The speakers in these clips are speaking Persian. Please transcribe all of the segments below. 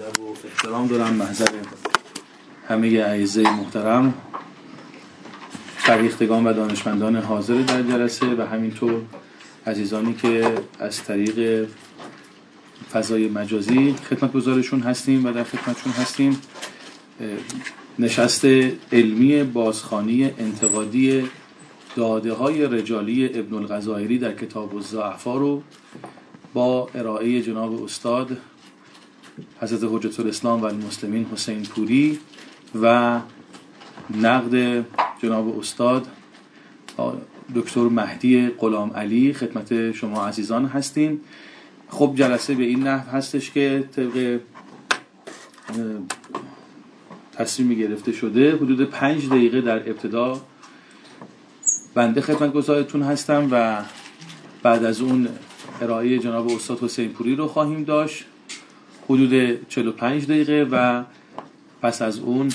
ادب و احترام دارم محضر همه اعزه محترم فریختگان و دانشمندان حاضر در جلسه و همینطور عزیزانی که از طریق فضای مجازی خدمت گذارشون هستیم و در خدمتشون هستیم. نشست علمی بازخانی انتقادی داده های رجالی ابن الغزائری در کتاب الزعفا رو با ارائه جناب استاد حضرت حجت الاسلام و المسلمین حسین پوری و نقد جناب استاد دکتر مهدی غلام علی خدمت شما عزیزان هستیم. خب جلسه به این نحو هستش که طبق تصمیمی گرفته شده حدود پنج دقیقه در ابتدا بنده خدمت گذارتون هستم و بعد از اون ارائه جناب استاد حسین پوری رو خواهیم داشت. حدود 45 دقیقه و پس از اون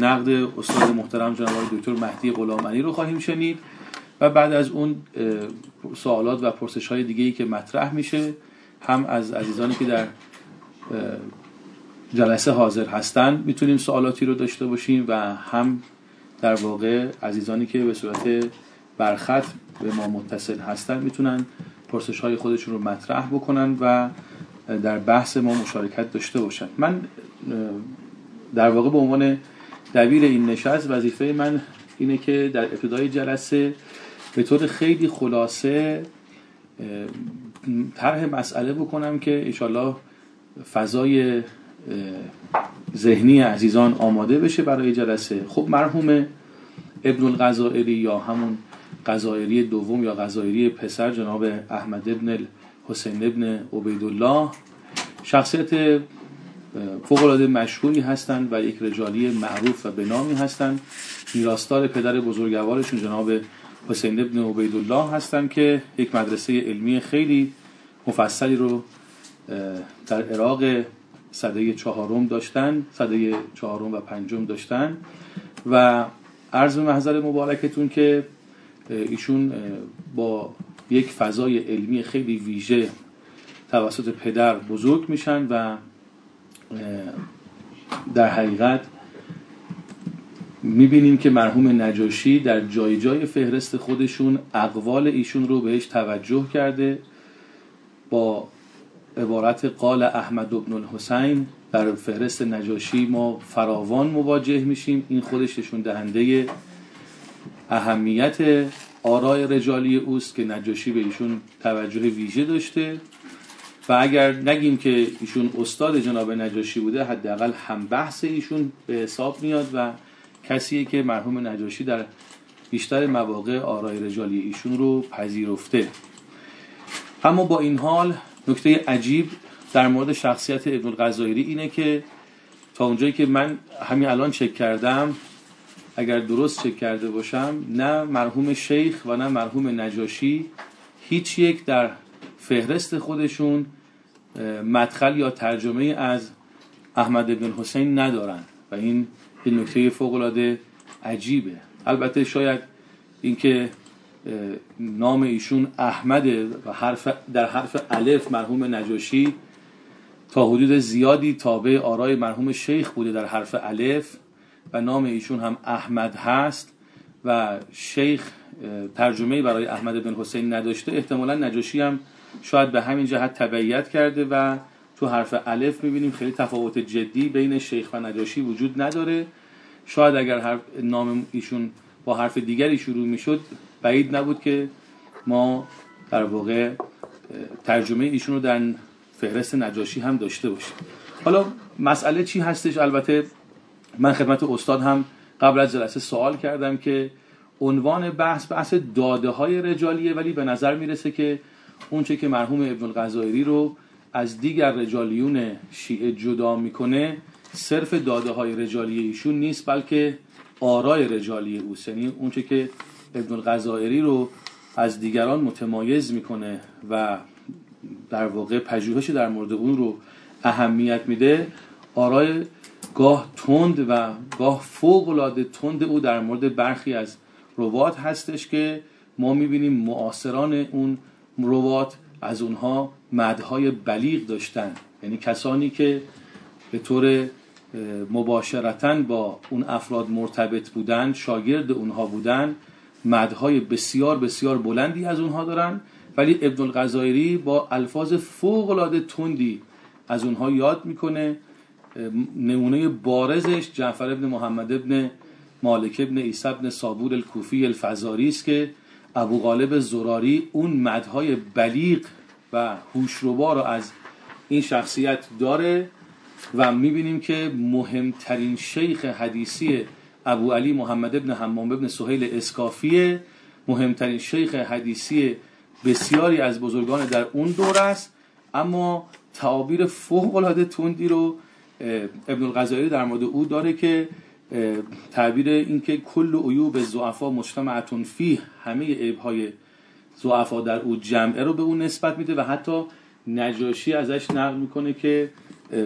نقد استاد محترم جناب دکتر مهدی غلامعلی رو خواهیم شنید و بعد از اون سوالات و پرسش های دیگه ای که مطرح میشه هم از عزیزانی که در جلسه حاضر هستن می‌تونیم سوالاتی رو داشته باشیم و هم در واقع عزیزانی که به صورت برخط به ما متصل هستن می‌تونن پرسش های خودشون رو مطرح بکنن و در بحث ما مشارکت داشته باشن. من در واقع به عنوان دبیر این نشست وظیفه من اینه که در ابتدای جلسه به طور خیلی خلاصه طرح مسئله بکنم که ایشالله فضای ذهنی عزیزان آماده بشه برای جلسه. خب مرحوم ابن الغزائری یا همون غزائری دوم یا غزائری پسر جناب احمد ابن حسین ابن عبیدالله. شخصیت فوقالعاده مشهوری هستند و یک رجالی معروف و بنامی هستند. میراستار پدر بزرگوارشون جناب حسین ابن عبیدالله هستند که یک مدرسه علمی خیلی مفصلی رو در عراق صده چهارم داشتن صده چهارم و پنجم داشتن و عرض محضر مبارکتون که ایشون با یک فضای علمی خیلی ویژه توسط پدر بزرگ میشن و در حقیقت می‌بینیم که مرحوم نجاشی در جای جای فهرست خودشون اقوال ایشون رو بهش توجه کرده با عبارت قال احمد ابن الحسین در فهرست نجاشی ما فراوان مواجه میشیم. این خودششون دهنده اهمیت آرای رجالی اوست که نجاشی به ایشون توجه ویژه داشته و اگر نگیم که ایشون استاد جناب نجاشی بوده حداقل هم بحث ایشون به حساب میاد و کسیه که مرحوم نجاشی در بیشتر مواقع آرای رجالی ایشون رو پذیرفته. اما با این حال نکته عجیب در مورد شخصیت ابن الغزایری اینه که تا اونجایی که من همین الان چک کردم اگر درست چک کرده باشم نه مرحوم شیخ و نه مرحوم نجاشی هیچ یک در فهرست خودشون مدخل یا ترجمه از احمد بن حسین ندارن. و این یه نکته فوق عجیبه. البته شاید اینکه نام ایشون احمده و حرف در حرف الف مرحوم نجاشی تا حدود زیادی تابع آرای مرحوم شیخ بوده در حرف الف. و نام ایشون هم احمد هست و شیخ ترجمه برای احمد بن حسین نداشته. احتمالا نجاشی هم شاید به همین جهت تبعیت کرده و تو حرف الف می‌بینیم. خیلی تفاوت جدی بین شیخ و نجاشی وجود نداره. شاید اگر حرف نام ایشون با حرف دیگری شروع می‌شد بعید نبود که ما در واقع ترجمه ایشون رو در فهرست نجاشی هم داشته باشیم. حالا مسئله چی هستش؟ البته من خدمت استاد هم قبل از جلسه سوال کردم که عنوان بحث بحث داده های رجالیه ولی به نظر می‌رسه که اونچه که مرحوم ابن الغزایری رو از دیگر رجالیون شیعه جدا می‌کنه صرف داده های رجالی ایشون نیست بلکه آرای رجالی او یعنی اونچه که ابن الغزائری رو از دیگران متمایز می‌کنه و در واقع پژوهش در مورد اون رو اهمیت میده. آرای گاه تند و گاه فوق العاده تند او در مورد برخی از روات هستش که ما می‌بینیم معاصران اون روات از اونها مدهای بلیغ داشتن. یعنی کسانی که به طور مباشرتا با اون افراد مرتبط بودن شاگرد اونها بودن مدهای بسیار بسیار بلندی از اونها دارن. ولی ابن الغزایری با الفاظ فوق العاده تندی از اونها یاد می‌کنه نمونه بارزش جعفر ابن محمد ابن مالک ابن عیسی ابن صابور الکوفی الفزاری است که ابو غالب زراری اون مدهای بلیغ و هوشربا رو از این شخصیت داره و می‌بینیم که مهمترین شیخ حدیثی ابو علی محمد ابن حمام ابن سهیل اسکافیه. مهمترین شیخ حدیثی بسیاری از بزرگان در اون دور است. اما تعابیر فوق العاده تندی رو ابن الغزالی در مورد او داره که تعبیر اینکه کل عیوب زعفا مجتمعتون فی همه عیبهای زعفا در او جمعه رو به اون نسبت میده و حتی نجاشی ازش نقل می‌کنه که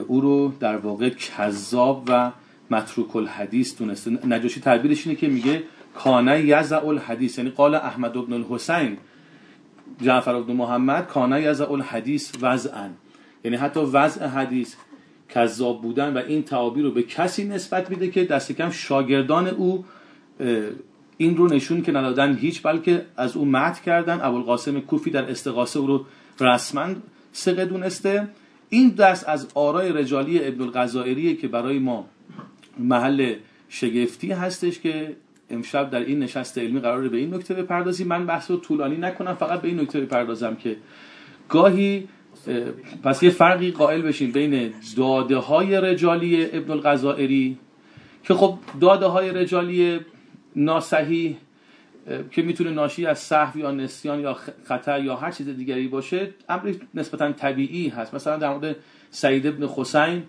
او رو در واقع کذاب و متروک الحدیث دونسته. نجاشی تعبیرش اینه که میگه کانه یزع الحدیث. یعنی قال احمد ابن الحسین جعفر ابن محمد کانه یزع الحدیث وضعا. یعنی حتی وضع حدیث کذاب بودن و این تعابیر رو به کسی نسبت میده که دست کم شاگردان او این رو نشون که ندادن هیچ بلکه از او مت کردن. ابوالقاسم کوفی در استقاسه او رو رسما سقه دونسته. این دست از آرای رجالی ابن الغزائریه که برای ما محل شگفتی هستش که امشب در این نشست علمی قراره به این نکته بپردازیم. من بحث رو طولانی نکنم فقط به این نکته بپردازم که گاهی پس یه فرقی قائل بشیم بین داده های رجالی ابن الغزائری که خب داده های رجالی ناسحی که می‌تونه ناشی از صحو یا نسیان یا خطر یا هر چیز دیگری باشه امری نسبتا طبیعی هست. مثلا در مورد سعید ابن حسین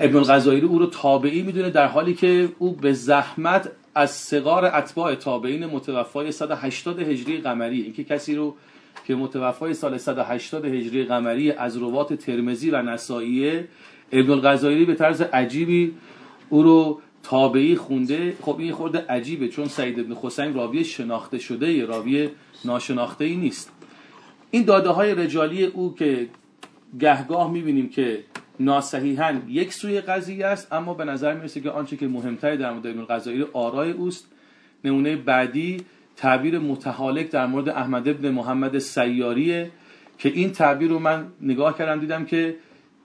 ابن الغزائری او رو تابعی می‌دونه در حالی که او به زحمت از صغار اتباع تابعین متوفای 180 هجری قمری اینکه کسی رو که متوفای سال 180 هجری قمری از روات ترمزی و نسائیه ابن الغزائری به طرز عجیبی او رو تابعی خونده. خب این خورده عجیبه چون سعید ابن حسین راوی شناخته شده راوی ناشناخته ای نیست. این داده های رجالی او که گهگاه می‌بینیم که ناسحیحا یک سوی قضیه است اما به نظر می‌رسه که آنچه که مهمتر در مورد ابن الغزالی آرای اوست نمونه بعدی تعبیر متحالک در مورد احمد ابن محمد سیاریه که این تعبیر رو من نگاه کردم دیدم که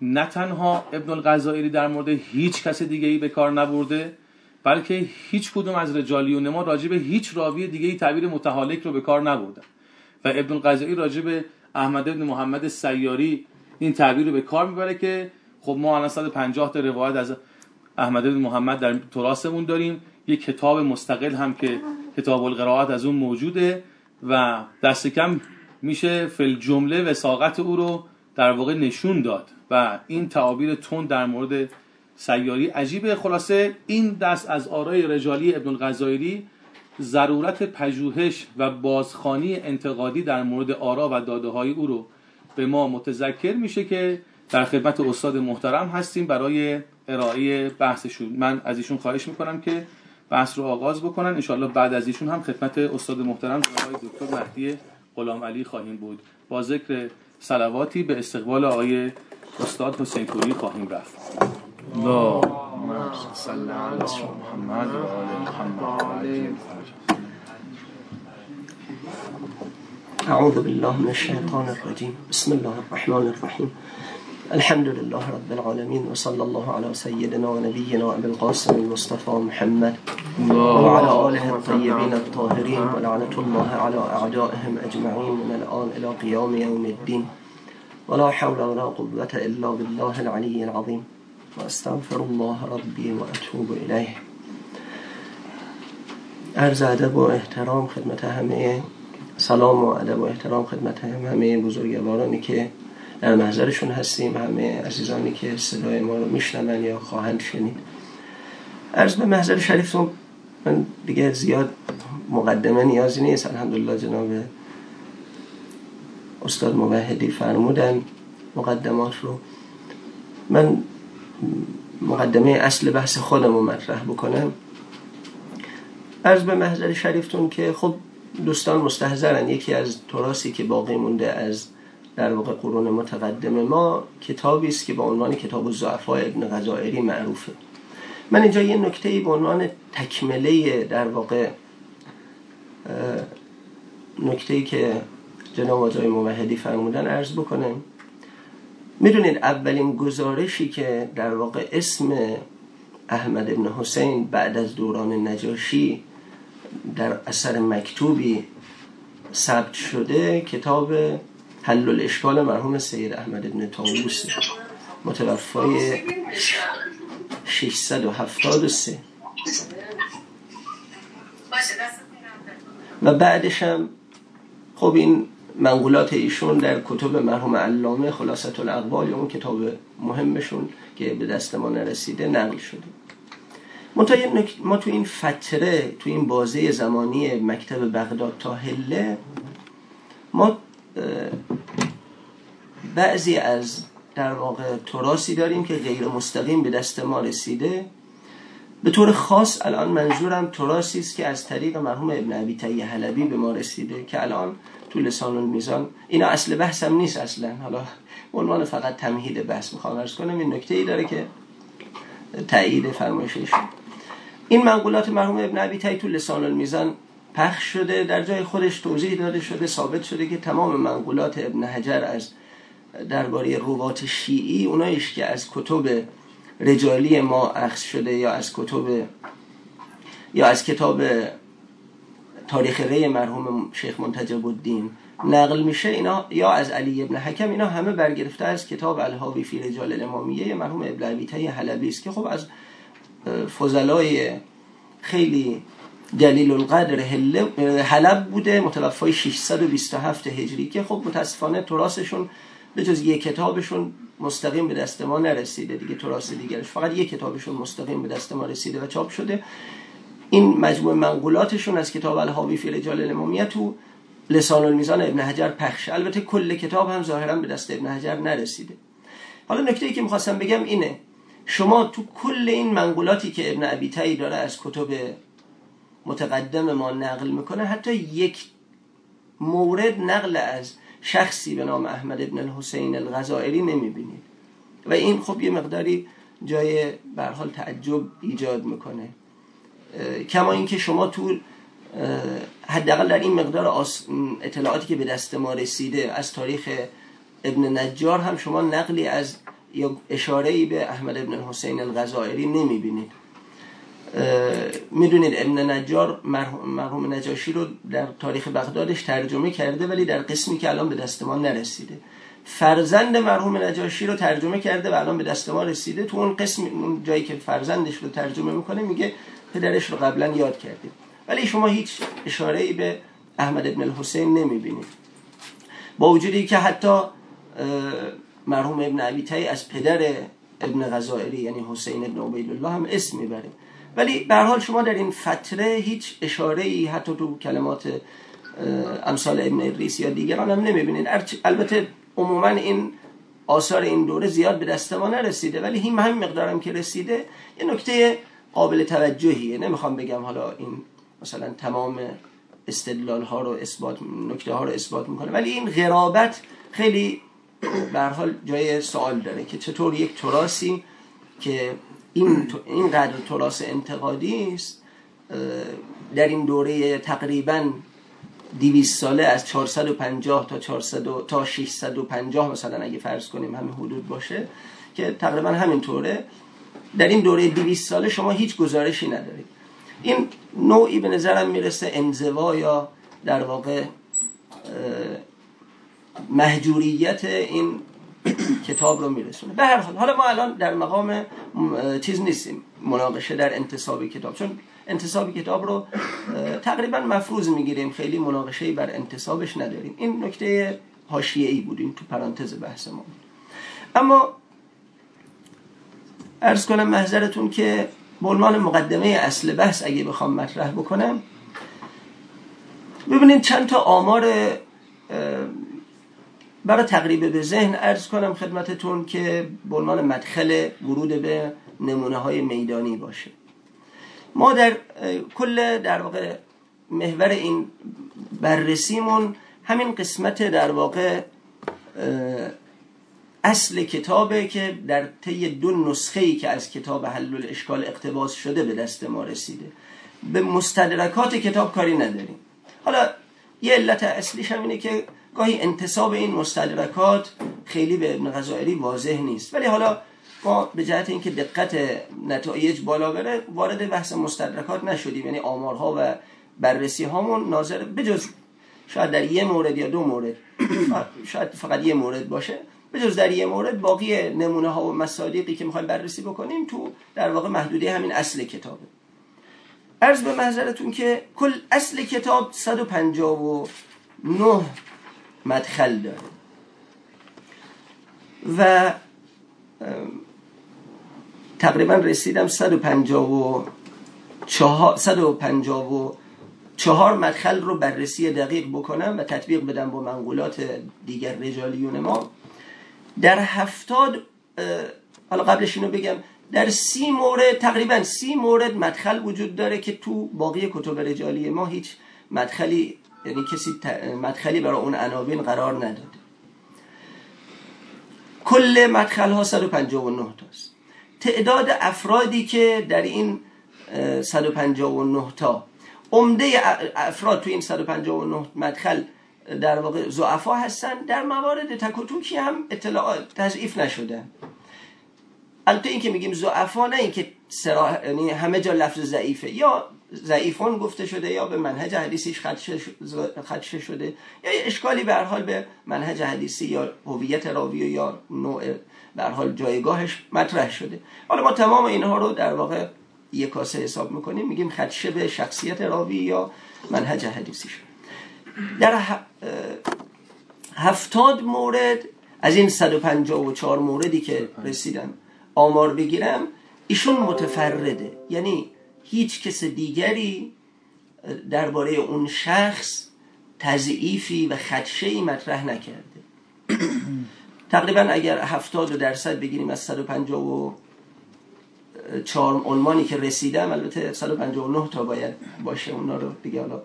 نه تنها ابن الغزائری در مورد هیچ کس دیگه ای به کار نبرده بلکه هیچ کدوم از رجالی و نما راجب هیچ راوی دیگه ای تعبیر متحالک رو به کار نبرده و ابن الغزالی راجب احمد ابن محمد سیاری این تعبیر رو به کار می‌بره که خب ما الان 150 تا روایت از احمد بن محمد در تراثمون داریم. یک کتاب مستقل هم که کتاب القرائات از اون موجوده و دست کم میشه فل جمله وساقت او رو در واقع نشون داد و این تعابیر تون در مورد سیاری عجیبه. خلاصه این دست از آرای رجالی ابن الغزایری ضرورت پژوهش و بازخانی انتقادی در مورد آرا و داده های او رو به ما متذکر میشه که در خدمت استاد محترم هستیم برای ارائه بحثشون. من از ایشون خواهش می‌کنم که بحث رو آغاز بکنن. انشالله بعد از ایشون هم خدمت استاد محترم جناب دکتر مهدی غلام علی خواهیم بود. با ذکر سلواتی به استقبال آقای استاد حسین پوری خواهیم رفت. اللهم صل علی محمد و آل محمد. أعوذ بالله من الشيطان الرجيم بسم الله الرحمن الرحيم الحمد لله رب العالمين وصلى الله على سيدنا ونبينا وأبي القاسم المصطفى محمد وعلى آله الطيبين الطاهرين ولعنة الله على أعدائهم أجمعين من الآن إلى قيام يوم الدين. ولا حول ولا قوة إلا بالله العلي العظيم. وأستغفر الله ربي وأتوب إليه. عرض أدب و احترام خدمت همه سلام و ادب و احترام خدمت همه بزرگوارانی که در محضرشون هستیم. همه عزیزانی که صدای ما رو میشنون یا خواهند شنید. عرض به محضر شریفتون من دیگه زیاد مقدمه نیازی نیست. الحمدلله جناب استاد موحدی فرمودن مقدمات رو. من مقدمه اصل بحث خودم رو مطرح بکنم. عرض به محضر شریفتون که خب دوستان مستحضرن. یکی از تراسی که باقی مونده از در واقع قرون متقدم ما کتابی است که با عنوان کتاب الضعفاء ابن غزائری معروفه. من اینجا یه نکته به عنوان تکمله در واقع نکته که جناب آجای موحدی فرمودن عرض بکنم. می‌دونید اولین گزارشی که در واقع اسم احمد ابن حسین بعد از دوران نجاشی در اثر مکتوبی ثبت شده کتاب حل الاشکال مرحوم سید احمد ابن تاووس متوفای 673 و بعدش هم خب این منقولات ایشون در کتب مرحوم علامه خلاصت الاقوال اون کتاب مهمشون که به دست ما نرسیده نقل شده. ما تو این فتره تو این بازه زمانی مکتب بغداد تا هله ما بعضی از در واقع تراسی داریم که غیر مستقیم به دست ما رسیده. به طور خاص الان منظورم تراسی است که از طریق مرحوم ابن ابی تیه حلبی به ما رسیده که الان تو لسان المیزان اینا اصل بحثم نیست اصلا. حالا عنوان فقط تمهید بحث می‌خوام ارز کنم این نکته ای داره که تایید فرمایشش. این منقولات مرحوم ابن ابی تیه تو لسان المیزان پخش شده در جای خودش توضیح داده شده ثابت شده که تمام منقولات ابن حجر از درباره روات شیعی اونایش که از کتب رجالی ما اخذ شده یا از کتب یا از کتاب تاریخ ری مرحوم شیخ منتجب الدین نقل میشه اینا یا از علی ابن حکم اینا همه برگرفته از کتاب الهاوی فی رجال الامامیه مرحوم ابن عبیته حلبی است که خب از فضلای خیلی دلیل القدر حلب بوده متوفای 627 هجری که خب متاسفانه تراسشون به جز یک کتابشون مستقیم به دست ما نرسیده دیگه تراس دیگرش. فقط یک کتابشون مستقیم به دست ما رسیده و چاپ شده. این مجموع منقولاتشون از کتاب الهاوی فی رجال الامامیه تو لسان المیزان ابن حجر پخش. البته کل کتاب هم ظاهرا به دست ابن حجر نرسیده. حالا نکته ای که می‌خواستم بگم اینه شما تو کل این منقولاتی که ابن عبیتایی داره از کتب متقدم ما نقل می‌کنه حتی یک مورد نقل از شخصی به نام احمد ابن الحسین الغزائری نمی‌بینید. و این خب یه مقداری جای حال تعجب ایجاد می‌کنه. کما اینکه شما تو حداقل در این مقدار اطلاعاتی که به دست ما رسیده از تاریخ ابن نجار هم شما نقلی از یا اشاره ای به احمد ابن حسین الغزائری نمی‌بینید. می‌دونید ابن نجار مرحوم نجاشی رو در تاریخ بغدادش ترجمه کرده ولی در قسمی که الان به دست ما نرسیده. فرزند مرحوم نجاشی رو ترجمه کرده و الان به دست ما رسیده. تو اون قسم اون جایی که فرزندش رو ترجمه می‌کنه میگه پدرش رو قبلا یاد کردیم. ولی شما هیچ اشاره ای به احمد ابن الحسین نمی‌بینید. با وجودی که حتی مرحوم ابن عبیتای از پدر ابن غزائری یعنی حسین ابن عبیدالله هم اسم می‌بره. ولی به حال شما در این فتره هیچ اشاره ای حتی تو کلمات امثال ابن ادریس یا دیگران هم نمی‌بینید. البته عموما این آثار این دوره زیاد به دست ما نرسیده ولی این همین مقدارم که رسیده یه نکته قابل توجهیه. نمی‌خوام بگم حالا این مثلا تمام استدلال ها رو اثبات نکته ها رو اثبات می‌کنه ولی این غرابت خیلی به حال جای سوال داره که چطور یک تراسی که این اینقدر تراس انتقادی است در این دوره تقریبا 200 ساله از 450 تا 400 تا 650 مثلا اگه فرض کنیم همین حدود باشه که تقریبا همین طوره در این دوره 200 ساله شما هیچ گزارشی ندارید. این نوعی به نظرم می‌رسه انزوا یا در واقع محجوریت این کتاب رو میرسونه. به هر حال حالا ما الان در مقام چیز نیستیم مناقشه در انتصاب کتاب. چون انتصاب کتاب رو تقریبا مفروض می‌گیریم خیلی مناقشه بر انتصابش نداریم. این نکته حاشیه ای بود این تو پرانتز بحث ما بود. اما ارز کنم محضرتون که به مقدمه اصل بحث اگه بخوام مطرح بکنم ببینید چند تا آمار برای تقریب به ذهن ارز کنم خدمتتون که به عنوان مدخل ورود به نمونه های میدانی باشه. ما در کل در واقع محور این بررسیمون همین قسمت در واقع اصل کتابه که در طی دو نسخه ای که از کتاب حل الاشکال اقتباس شده به دست ما رسیده. به مستدرکات کتاب کاری نداریم. حالا یه علت اصلیش هم اینه که گاهی انتصاب این مستدرکات خیلی به ابن غزائری واضح نیست. ولی حالا ما به جهت اینکه دقت نتایج بالا بره وارد بحث مستدرکات نشدیم. یعنی آمارها و بررسی هامون ناظر بجز شاید در یه مورد یا دو مورد. شاید فقط یه مورد باشه. بجز در یه مورد باقی نمونه ها و مصادیقی که می‌خوایم بررسی بکنیم تو در واقع محدوده همین اصل کتابه عرض به محضرتون که کل اصل کتاب 159 مدخل داره. و تقریبا رسیدم 154 154 مدخل رو بررسی دقیق بکنم و تطبیق بدم با منقولات دیگر رجالیون ما. در هفتاد حالا قبلش اینو بگم در سی مورد تقریبا سی مورد مدخل وجود داره که تو باقی کتب رجالی ما هیچ مدخلی یعنی کسی مدخلی برای اون عناوین قرار نداده کل مدخل ها 159 تاست. تعداد افرادی که در این 159 تا عمده افراد تو این 159 مدخل در واقع زعفا هستن در موارد تکوتوکی هم اطلاعات تضعیف نشدن. البته این که میگیم زعفا نه این که یعنی همه جا لفظ ضعیفه یا ضعیفان گفته شده یا به منهج حدیثیش خدشه شده یا اشکالی به حال به منهج حدیثی یا هویت راوی یا نوع به حال جایگاهش مطرح شده. حالا ما تمام اینها رو در واقع یک کاسه حساب می‌کنیم میگیم خدشه به شخصیت راوی یا منهج حدیثیش. در هفتاد مورد از این 154 موردی که رسیدم آمار بگیرم ایشون متفرده. یعنی هیچ کس دیگری درباره اون شخص تضعیفی و خدشه مطرح نکرده. تقریبا اگر هفتاد درصد بگیریم از 154 عنوانی که رسیدم البته 159 تا باید باشه اونا رو دیگه حالا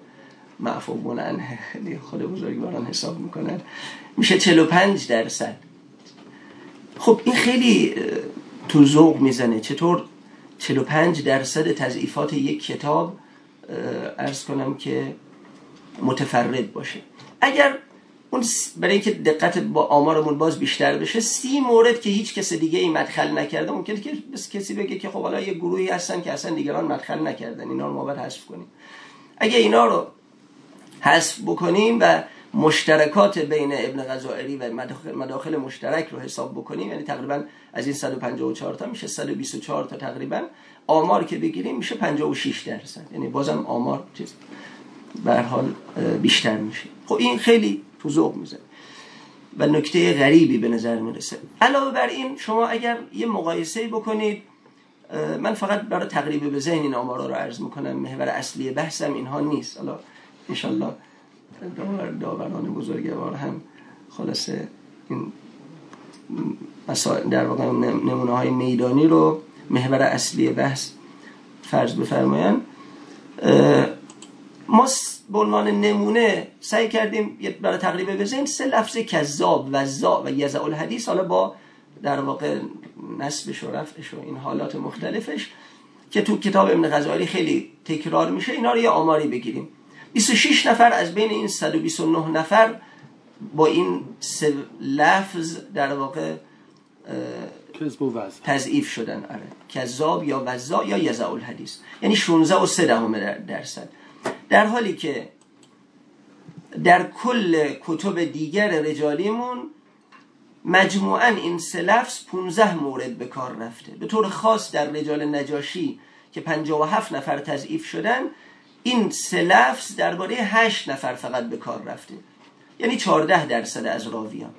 معفو بونن خود بزرگواران حساب می‌کنن. میشه 45 درصد. خب این خیلی تو ذوق می‌زنه. چطور 45 درصد تضعیفات یک کتاب ارز کنم که متفرد باشه. اگر اون برای اینکه دقت با آمارمون باز بیشتر بشه سی مورد که هیچ کس دیگه این مدخل نکرده ممکنه که کسی بگه که خب حالا یه گروهی هستن که اصلا دیگران مدخل نکردن اینا رو ما باید حذف کنیم. اگه اینا رو حذف بکنیم و مشترکات بین ابن غزائری و مداخل مشترک رو حساب بکنیم. یعنی تقریبا از این 154 تا میشه 124 تا تقریبا. آمار که بگیریم میشه 56 درصد. یعنی بازم آمار چیز به حال بیشتر میشه. خب این خیلی تو ذوق می‌زنه. و نکته غریبی به نظر می‌رسه. علاوه بر این شما اگر یه مقایسه بکنید من فقط برای تقریب به ذهن این آمارا رو عرض می‌کنم. محور اصلی بحثم اینها نیست. حالا انشالله داوران بزرگوار هم خلاصه این در واقع نمونه های میدانی رو محور اصلی بحث فرض بفرمایند. ما به عنوان نمونه سعی کردیم برای تقریب بزنیم سه لفظ کذاب و زا و یزع الحدیث حالا با در واقع نسبش و رفعش و این حالات مختلفش که تو کتاب ابن غزالی خیلی تکرار میشه. اینا رو یه آماری بگیریم. 26 نفر از بین این 129 نفر با این سه لفظ در واقع تضعیف شدن آره. کذاب یا وزا یا یزع الحدیث یعنی 16 و 3 دهم درصد. در حالی که در کل کتب دیگر رجالیمون مجموعا این سه لفظ 15 مورد به کار رفته. به طور خاص در رجال نجاشی که 57 نفر تضعیف شدن این سه لفظ درباره هشت نفر فقط به کار رفته. یعنی 14 درصد از راویان.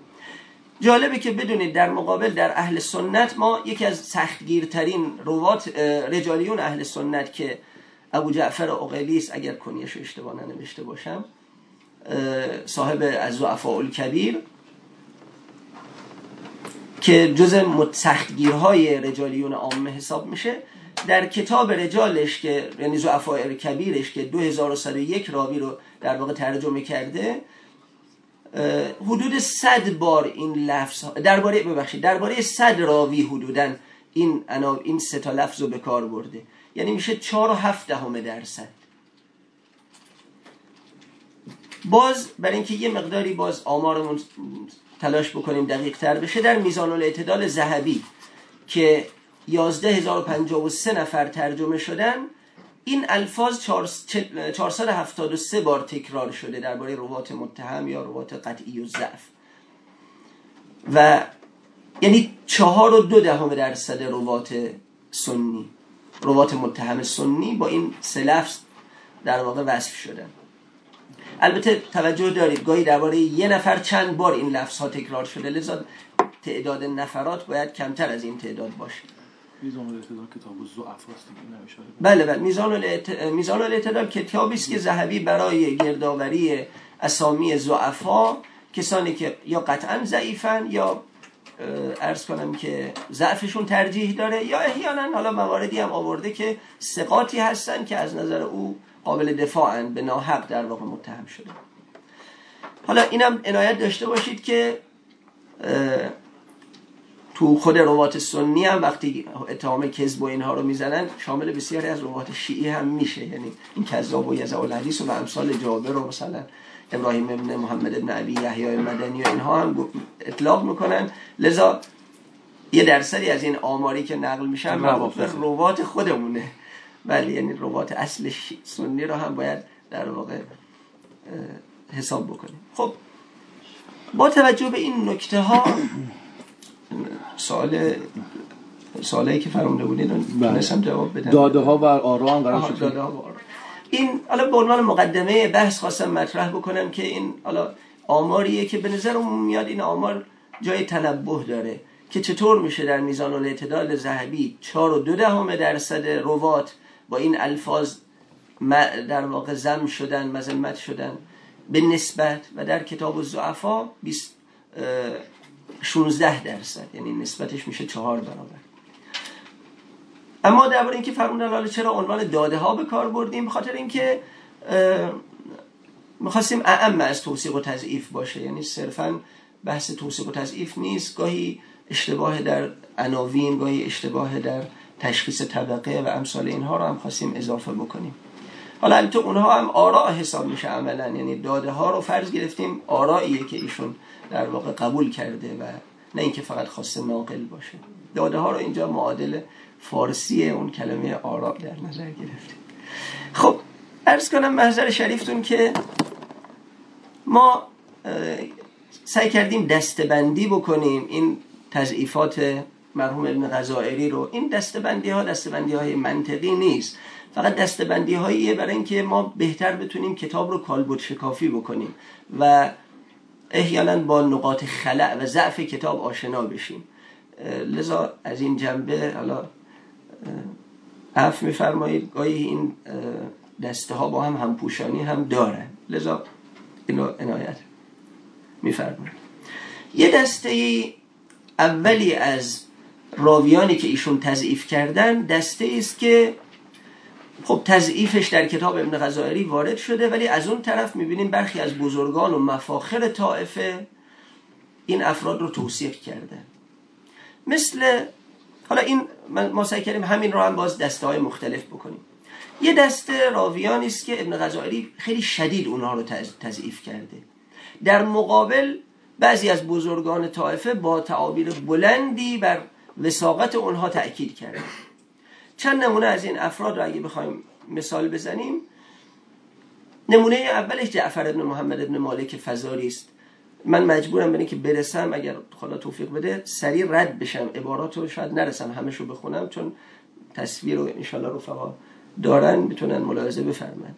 جالبه که بدونید در مقابل در اهل سنت ما یکی از سختگیرترین روات رجالیون اهل سنت که ابو جعفر اقلیس اگر کنیش اشتباه ننوشته باشم صاحب از زعفاء کبیر که جز سختگیرهای رجالیون عامه حساب میشه. در کتاب رجالش که یعنی زعفاء کبیرش که 2101 راوی رو در واقع ترجمه کرده حدود صد بار این لفظ درباره ببخشید درباره صد راوی حدودا این این سه تا لفظ رو به کار برده. یعنی میشه چهار و هفت دهم درصد. باز برای اینکه یه مقداری باز آمارمون تلاش بکنیم دقیق تر بشه در میزان الاعتدال ذهبی که 11053 نفر ترجمه شدن. این الفاظ 473 بار تکرار شده درباره روات متهم یا روات قطعی و ضعف. و یعنی چهار و دو دهم درصد روات سنی روات متهم سنی با این سه لفظ در واقع وصف شدن. البته توجه دارید گاهی درباره یه نفر چند بار این لفظ ها تکرار شده. لذا تعداد نفرات باید کمتر از این تعداد باشه. بله بله. میزان الاعتدال, میزان الاعتدال کتابی است که ذهبی برای گردآوری اسامی زعفا کسانی که یا قطعا ضعیفن یا ارز کنم که ضعفشون ترجیح داره یا احیانا حالا مواردی هم آورده که سقاطی هستن که از نظر او قابل دفاعن به ناحق در واقع متهم شده. حالا اینم عنایت داشته باشید که تو خود روات سنی هم وقتی اتهام کذب و اینها رو می‌زنن شامل بسیاری از روات شیعی هم میشه. یعنی این کذاب و یزع الحدیث و امثال جابر و مثلا ابراهیم ابن محمد ابن علی یحیی مدنی و اینها هم اطلاق می‌کنن. لذا یه درصدی از این آماری که نقل میشن روات خودمونه. ولی یعنی روات اصل سنی رو هم باید در واقع حساب بکنیم. خب با توجه به این نکته ها سوال سوالی که فرموده بودین بله. جواب بدم. داده ها و آرا هم قرار شد. این حالا به عنوان مقدمه بحث خواستم مطرح بکنم که این حالا آماریه که به نظر میاد این آمار جای تنبه داره که چطور میشه در میزان الاعتدال ذهبی 4 و دو دهم درصد روات با این الفاظ در واقع زم شدن مذمت شدن به نسبت و در کتاب الزعفا 16 درصد یعنی نسبتش میشه چهار برابر. اما درباره اینکه فرمودن حالا چرا عنوان داده ها به کار بردیم بخاطر اینکه می‌خواستیم اعم از توصیق و تضعیف باشه. یعنی صرفا بحث توصیق و تضعیف نیست. گاهی اشتباه در عناوین گاهی اشتباه در تشخیص طبقه و امثال اینها رو هم خواستیم اضافه بکنیم. حالا البته اونها هم آراء حساب میشه عملا. یعنی داده ها رو فرض گرفتیم آرائیه که ایشون در واقع قبول کرده و نه اینکه فقط خواسته ناقل باشه. داده ها رو اینجا معادل فارسی اون کلمه آراء در نظر گرفتیم خب ارز کنم محضر شریفتون که ما سعی کردیم دستبندی بکنیم این تضعیفات مرحوم ابن غزائری رو. این دستبندی ها دستبندی های منطقی نیست. فقط دستبندی هاییه برای اینکه ما بهتر بتونیم کتاب رو کالبد شکافی بکنیم و احیانا با نقاط خلع و ضعف کتاب آشنا بشیم. لذا از این جنبه حالا عف میفرمایید گاهی این دسته ها با هم همپوشانی هم دارن. لذا اینو عنایت میفرمایید. یه دسته اولی از راویانی که ایشون تضعیف کردن دسته است که خب تضعیفش در کتاب ابن غزائری وارد شده ولی از اون طرف می‌بینیم برخی از بزرگان و مفاخر طائفه این افراد رو توصیف کرده. مثل حالا این ما سعی کردیم همین رو هم باز دسته های مختلف بکنیم. یه دسته راویانی است که ابن غزائری خیلی شدید اونها رو تضعیف کرده. در مقابل بعضی از بزرگان طائفه با تعابیر بلندی بر وساقت اونها تأکید کرده. چند نمونه از این افراد رو اگه بخوایم مثال بزنیم. نمونه اولش جعفر ابن محمد ابن مالک فزاری است. من مجبورم به که برسم اگر خدا توفیق بده سریع رد بشم عبارات رو شاید نرسم همش رو بخونم چون تصویر رو انشالله رفقا دارن می‌تونن ملاحظه بفرمن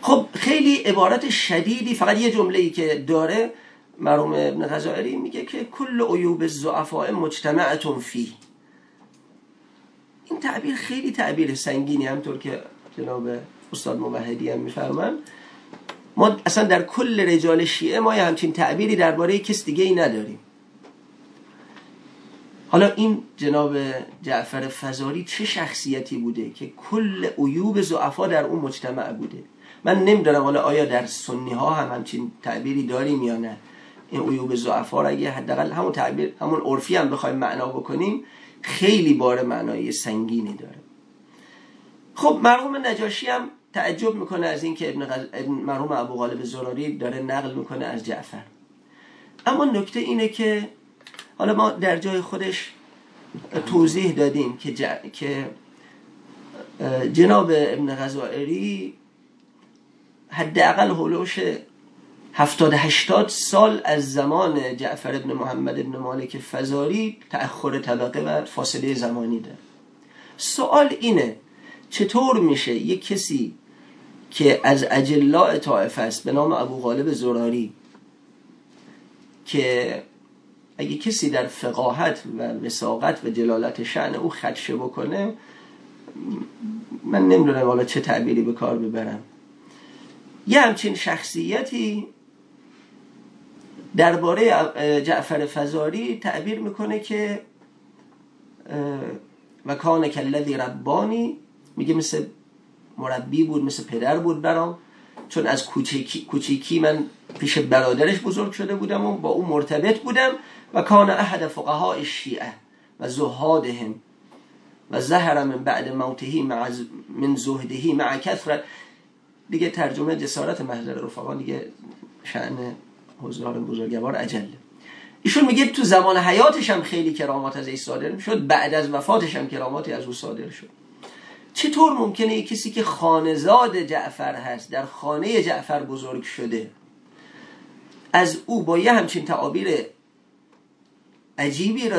خب خیلی عبارت شدیدی فقط یه جمله ای که داره مرحوم ابن غزائری میگه که کل عیوب الضعفاء مجتمعتون فی این تعبیر خیلی تعبیر سنگینی همطور که جناب استاد موحدی هم میفرمان ما اصلا در کل رجال شیعه ما همچین تعبیری درباره کس دیگه ای نداریم. حالا این جناب جعفر فزاری چه شخصیتی بوده که کل عیوب زعفا در اون مجتمع بوده؟ من نمی‌دونم حالا آیا در سنی ها هم همچین تعبیری داریم یا نه. این عیوب ضعفا اگه حداقل همون تعبیر همون عرفی هم بخوایم معنا بکنیم خیلی بار معنایی سنگینی داره. خب مرحوم نجاشی هم تعجب می‌کنه از اینکه ابن, غز... ابن مرحوم ابو غالب زراری داره نقل می‌کنه از جعفر. اما نکته اینه که حالا ما در جای خودش توضیح دادیم که, که جناب ابن غزائری حداقل هلوش هفتاد هشتاد سال از زمان جعفر ابن محمد ابن مالک فزاری تأخر طبقه و فاصله زمانی داره. سوال اینه چطور میشه یک کسی که از اجلاء طائفه است به نام ابو غالب زراری که اگه کسی در فقاهت و وساقت و جلالت شعن او خدشه بکنه من نمی‌دونم حالا چه تعبیری به کار ببرم. یه همچین شخصیتی درباره جعفر فزاری تعبیر می‌کنه که و کان کلذی ربانی میگه مثل مربی بود مثل پدر بود برام چون از کوچیکی, کوچیکی من پیش برادرش بزرگ شده بودم و با او مرتبط بودم و کان احد فقهای شیعه و زهادهم و زهر من بعد موتهی من زهدهی مع کثرت. دیگه ترجمه جسارت محضر رفقا دیگه شأن حضار بزرگوار عجله ایشون میگه تو زمان حیاتش هم خیلی کرامات از ایش صادر می‌شد بعد از وفاتش هم کراماتی از او صادر شد. چطور ممکنه کسی که خانزاد جعفر هست در خانه جعفر بزرگ شده از او با یه همچین تعابیر عجیبی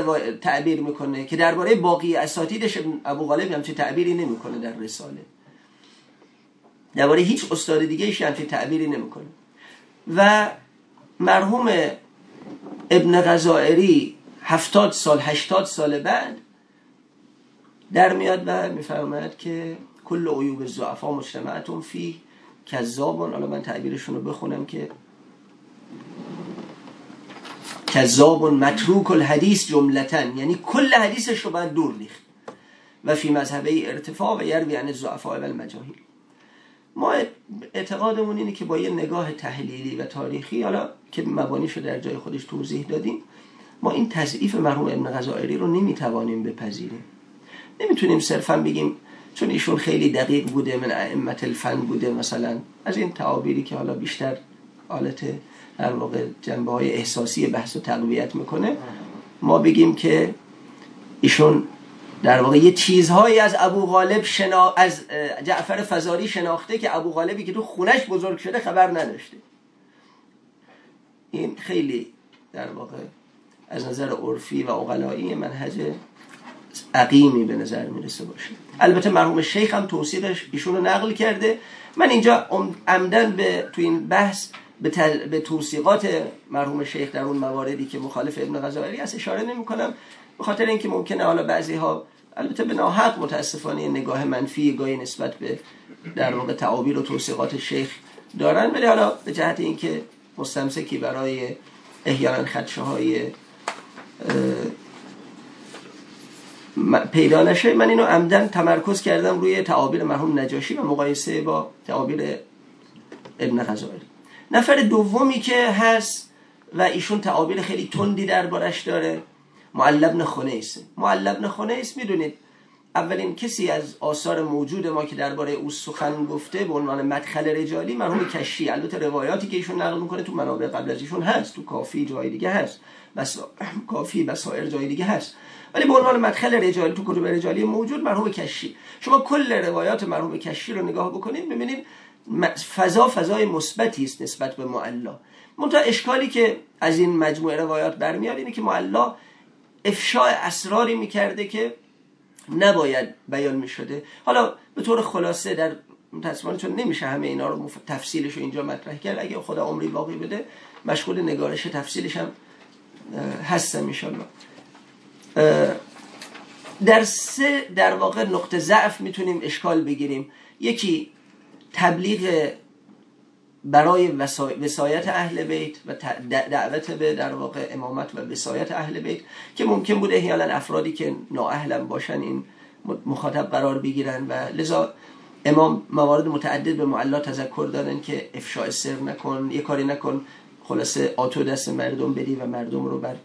تعبیر می‌کنه که درباره باقی اساتیدش ابو غالب همچین تعبیری نمی‌کنه در رساله. درباره هیچ استاد دیگه ایش همچین تعبیری نمی‌کنه. و مرحوم ابن غزائری هفتاد سال هشتاد سال بعد در میاد و میفرماید که کل عیوب زعفا مجتمعتون فی کذابون. حالا من تعبیرشون رو بخونم که کذاب متروک الحدیث جملتن یعنی کل حدیثش رو باید دور ریخت. و فی مذهبه ارتفاع و یروی عن الزعفاء و المجاهیل. ما اعتقادمون اینه که با یه نگاه تحلیلی و تاریخی حالا که مبانیشو در جای خودش توضیح دادیم ما این تضعیف مرحوم ابن غزائری رو نمی‌توانیم بپذیریم. نمی‌تونیم صرفا بگیم چون ایشون خیلی دقیق بوده من ائمت الفن بوده مثلا. از این تعابیری که حالا بیشتر حالت در واقع جنبه های احساسی بحث و تقویت می‌کنه ما بگیم که ایشون در واقع یه چیزهایی از ابو غالب شنا... از جعفر فزاری شناخته که ابو غالبی که تو خونش بزرگ شده خبر نداشته. این خیلی در واقع از نظر عرفی و اقلایی منهج عقیمی به نظر می‌رسه باشه. البته مرحوم شیخ هم توصیقش ایشون رو نقل کرده. من اینجا عمدن به تو این بحث به, به توصیقات مرحوم شیخ در اون مواردی که مخالف ابن غزالی است اشاره نمی کنم به خاطر اینکه ممکنه حالا بعضی ها البته به ناحق متاسفانه نگاه منفی گاهی نسبت به در واقع تعابیر و توصیقات شیخ دارن. ولی حالا به جهت اینکه مستمسکی برای احیانا خدشه های پیدا نشه من اینو عمدن تمرکز کردم روی تعابیر مرحوم نجاشی و مقایسه با تعابیر ابن غزالی. نفر دومی که هست و ایشون تعابیر خیلی تندی دربارش داره. معلب خنیس. معلب خنیس می‌دونید اولین کسی از آثار موجود ما که درباره او سخن گفته به عنوان مدخل رجالی مرحوم کشی البته روایاتی که ایشون نقل می‌کنه تو منابع قبل از ایشون هست تو کافی جای دیگه هست بس کافی بسائر جای دیگه هست. ولی به عنوان مدخل رجالی تو کتب رجالی موجود مرحوم کشی. شما کل روایات مرحوم کشی رو نگاه بکنید ببینید فضا فضای مثبتی است نسبت به معلا. منتها اشکالی که از این مجموعه روایات برمیاد اینه که معلا افشاء اسراری می‌کرده که نباید بیان می‌شده. حالا به طور خلاصه در متاسفانه چون نمیشه همه اینا رو تفصیلش رو اینجا مطرح کرد اگه خدا عمری باقی بده مشغول نگارش تفصیلش هم هستم انشالله در سه در واقع نقطه ضعف می‌تونیم اشکال بگیریم. یکی تبلیغ برای وسایت اهل بیت و دعوت به در واقع امامت و وسایت اهل بیت که ممکن بود احیانا افرادی که نااهلم باشن این مخاطب قرار بگیرن و لذا امام موارد متعدد به معلا تذکر دادن که افشاء سر نکن یه کاری نکن خلاصه آتو دست مردم بدی و مردم رو بر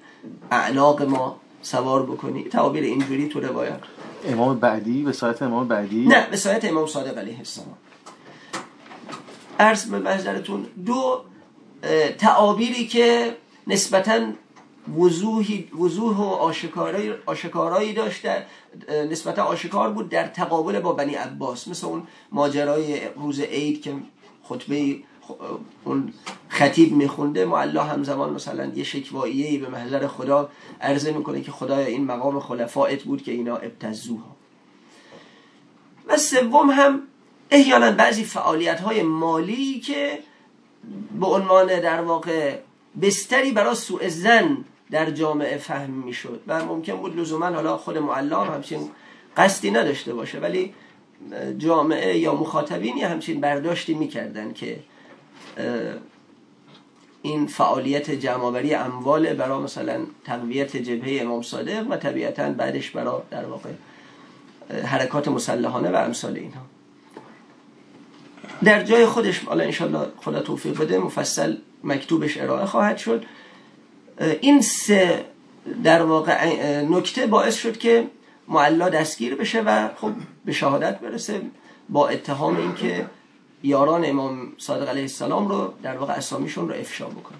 اعناق ما سوار بکنی. تعابیر اینجوری تو روایت. امام بعدی؟ به سایت امام بعدی؟ نه به سایت امام صادق علیه السلام. عرض به محضرتون دو تعابیری که نسبتا وضوحی وضوح و آشکارایی, آشکارایی داشته نسبتا آشکار بود در تقابل با بنی عباس. مثل اون ماجرای روز عید که خطبه اون خطیب میخونده معلا همزمان مثلا یه شکواییه به محضر خدا عرضه می‌کنه که خدای این مقام خلفائت بود که اینا ابتزوها. و سوم هم احیانا بعضی فعالیت های مالی که به عنوان در واقع بستری برای سوء زن در جامعه فهم می‌شد و ممکن بود لزوما حالا خود معلا همچین قصدی نداشته باشه ولی جامعه یا مخاطبین یا همچین برداشتی می‌کردن که این فعالیت جمعآوری اموال برای مثلا تقویت جبهه امام صادق و طبیعتا بعدش برای در واقع حرکات مسلحانه و امثال اینها. در جای خودش حالا انشالله خدا توفیق بده مفصل مکتوبش ارائه خواهد شد. این سه در واقع نکته باعث شد که معلا دستگیر بشه و خب به شهادت برسه با اتهام اینکه یاران امام صادق علیه السلام رو در واقع اسامیشون رو افشا بکنه.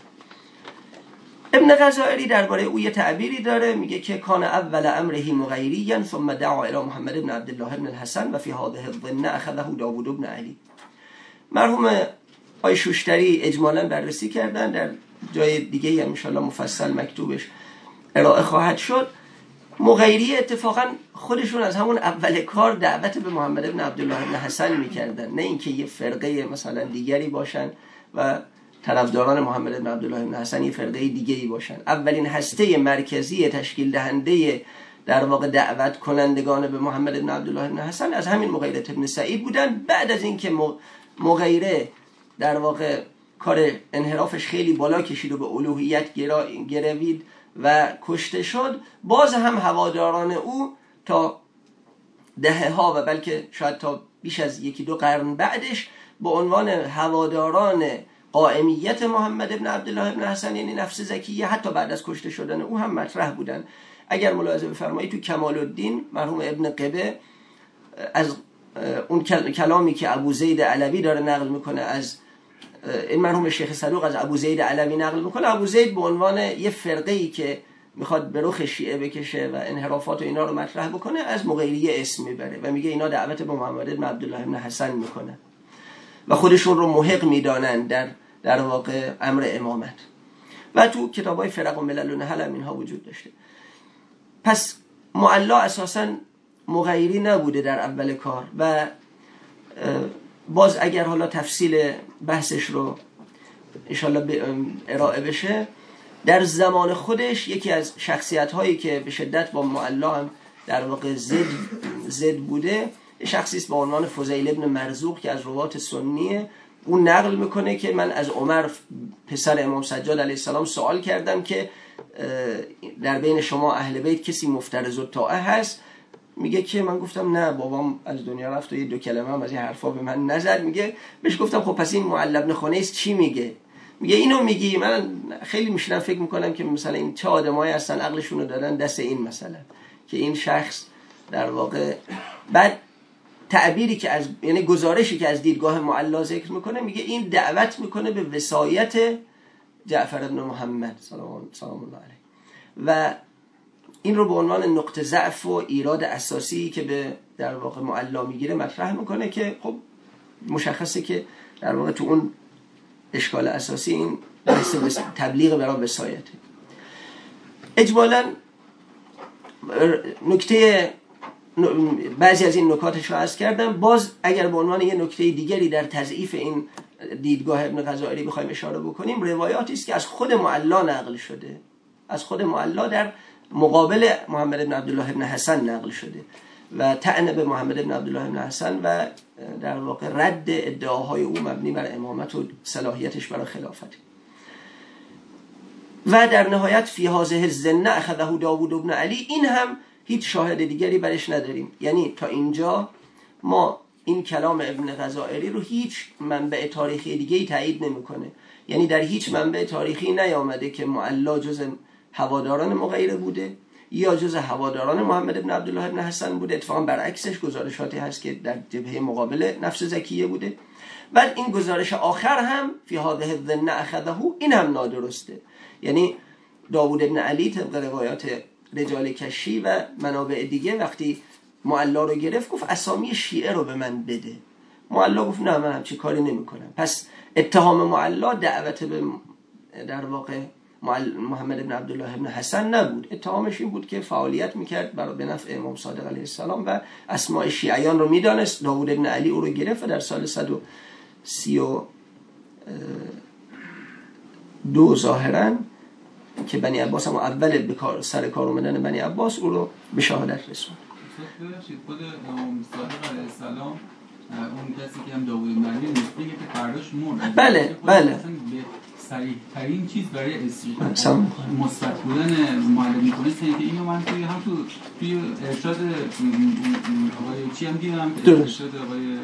ابن غزائری درباره او یه تعبیری داره میگه که کان اول امره مغیریا ثم دعا الى محمد ابن عبدالله ابن الحسن و فی هذه الظنه اخذه داوود ابن علی. مرحوم آی شوشتری اجمالا بررسی کردن در جای دیگه هم انشالله مفصل مکتوبش ارائه خواهد شد. مغیری اتفاقا خودشون از همون اول کار دعوت به محمد ابن عبدالله ابن حسن می‌کردن. نه اینکه یه فرقه مثلا دیگری باشن و طرفداران محمد ابن عبدالله ابن حسن یه فرقه دیگه ای باشن. اولین هسته مرکزی تشکیل دهنده در واقع دعوت کنندگان به محمد ابن عبدالله ابن حسن از همین مغیرت ابن سعید بودن. بعد از اینکه مغیره در واقع کار انحرافش خیلی بالا کشید و به الوهیت گروید و کشته شد. باز هم هواداران او تا دهه ها و بلکه شاید تا بیش از یکی دو قرن بعدش به عنوان هواداران قائمیت محمد ابن عبدالله ابن حسن یعنی نفس زکیه حتی بعد از کشته شدن او هم مطرح بودن. اگر ملاحظه بفرمایید تو کمال الدین مرحوم ابن قبه از اون کلامی که ابو زید علوی داره نقل می‌کنه از این مرحوم شیخ صدوق از ابو زید علوی نقل می‌کنه. ابو زید به عنوان یه فرقه ای که می‌خواد به رخ شیعه بکشه و انحرافات و اینا رو مطرح بکنه از مغیریه اسم می‌بره و میگه اینا دعوت به محمد بن عبدالله بن حسن می‌کنه و خودشون رو محق می‌دانن در در واقع امر امامت. و تو کتاب های فرق و ملل و نهل هم اینها وجود داشته. پس معلا اساسا مغیری نبوده در اول کار و باز اگر حالا تفصیل بحثش رو انشالله ارائه بشه در زمان خودش یکی از شخصیت هایی که به شدت با معلا هم در واقع زد, زد بوده شخصی است با عنوان فضیل ابن مرزوق که از روات سنیه. اون نقل می‌کنه که من از عمر پسر امام سجاد علیه السلام سوال کردم که در بین شما اهل بیت کسی مفترض و هست؟ میگه که من گفتم نه بابام از دنیا رفت و یه دو کلمه هم از این حرفا به من نزد. میگه بهش گفتم خب پس این معلب خانه است چی میگه؟ میگه اینو میگی. من خیلی میشنم فکر می‌کنم که مثلا این چه آدمایی هستن عقلشون رو دادن دست این مثلا که این شخص در واقع بعد تعبیری که از یعنی گزارشی که از دیدگاه معلا ذکر می‌کنه میگه این دعوت می‌کنه به وصایت جعفر بن محمد سلام الله علیه و این رو به عنوان نقطه ضعف و ایراد اساسی که به در واقع معلا می‌گیره مطرح می‌کنه که خب مشخصه که در واقع تو اون اشکال اساسی این تبلیغ برای وسایته اجمالا نکته بعضی از این نکاتش رو از کردم. باز اگر به عنوان یه نکته دیگری در تضعیف این دیدگاه ابن غزائری بخوایم اشاره بکنیم روایاتی است که از خود معلا نقل شده. از خود معلا در مقابل محمد بن عبدالله بن حسن نقل شده و تعنه به محمد بن عبدالله بن حسن و در واقع رد ادعاهای او مبنی بر امامت و صلاحیتش برای خلافت. و در نهایت فی هازه الزنه اخذه داوود ابن علی. این هم هیچ شاهد دیگری برش نداریم. یعنی تا اینجا ما این کلام ابن غزائری رو هیچ منبع تاریخی دیگه ای تایید نمی‌کنه. یعنی در هیچ منبع تاریخی نیامده که معلا جز هواداران مغیره بوده. یا جز هواداران محمد ابن عبدالله ابن حسن بوده. اتفاقا برعکسش گزارشاتی هست که در جبهه مقابل نفس زکیه بوده. بعد این گزارش آخر هم فی هذه الظن اخذه این هم نادرسته. یعنی داوود ابن علی طبق روایات رجال کشی و منابع دیگه وقتی معلا رو گرفت گفت اسامی شیعه رو به من بده. معلا گفت نه من همچی کاری نمی‌کنم. پس اتهام معلا دعوت به در واقع محمد ابن عبدالله ابن حسن نبود. اتهامش این بود که فعالیت می‌کرد برای به نفع امام صادق علیه السلام و اسماء شیعیان رو می‌دانست. داوود ابن علی او رو گرفت و در سال 130 دو ظاهرا که بنی عباس هم اول به سر کار اومدن بنی عباس او رو به شهادت رسوند. خود امام صادق علیه السلام اون کسی که هم داوود بن علی میگه که فرداش مرد. بله بله. سریع ترین چیز برای مثبت بودن معلم می‌کنه که اینو من توی هم تو توی ارشاد آقای چی هم دیدم؟ ارشاد آقای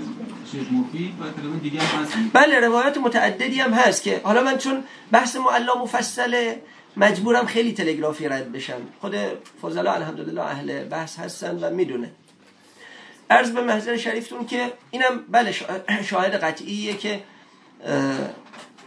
شیخ مفید و تقریبا دیگه هم هست. بله روایات متعددی هم هست که حالا من چون بحث معلا مفصله مجبورم خیلی تلگرافی رد بشم. خود فضلا الحمدلله اهل بحث هستن و می‌دونه. عرض به محضر شریفتون که اینم بله شاهد قطعیه که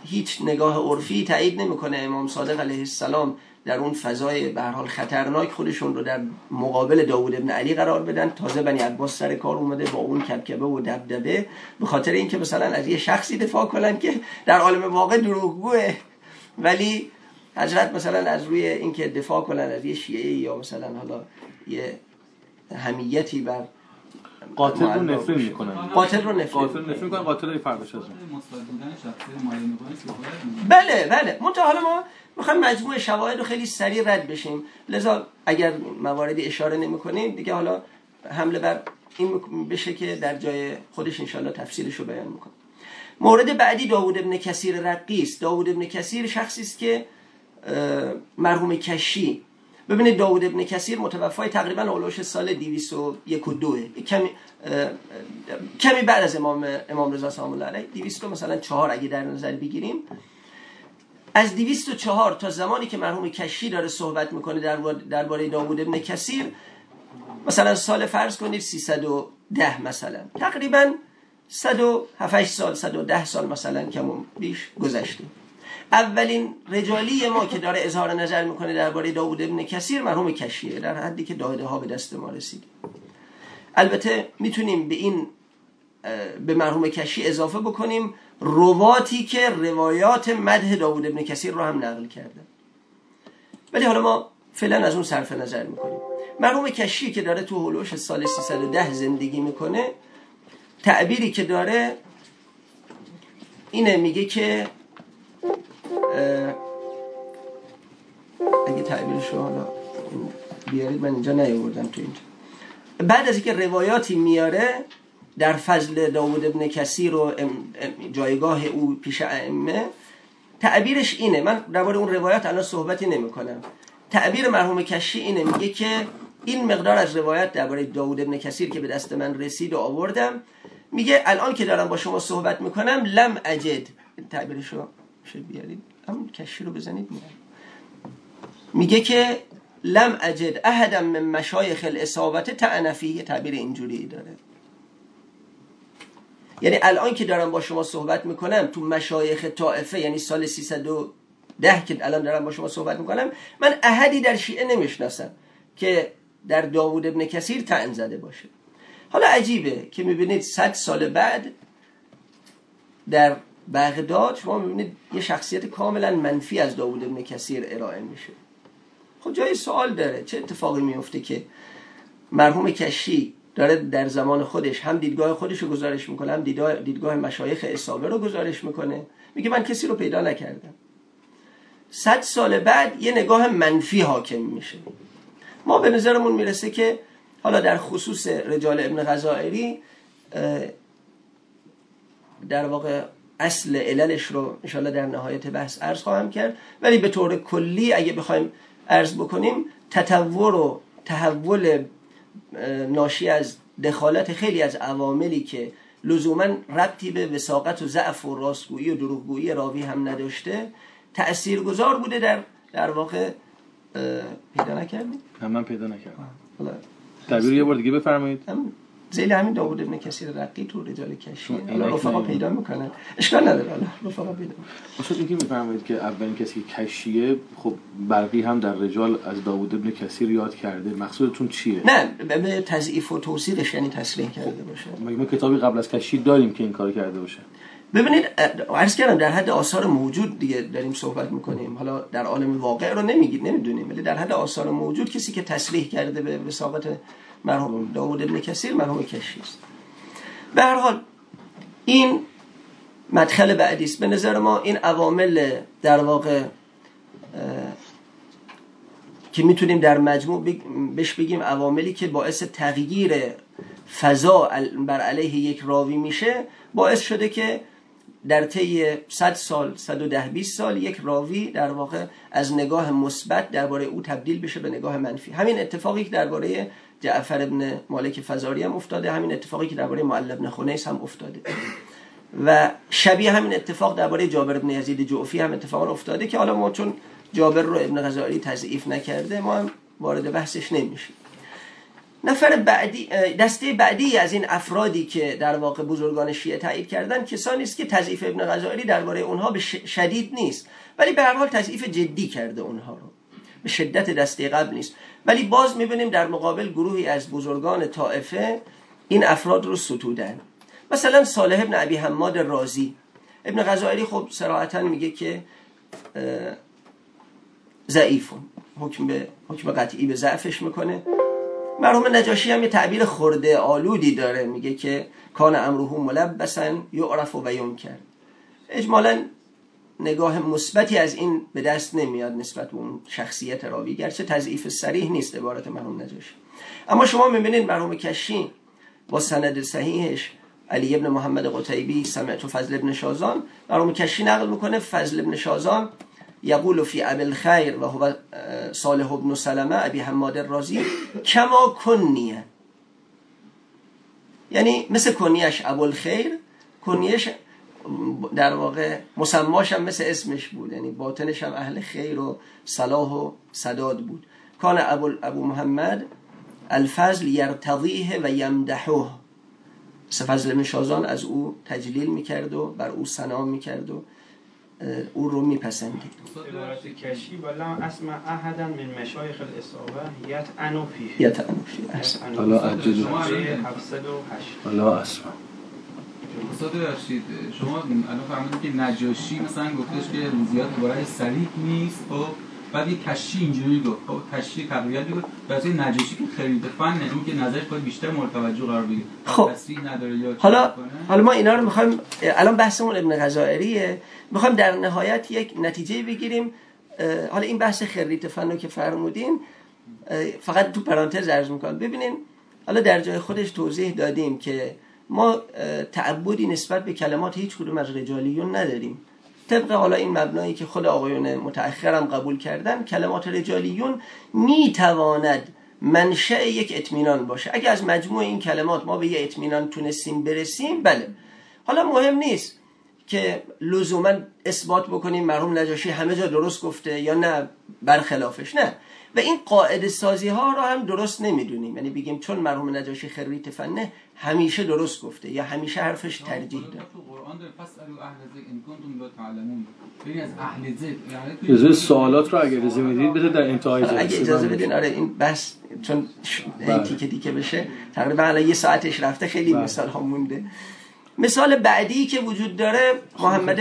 هیچ نگاه عرفی تایید نمی‌کنه. امام صادق علیه السلام در اون فضای به حال خطرناک خودشون رو در مقابل داوود ابن علی قرار بدن. تازه بنی عباس سر کار اومده با اون کبکبه و دبدبه. به خاطر اینکه مثلا از یه شخصی دفاع کنن که در عالم واقع دروغگوه. ولی حضرت مثلا از روی اینکه دفاع کنن از یه شیعه یا مثلا حالا یه همیتی بر قاتل رو نفرین می‌کنن قاتل رو نفرین قاتل نفرین می‌کنن قاتل رو فرقش بله بله. منتها حالا ما می‌خوایم مجموع شواهد رو خیلی سریع رد بشیم. لذا اگر مواردی اشاره نمی‌کنیم دیگه حالا حمله بر این بشه که در جای خودش انشالله تفصیلش رو بیان می‌کنه. مورد بعدی داوود ابن کثیر رقی است داوود ابن کثیر شخصی است که مرحوم کشی ببینید داوود ابن کثیر متوفای تقریبا اولوش سال 201 و 2 کمی کمی بعد از امام امام رضا سلام الله علیه 200 مثلا 4 اگه در نظر بگیریم. از 204 تا زمانی که مرحوم کشی داره صحبت می‌کنه در درباره داوود ابن کثیر مثلا سال فرض کنید 310 مثلا. تقریبا 107 سال 110 سال مثلا کمون بیش گذشته. اولین رجالی ما که داره اظهار نظر می‌کنه درباره داوود ابن کثیر مرحوم کشیه در حدی که داده ها به دست ما رسید البته می‌تونیم به این به مرحوم کشی اضافه بکنیم رواتی که روایات مده داوود ابن کثیر رو هم نقل کرده. ولی حالا ما فعلا از اون صرف نظر می‌کنیم. مرحوم کشی که داره تو هلوش سال 310 زندگی می‌کنه تعبیری که داره اینه میگه که اگه تعبیرش رو حالا بیارید من اینجا نیاوردم تو اینجا. بعد از اینکه روایاتی میاره در فضل داوود ابن کثیر و جایگاه او پیش ائمه تعبیرش اینه. من درباره اون روایات الان صحبتی نمی کنم تعبیر مرحوم کشی اینه میگه که این مقدار از روایت درباره داوود ابن کثیر که به دست من رسید و آوردم میگه الان که دارم با شما صحبت می‌کنم لم اجد. تعبیرش رو بیارید. همون کشی رو بزنید میگه که لم اجد احدا من مشایخ الاصابت تعنفی یه تعبیر اینجوری داره. یعنی الان که دارم با شما صحبت می‌کنم تو مشایخ طائفه یعنی سال 310 که الان دارم با شما صحبت می‌کنم من احدی در شیعه نمی‌شناسم که در داوود ابن کثیر تعن زده باشه. حالا عجیبه که می‌بینید صد سال بعد در بغداد شما می‌بینید یه شخصیت کاملا منفی از داوود ابن کثیر ارائه میشه. خب جای سوال داره چه اتفاقی میفته که مرحوم کشی داره در زمان خودش هم دیدگاه خودش رو گزارش می‌کنه هم دیدگاه, مشایخ اصابه رو گزارش می‌کنه؟ میگه من کسی رو پیدا نکردم. صد سال بعد یه نگاه منفی حاکم میشه. ما به نظرمون می‌رسه که حالا در خصوص رجال ابن غزائری در واقع اصل عللش رو انشاءالله در نهایت بحث عرض خواهم کرد. ولی به طور کلی اگه بخوایم عرض بکنیم تطور و تحول ناشی از دخالت خیلی از عواملی که لزوما ربطی به وساقت و ضعف و راستگویی و دروغگویی راوی هم نداشته تاثیرگذار بوده در در واقع پیدا نکردیم؟ من پیدا نکردم. تعبیر یه بار دیگه بفرمایید. زیل همین داوود ابن کثیر رقی تو رجال کشی. حالا رفقا پیدا می‌کنن. اشکال نداره حالا رفقا پیدا اصلا اینکه میفرمایید که اولین کسی که کشیه خب برقی هم در رجال از داوود ابن کثیر یاد کرده. مقصودتون چیه؟ نه به تضعیف و توصیلش یعنی تصریح کرده باشه. مگه ما کتابی قبل از کشی داریم که این کار کرده باشه؟ ببینید عرض کردم در حد آثار موجود دیگه داریم صحبت می‌کنیم. حالا در عالم واقع رو نمیگید نمی‌دونیم ولی در حد آثار موجود کسی که تصریح کرده به وساقت مرحوم داود ابن کثیر مرحوم کشی است. به هر حال این مدخل بعدی است. به نظر ما این عوامل در واقع که می‌تونیم در مجموع بهش بگیم عواملی که باعث تغییر فضا بر علیه یک راوی میشه باعث شده که در طی 100 سال 110 20 سال یک راوی در واقع از نگاه مثبت درباره او تبدیل بشه به نگاه منفی. همین اتفاقی که درباره جعفر ابن مالک فزاری هم افتاده. همین اتفاقی که درباره معل ابن خنیس هم افتاده. و شبیه همین اتفاق درباره جابر ابن یزید جعفی هم اتفاق افتاده که حالا ما چون جابر رو ابن غزالی تضعیف نکرده ما هم وارد بحثش نمیشیم. نفر بعدی دسته بعدی از این افرادی که در واقع بزرگان شیعه تایید کردن کسانی است که تضعیف ابن غزالی درباره اونها به شدید نیست. ولی به هر حال تضعیف جدی کرده اونها رو. به شدت دسته قبل نیست. ولی باز می‌بینیم در مقابل گروهی از بزرگان طائفه این افراد رو ستودن. مثلا صالح ابن ابی حماد رازی. ابن غزالی خب سراحتا میگه که ضعیف حکم به حکم قطعی به ضعفش می‌کنه. مرحوم نجاشی هم یه تعبیر خورده آلودی داره. میگه که کان امروه ملبسن یعرف و کرد اجمالا نگاه مثبتی از این به دست نمیاد نسبت به اون شخصیت راوی گرچه تضعیف سریح نیست عبارت مرحوم نجاشی. اما شما می‌بینید مرحوم کشی با سند صحیحش علی ابن محمد قطیبی سمعت و فضل ابن شازان. مرحوم کشی نقل می‌کنه فضل ابن شازان یقول فی ابل خیر و هو صالح ابن سلمه ابی حماد رازی کما کنیه. یعنی مثل کنیش ابو خیر کنیش در واقع مسماش هم مثل اسمش بود. یعنی باطنش هم اهل خیر و صلاح و صداد بود. کان ابو, ابو محمد الفضل یرتضیه و یمدحوه. فضل بن شازان از او تجلیل می‌کرد و بر او سنا می‌کرد و او رو میپسندید. عبارت کشی بالا اسم احدا من مشایخ الاصابه یتعنو فیه. یتعنو فیه. حالا عجل حالا اسم. استاد ببخشید شما الان فرمودید که نجاشی مثلا گفتش که زیاد عبارت سریع نیست خب؟ بعد یه کشی اینجوری گفت. خب کشی تقریبا گفت واسه نجاشی که خرید فن این که نظرش باید بیشتر مورد توجه قرار بگیره. خب. نداره یا حالا حالا ما اینا رو می‌خوایم الان بحثمون ابن غزائریه می‌خوایم در نهایت یک نتیجه بگیریم. حالا این بحث خرید فن رو که فرمودین فقط تو پرانتز عرض می‌کنم. ببینین حالا در جای خودش توضیح دادیم که ما تعبدی نسبت به کلمات هیچ کدوم از رجالیون نداریم. طبق حالا این مبنایی که خود آقایون متأخرم قبول کردن کلمات رجالیون می‌تواند منشأ یک اطمینان باشه. اگه از مجموع این کلمات ما به یه اطمینان تونستیم برسیم بله. حالا مهم نیست که لزوما اثبات بکنیم مرحوم نجاشی همه جا درست گفته یا نه برخلافش نه. و این قاعده سازی ها رو هم درست نمی‌دونیم. یعنی بگیم چون مرحوم نجاشی خریت فنه همیشه درست گفته یا همیشه حرفش ترجیح داره اجازه سوالات رو اگر اجازه می‌دید بده در انتهای جلسه اگه اجازه بدین آره این بحث چون این بله. تیکه تیکه بشه تقریبا الان یه ساعتش رفته خیلی بله. مثال ها مونده. مثال بعدی که وجود داره محمد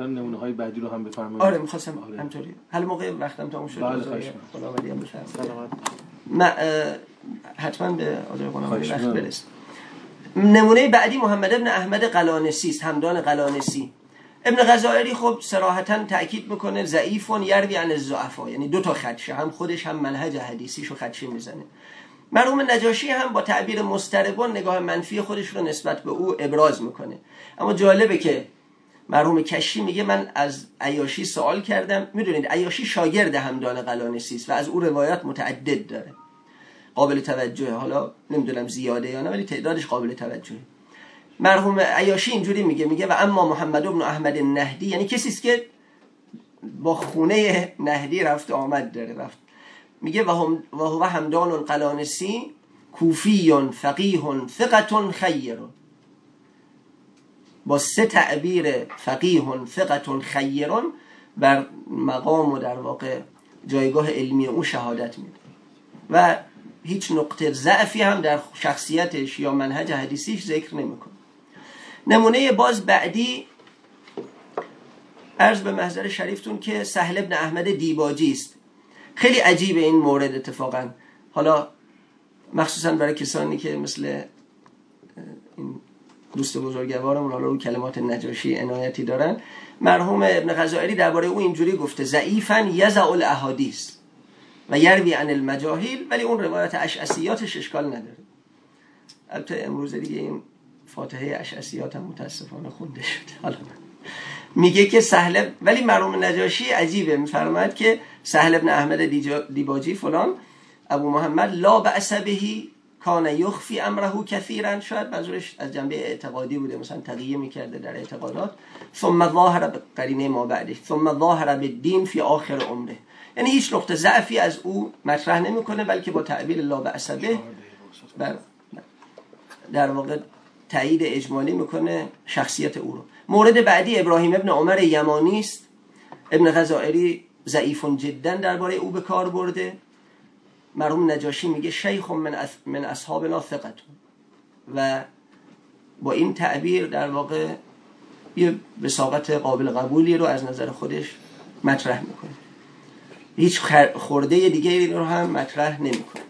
نمونه های بعدی رو هم بفرمایید. آره می‌خواستم آره. همطوری. حالا موقع وقتم تموم شد بله خداوندی هم ما حتما به آقای قناولی وقت برسیم نمونه بعدی محمد ابن احمد قلانسی است همدان قلانسی. ابن غزائری خب سراحتا تاکید می‌کنه ضعیفون یروی عن الضعفا. یعنی دو تا خدشه هم خودش هم منهج حدیثیشو خدشه می‌زنه. مرحوم نجاشی هم با تعبیر مستربان نگاه منفی خودش رو نسبت به او ابراز می‌کنه. اما جالبه که مرحوم کشی میگه من از عیاشی سوال کردم. می‌دونید عیاشی شاگرد همدان قلانسی است و از او روایات متعدد داره. قابل توجهه. حالا نمی‌دونم زیاده یا نه ولی تعدادش قابل توجهه. مرحوم عیاشی اینجوری میگه میگه و اما محمد ابن احمد نهدی یعنی کسی است که با خونه نهدی رفت آمد داره رفت میگه و هو همدان قلانسی کوفی فقیه ثقت خیر با سه تعبیر فقیه ثقت خیرون بر مقام و در واقع جایگاه علمی او شهادت میده. و هیچ نقطه ضعفی هم در شخصیتش یا منهج حدیثیش ذکر نمی‌کنه. نمونه باز بعدی عرض به محضر شریفتون که سهل ابن احمد دیباجی است. خیلی عجیب این مورد اتفاقا. حالا مخصوصا برای کسانی که مثل این دوست بزرگوارمون حالا رو کلمات نجاشی عنایتی دارن مرحوم ابن غزائری درباره او اینجوری گفته ضعیفا یزع الاحادیث و یروی عن المجاهیل ولی اون روایت اشعسیاتش اشکال نداره. البته امروز دیگه این فاتحه اشعسیات هم متاسفانه خونده شده. حالا میگه که سهل ولی مرحوم نجاشی عجیبه. میفرماید که سهل ابن احمد دیباجی فلان. ابو محمد لا بهی کان یخفی امره کثیرا شاید منظورش از جنبه اعتقادی بوده مثلا تقیه می‌کرده در اعتقادات. ثم ظاهر قرینه ما بعدش. ثم ظاهر دین فی آخر عمره. یعنی هیچ نقطه ضعفی از او مطرح نمی‌کنه بلکه با تعبیر لا بر در واقع تایید اجمالی می‌کنه شخصیت او رو. مورد بعدی ابراهیم ابن عمر یمانی است. ابن غزائری ضعیف جدا درباره او به کار برده. مرحوم نجاشی میگه شیخ من, من اصحابنا ثقتون و با این تعبیر در واقع یه وساقت قابل قبولی رو از نظر خودش مطرح می‌کنه. هیچ خورده دیگه رو هم مطرح نمی‌کنه.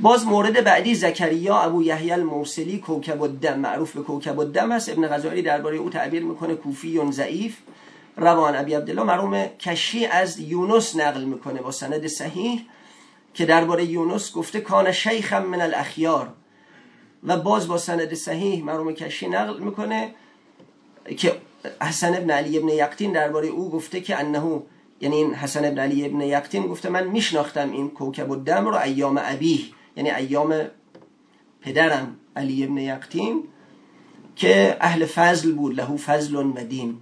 باز مورد بعدی زکریا ابو یحیی الموصلی کوکب الدم. معروف به کوکب الدم هست. ابن غزالی درباره او تعبیر می‌کنه. کوفی ضعیف. روان ابی عبدالله مرحوم کشی از یونس نقل می‌کنه با سند صحیح که درباره یونس گفته کان شیخم من الاخیار. و باز با سند صحیح مرحوم کشی نقل می‌کنه که حسن ابن علی ابن یقتین درباره او گفته که انه یعنی این حسن ابن علی ابن یقتین گفته من میشناختم این کوکب و دم رو ایام ابیه. یعنی ایام پدرم علی ابن یقتین که اهل فضل بود لهو فضل و دین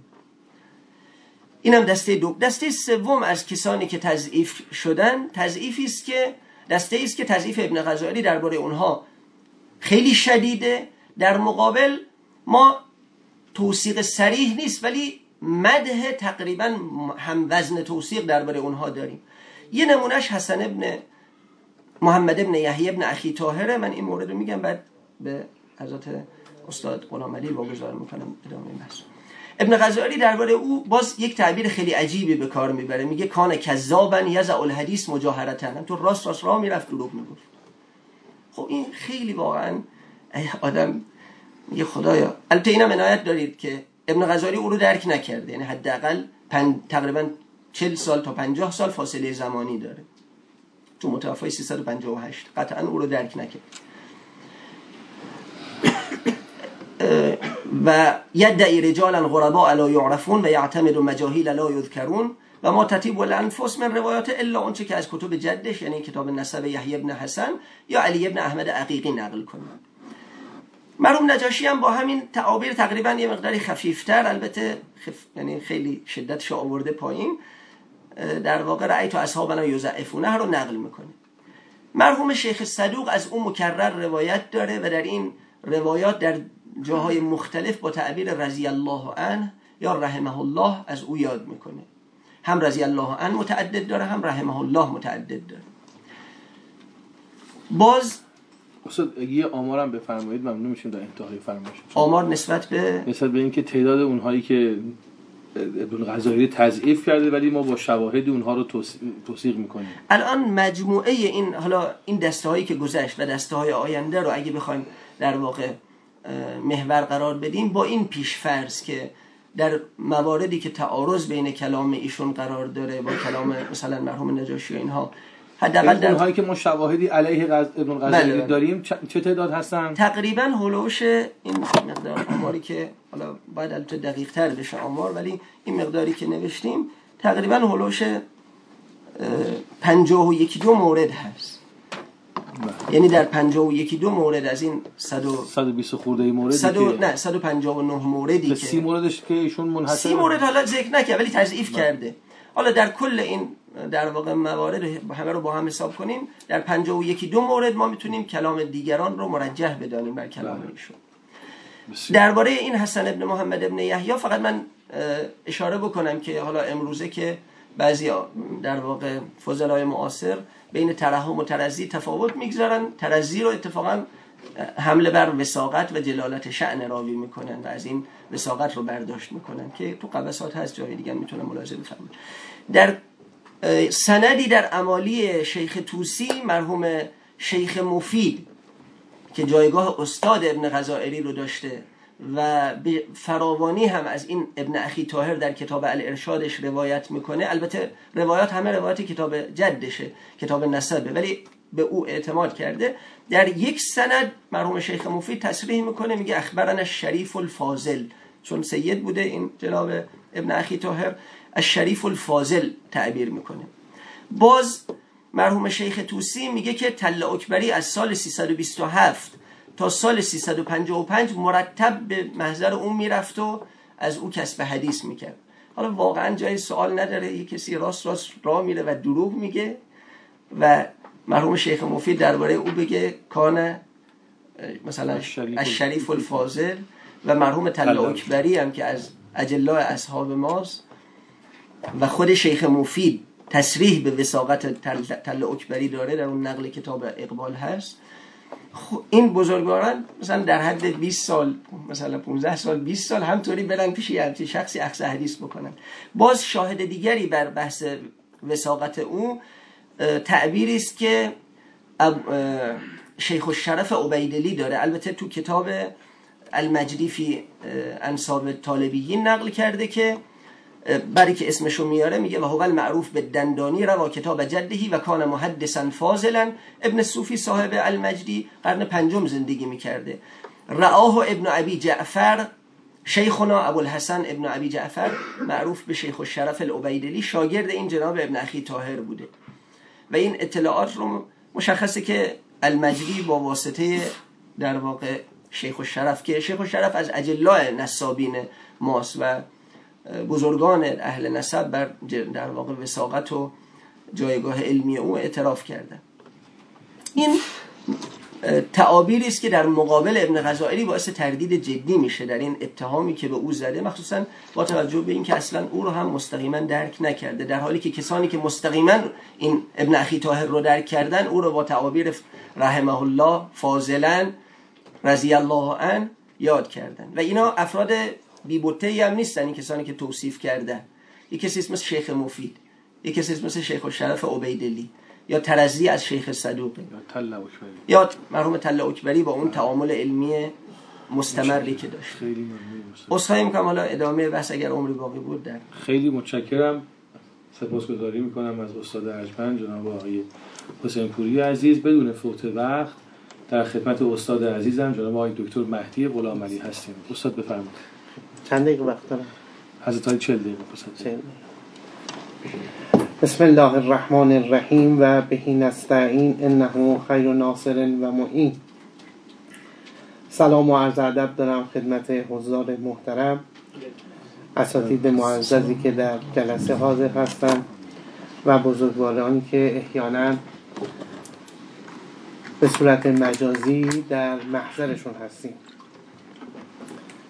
اینم دسته دو. دسته سوم از کسانی که تضعیف شدن تضعیفی است که دسته است که تضعیف ابن غزالی درباره اونها خیلی شدیده. در مقابل ما توصیق سریح نیست ولی مده تقریبا هم وزن توصیق درباره اونها داریم. یه نمونهش حسن ابن محمد ابن یحیی ابن اخی طاهره. من این مورد رو میگم بعد به حضرت استاد غلام علی واگذار می‌کنم ادامه بحث. ابن غزالی درباره او باز یک تعبیر خیلی عجیبی به کار می‌بره. میگه کان کذابن یزع الحدیث مجاهرتن. تو راست راست راه می‌رفت دروغ می‌گفت. خب این خیلی واقعا آدم میگه خدایا. البته اینم عنایت دارید که ابن غزالی او رو درک نکرده. یعنی حداقل تقریبا 40 سال تا 50 سال فاصله زمانی داره. تو متوفای 358 قطعا او رو درک نکرد. و یدعی رجالا غربا الا یعرفون و یعتمد مجاهیل لا یذکرون و ما تطیب الانفس من روایات الا اونچه که از کتب جدش یعنی کتاب نسب یحیی ابن حسن یا علی ابن احمد عقیقی نقل کنه مرحوم نجاشی هم با همین تعابیر تقریبا یه مقداری خفیفتر البته خف... یعنی خیلی شدتش آورده پایین. در واقع رأی تو اصحابنا یوزعفونه رو نقل می‌کنه. مرحوم شیخ صدوق از اون مکرر روایت داره و در این روایات در جاهای مختلف با تعبیر رضی الله عنه یا رحمه الله از او یاد می‌کنه. هم رضی الله عنه متعدد داره هم رحمه الله متعدد داره. باز استاد یه آمارم بفرمایید ممنون میشیم در انتهای فرمایش آمار نسبت به نسبت به اینکه تعداد اونهایی که ابن غزالی تضعیف کرده ولی ما با شواهد اونها رو توصیق می‌کنیم. الان مجموعه این حالا این دسته هایی که گذشت و دسته های آینده رو اگه بخوایم در واقع محور قرار بدیم با این پیش فرض که در مواردی که تعارض بین کلام ایشون قرار داره با کلام مثلا مرحوم نجاشی و اینها حداقل در اونهایی که ما شواهدی علیه غز... ابن غزالی بله. داریم چه تعداد هستن تقریبا هولوش این مقدار آماری که حالا باید البته دقیق تر بشه آمار ولی این مقداری که نوشتیم تقریبا هولوش پنجاه و یکی دو مورد هست بله. یعنی در 51 دو مورد از این 100 120 خورده موردی صد و... نه 159 موردی که 30 موردش که ایشون منحصر 30 مورد حالا ذکر نکرد ولی تضعیف بله. کرده حالا در کل این در واقع موارد همه رو با هم حساب کنیم در 51 دو مورد ما می‌تونیم کلام دیگران رو مرجح بدانیم بر کلام بله. ایشون درباره این حسن ابن محمد ابن یحیی فقط من اشاره بکنم که حالا امروزه که بعضی در واقع فضلای معاصر بین ترحم و ترزی تفاوت می‌گذارن. ترزی رو اتفاقا حمله بر وساقت و جلالت شعن راوی می‌کنن و از این وساقت رو برداشت می‌کنن که تو قبسات هست جای دیگه می‌تونن ملاحظه بفرمایید. در سندی در عمالی شیخ توسی مرحوم شیخ مفید که جایگاه استاد ابن غزائری رو داشته و به فراوانی هم از این ابن اخی تاهر در کتاب الارشادش روایت می‌کنه. البته روایات همه روایت کتاب جدشه کتاب نسبه ولی به او اعتماد کرده. در یک سند مرحوم شیخ مفید تصریح می‌کنه میگه اخبرن شریف الفاضل. چون سید بوده این جناب ابن اخی تاهر از شریف الفاضل تعبیر می‌کنه. باز مرحوم شیخ توسی میگه که تل اکبری از سال 327 تا سال 355 مرتب به محضر اون می‌رفت و از او کسب حدیث می‌کرد. حالا واقعا جای سوال نداره یه کسی راست راست راه میره و دروغ میگه و مرحوم شیخ مفید درباره او بگه کان مثلا شریف الفاضل. و مرحوم تل اکبری هم که از اجلا اصحاب ماست و خود شیخ مفید تصریح به وساقت تل اکبری داره در اون نقل کتاب اقبال هست. این بزرگواران مثلا در حد 20 سال مثلا 15 سال 20 سال همطوری برن پیش یه شخصی اخذ حدیث بکنن. باز شاهد دیگری بر بحث وساقت او تعبیری است که شیخ الشرف عبیدلی داره. البته تو کتاب المجدی فی انصاب طالبیین نقل کرده که برای که اسمشو میاره میگه و هو المعروف به دندانی روا کتاب جدهی و کان محدثا فاضلا. ابن صوفی صاحب المجدی قرن پنجم زندگی می‌کرده. رعاه ابن ابی جعفر شیخنا ابو الحسن ابن ابی جعفر. معروف به شیخ الشرف العبیدلی شاگرد این جناب ابن اخی طاهر بوده. و این اطلاعات رو مشخصه که المجدی با واسطه در واقع شیخ الشرف که شیخ الشرف از اجلاء نصابین ماست و بزرگان اهل نسب بر در واقع وساقت و جایگاه علمی او اعتراف کردن. این تعابیری است که در مقابل ابن غزائری باعث تردید جدی میشه در این اتهامی که به او زده مخصوصا با توجه به اینکه اصلا او رو هم مستقیما درک نکرده در حالی که کسانی که مستقیما این ابن اخی طاهر رو درک کردن او رو با تعابیر رحمه الله فاضلا رضی الله عنه یاد کردن. و اینا افراد بی هم نیستن این کسانی که توصیف کردن. یک کسی اسم شیخ مفید یک کسی اسم شیخ شرف عبیدلی یا ترزی از شیخ صدوق. یا مرحوم تل اکبری با اون تعامل علمی مستمری که داشت. خیلی ممنون. می‌کنم. حالا ادامه بحث اگر عمری باقی بود در خیلی متشکرم. سپاسگزاری می‌کنم از استاد ارجمند جناب آقای حسین پوری عزیز. بدون فوت وقت در خدمت استاد عزیزم جناب آقای دکتر مهدی غلامعلی هستیم. استاد بفرمایید. چند دقیقه وقت دارم؟ حضرت های چل دقیقه بسم الله الرحمن الرحیم و بهی نستعین انه خیر ناصر و معین. سلام و عرض ادب دارم خدمت حضار محترم. اساتید معززی که در جلسه حاضر هستند و بزرگوارانی که احیانا به صورت مجازی در محضرشون هستیم.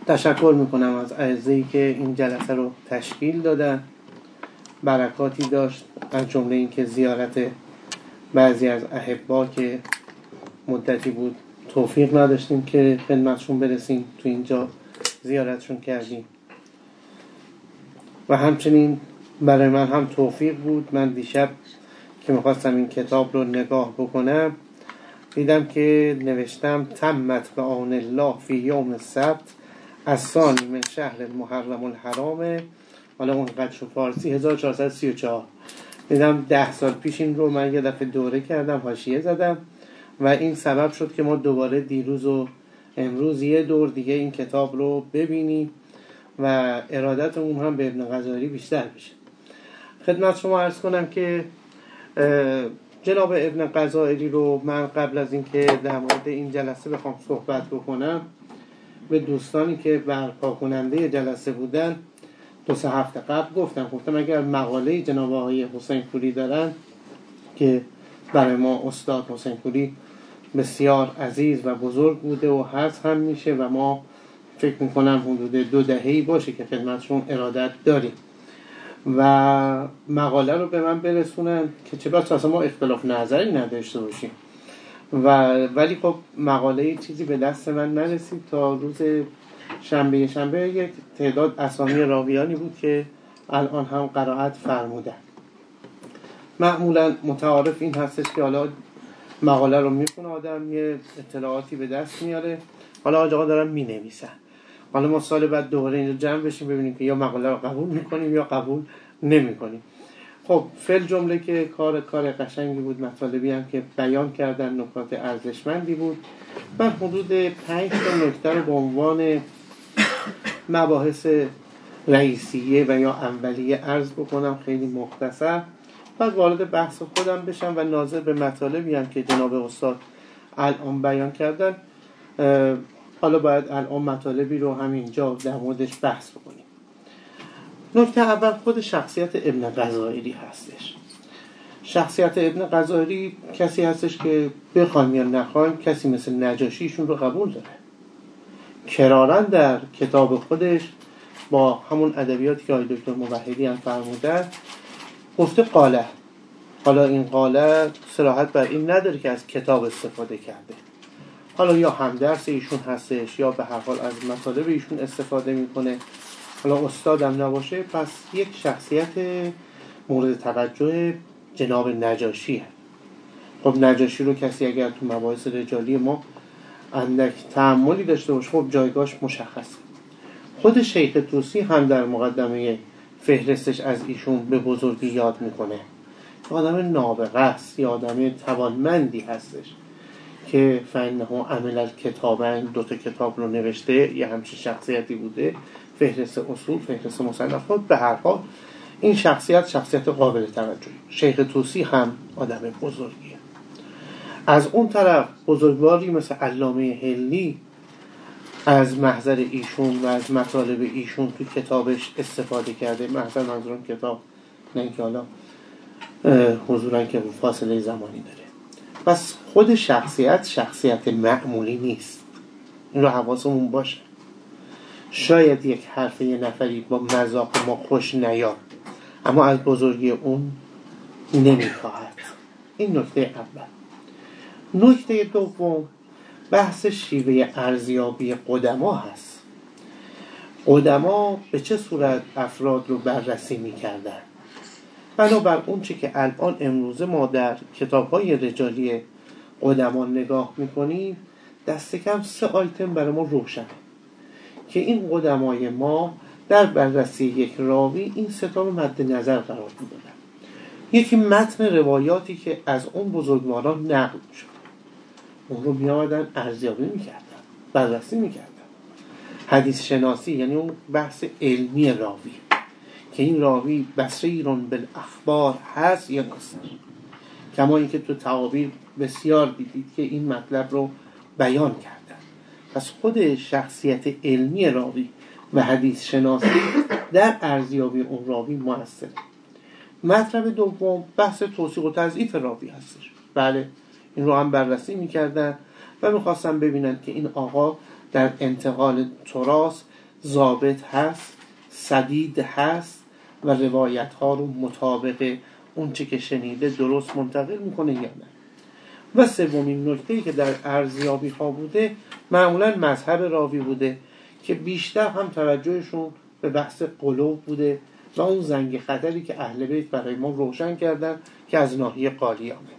تشکر می‌کنم از اعضایی که این جلسه رو تشکیل دادن برکاتی داشت از جمله اینکه زیارت بعضی از احبا که مدتی بود توفیق نداشتیم که خدمتشون برسیم تو اینجا زیارتشون کردیم. و همچنین برای من هم توفیق بود. من دیشب که می‌خواستم این کتاب رو نگاه بکنم دیدم که نوشتم تمت به آن الله فی یوم سبت از من شهر محرم الحرامه حالا اون قدش فارسی 1434 دیدم ده سال پیش این رو من یه دفعه دوره کردم حاشیه زدم و این سبب شد که ما دوباره دیروز و امروز یه دور دیگه این کتاب رو ببینیم و ارادتمون هم به ابن غزاری بیشتر بشه. خدمت شما عرض کنم که جناب ابن قضائری رو من قبل از اینکه در مورد این جلسه بخوام صحبت بکنم به دوستانی که برپا کننده جلسه بودن دو سه هفته قبل گفتم گفتم اگر مقاله جناب آقای حسین پوری دارن که برای ما استاد حسین پوری بسیار عزیز و بزرگ بوده و هست هم میشه و ما فکر می‌کنم حدود دو دههی باشه که خدمتشون ارادت داریم. و مقاله رو به من برسونن که چه اصلا ما اختلاف نظری نداشته باشیم. و ولی خب مقاله چیزی به دست من نرسید تا روز شنبه شنبه یک تعداد اسامی راویانی بود که الان هم قرائت فرمودن. معمولا متعارف این هستش که حالا مقاله رو می‌خونه آدم یه اطلاعاتی به دست میاره. حالا آقا دارن می نویسن حالا ما سال بعد دوباره اینجا جمع بشیم ببینیم که یا مقاله رو قبول می‌کنیم یا قبول نمی‌کنیم. خب فل جمله که کار کار قشنگی بود مطالبی هم که بیان کردن نکات ارزشمندی بود. من حدود پنج تا نکته رو به عنوان مباحث رئیسیه و یا اولیه عرض بکنم خیلی مختصر. بعد وارد بحث خودم بشم و ناظر به مطالبی هم که جناب استاد الان بیان کردن. حالا باید الان مطالبی رو همینجا در موردش بحث بکنیم. نکته اول خود شخصیت ابن غزائری هستش. شخصیت ابن غزائری کسی هستش که بخوایم یا نخوایم کسی مثل نجاشیشون رو قبول داره. کرارن در کتاب خودش با همون ادبیاتی که آقای دکتر موحدی هم فرمودن گفته قاله. حالا این قاله سراحت بر این نداره که از کتاب استفاده کرده. حالا یا همدرس ایشون هستش یا به هر حال از مطالب ایشون استفاده می‌کنه. حالا استادم نباشه پس یک شخصیت مورد توجه جناب نجاشیه خب نجاشی رو کسی اگر تو مباحث رجالی ما اندک تعملی داشته باشه خب جایگاهش مشخصه. خود شیخ توسی هم در مقدمه فهرستش از ایشون به بزرگی یاد می‌کنه. آدم نابغه است یا آدم توانمندی هستش که فنه عمل کتابن دو تا کتاب رو نوشته یه همچین شخصیتی بوده. فهرست اصول فهرست مصنفات به هر حال این شخصیت شخصیت قابل توجه شیخ توسی هم آدم بزرگیه. از اون طرف بزرگواری مثل علامه هلی از محضر ایشون و از مطالب ایشون تو کتابش استفاده کرده. محضر منظورم کتاب نه اینکه حالا حضورن که فاصله زمانی داره. پس خود شخصیت شخصیت معمولی نیست. این رو حواسمون باشه. شاید یک حرف یه نفری با مذاق ما خوش نیاد. اما از بزرگی اون نمی‌خواهد. این نکته اول. نکته دوم بحث شیوه ارزیابی قدما هست. قدما به چه صورت افراد رو بررسی می‌کردن؟ بنابر اون چی که الان امروزه ما در کتاب های رجالی قدمان نگاه می‌کنیم دست کم سه آیتم برای ما روشنه که این قدمای ما در بررسی یک راوی این ستا رو مد نظر قرار می‌دادن. یکی متن روایاتی که از اون بزرگواران نقل شد اون رو میآمدن ارزیابی می‌کردن بررسی می‌کردن. حدیث شناسی یعنی اون بحث علمی راوی که این راوی بصیرون بالاخبار هست یا نیست؟ کما اینکه تو تعابیر بسیار دیدید که این مطلب رو بیان کردن پس خود شخصیت علمی راوی و حدیث شناسی در ارزیابی اون راوی موثر مطلب دوم بحث توصیق و تضعیف راوی هستش. بله این رو هم بررسی می‌کردن و می‌خواستم ببینن که این آقا در انتقال تراس ضابط هست صدید هست و روایت ها رو مطابق اون چه که شنیده درست منتقل می‌کنه یا نه. و سومین نکته که در ارزیابی ها بوده معمولا مذهب راوی بوده که بیشتر هم توجهشون به بحث قلوب بوده و اون زنگ خطری که اهل بیت برای ما روشن کردن که از ناحیه قالیامه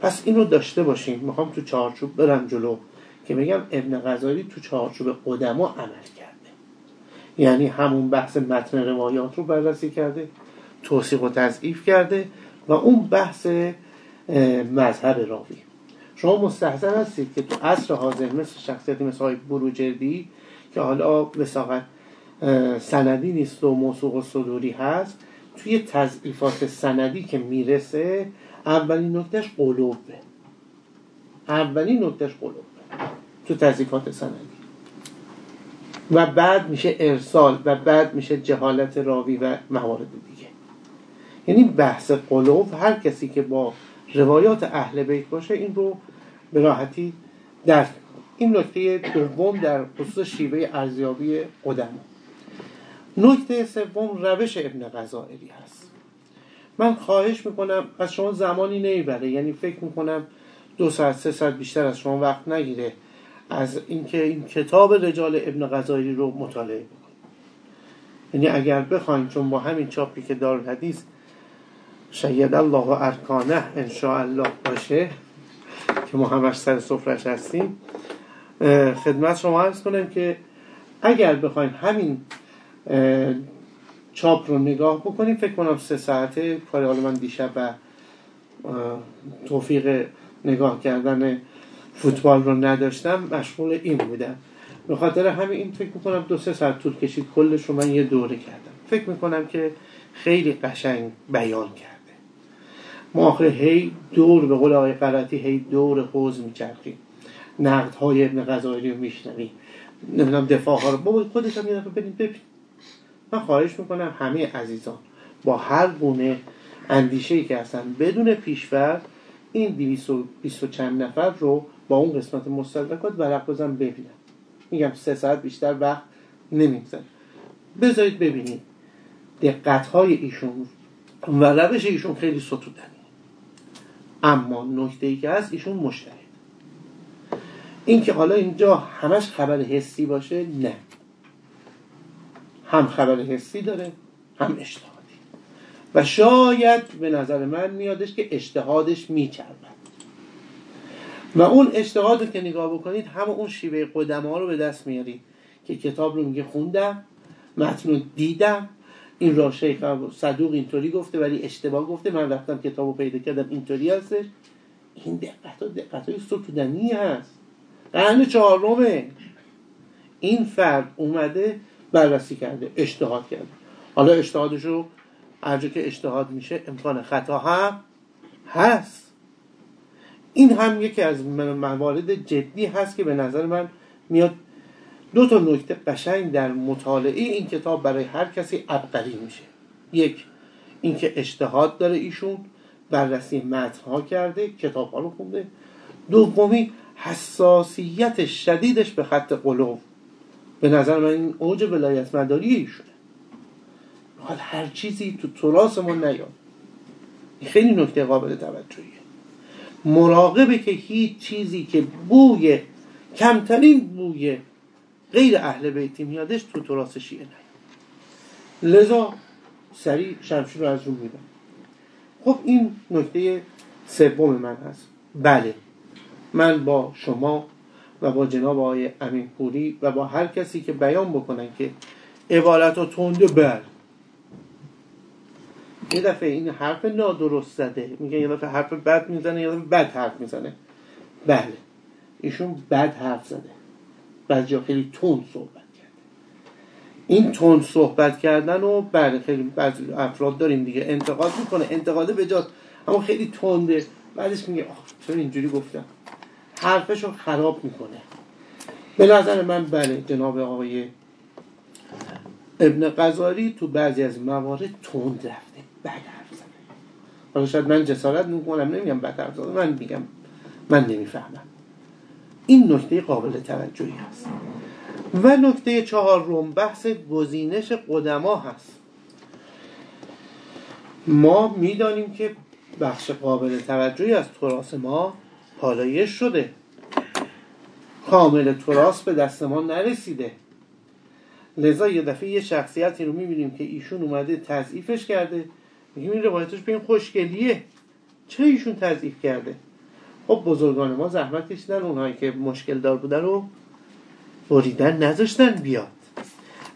پس اینو داشته باشیم می‌خوام تو چارچوب برم جلو که بگم ابن غزالی تو چارچوب قدما عمل کرد یعنی همون بحث متن روایات رو بررسی کرده توصیق و تضعیف کرده و اون بحث مذهب راوی. شما مستحضر هستید که تو عصر حاضر مثل شخصیتی مثل های بروجردی که حالا وساقت سندی نیست و موسوق و صدوری هست توی تضعیفات سندی که می‌رسه اولین نکتهش قلوبه. اولین نکتهش قلوبه تو تذیفات سندی. و بعد میشه ارسال و بعد میشه جهالت راوی و موارد دیگه. یعنی بحث قلوب هر کسی که با روایات اهل بیت باشه این رو به راحتی درک این نکته دوم در خصوص شیوه ارزیابی قدما نکته سوم روش ابن غزائری هست. من خواهش می‌کنم از شما زمانی نمی‌بره یعنی فکر می‌کنم دو ساعت سه ساعت بیشتر از شما وقت نگیره از اینکه این کتاب رجال ابن غزائری رو مطالعه بکنید. یعنی اگر بخوایم چون با همین چاپی که دار حدیث شید الله ارکانه الله باشه که ما همش سر سفرش هستیم. خدمت شما عرض کنم که اگر بخوایم همین چاپ رو نگاه بکنیم فکر کنم سه ساعته کاری حالا من دیشب و توفیق نگاه کردن فوتبال رو نداشتم مشغول این بودم. به خاطر همین این فکر می‌کنم دو سه ساعت طول کشید کلش رو من یه دوره کردم. فکر می‌کنم که خیلی قشنگ بیان کرده ما آخر هی دور به قول آقای قلطی هی دور حوز میچرخیم. نقد های ابن غزایری رو میشنویم. نمی‌دونم دفاع ها رو. بابا خودش هم یه دفعه ببین. من خواهش می‌کنم همه عزیزان با هر گونه اندیشه ای که هستن بدون پیشور این 220 چند نفر رو با اون قسمت مستدرکات ورق بزن ببینم میگم سه ساعت بیشتر وقت نمیگذن بذارید ببینید دقت های ایشون و روش ایشون خیلی ستودنی اما نکته ای که هست ایشون مشترک این که حالا اینجا همش خبر حسی باشه نه. هم خبر حسی داره هم اجتهادی. و شاید به نظر من میادش که اجتهادش میچربد. و اون اجتهاد رو که نگاه بکنید همه اون شیوه قدمه ها رو به دست میارید که کتاب رو میگه خوندم متن دیدم این را شیخ صدوق اینطوری گفته ولی اشتباه گفته. من رفتم کتاب رو پیدا کردم اینطوری هستش. این دقت ها دقت های ستودنی هست. قرن چهارمه. این فرد اومده بررسی کرده اجتهاد کرده. حالا اجتهادش رو هر که اجتهاد میشه امکان خطا هم هست. این هم یکی از موارد جدی هست که به نظر من میاد دو تا نکته قشنگ در مطالعه این کتاب برای هر کسی عبقری میشه. یک اینکه اجتهاد داره ایشون بررسی متنها کرده کتاب ها رو خونده. دومی حساسیت شدیدش به خط قلوب به نظر من این اوج ولایت مداری ایشونه. حال هر چیزی تو تراثمون نیاد. این خیلی نکته قابل توجهیه. مراقبه که هیچ چیزی که بوی کمترین بوی غیر اهل بیتی میادش تو تراث شیعه نیاد لذا سریع شمشیر رو از رو میدم خب این نکته سوم من هست. بله من با شما و با جناب آقای امین پوری و با هر کسی که بیان بکنن که عبارت و تنده بر. یه دفعه این حرف نادرست زده. میگه یه دفعه حرف بد می‌زنه یه دفعه بد حرف می‌زنه. بله ایشون بد حرف زده. بعضی خیلی تون صحبت کرده. این تون صحبت کردن و بله خیلی بعضی افراد داریم دیگه. انتقاد می‌کنه. انتقاده به جات. اما خیلی تنده. بعدش میگه چرا اینجوری گفتم؟ حرفش رو خراب می‌کنه. به نظر من بله جناب آقای ابن قزاری تو بعضی از موارد تند رفته. بد حرف حالا شاید من جسارت می‌کنم نمیگم بد حرف زده. من میگم من نمی‌فهمم. این نکته قابل توجهی هست. و نکته چهار روم بحث گزینش قدما هست. ما می‌دانیم که بخش قابل توجهی از تراس ما پالایش شده. کامل تراس به دست ما نرسیده. لذا یه دفعه یه شخصیتی رو می‌بینیم که ایشون اومده تضعیفش کرده. میگیم این روایتش به این خوشگلیه. چه ایشون تضعیف کرده؟ خب بزرگان ما زحمت کشیدن اونهایی که مشکل دار بودن رو بریدن نذاشتن بیاد.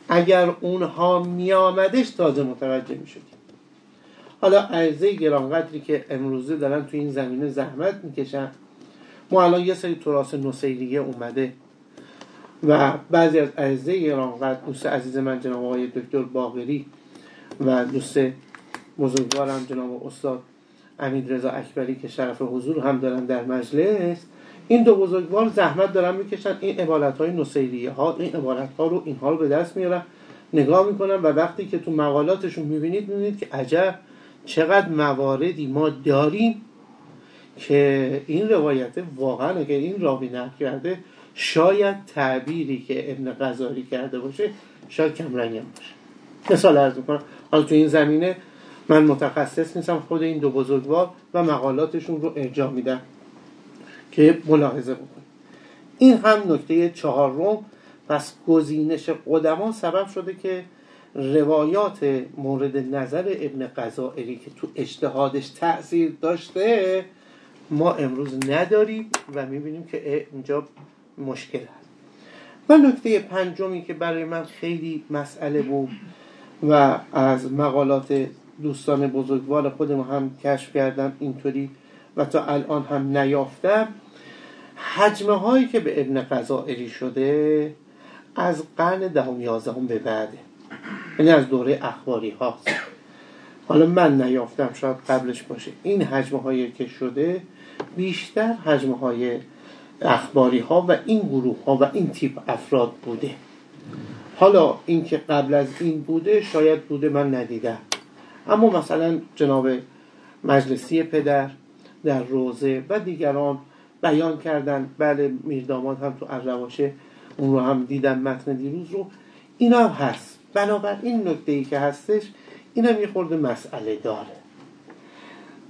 اگر اونها میامدش تازه متوجه می‌شدیم. حالا عرضه گرانقدری که امروزه دارن تو این زمینه زحمت می‌کشن. ما الان یه سری تراس نصیریه اومده و بعضی از عرضه گرانقدر دوست عزیز من جناب آقای دکتر باغری و دوست بزرگوارم جناب استاد امید رضا اکبری که شرف حضور هم دارن در مجلس این دو بزرگوار زحمت دارن می‌کشن. این عبارت های نصیریه ها این عبارت ها رو اینها رو به دست میارن. نگاه می‌کنن و وقتی که تو مقالاتشون می‌بینید می‌بینید که عجب چقدر مواردی ما داریم که این روایت واقعا اگر این راوی نقل کرده شاید تعبیری که ابن غزاری کرده باشه شاید کمرنگ باشه. مثال ارز می‌کنم حالا تو این زمینه من متخصص نیستم خود این دو بزرگوار و مقالاتشون رو ارجاع میدم که ملاحظه بکنیم. این هم نکته چهارم پس گزینش قدما سبب شده که روایات مورد نظر ابن قضائری که تو اجتهادش تاثیر داشته ما امروز نداریم و می‌بینیم که اینجا مشکل هست. و نکته پنجمی که برای من خیلی مسئله بود و از مقالات دوستان بزرگوار خودم هم کشف کردم اینطوری و تا الان هم نیافتم. حجمه هایی که به ابن قضائری شده از قرن دهم یازدهم به بعده یعنی از دوره اخباری هاست. حالا من نیافتم شاید قبلش باشه. این حجمه هایی که شده بیشتر حجمه های اخباری ها و این گروه ها و این تیپ افراد بوده. حالا اینکه قبل از این بوده شاید بوده من ندیدم. اما مثلا جناب مجلسی پدر در روزه و دیگران بیان کردن بله میرداماد هم تو الرواشه اون رو هم دیدم متن دیروز رو. اینا هم هست. بنابراین نکته ای که هستش این هم یه مسئله داره.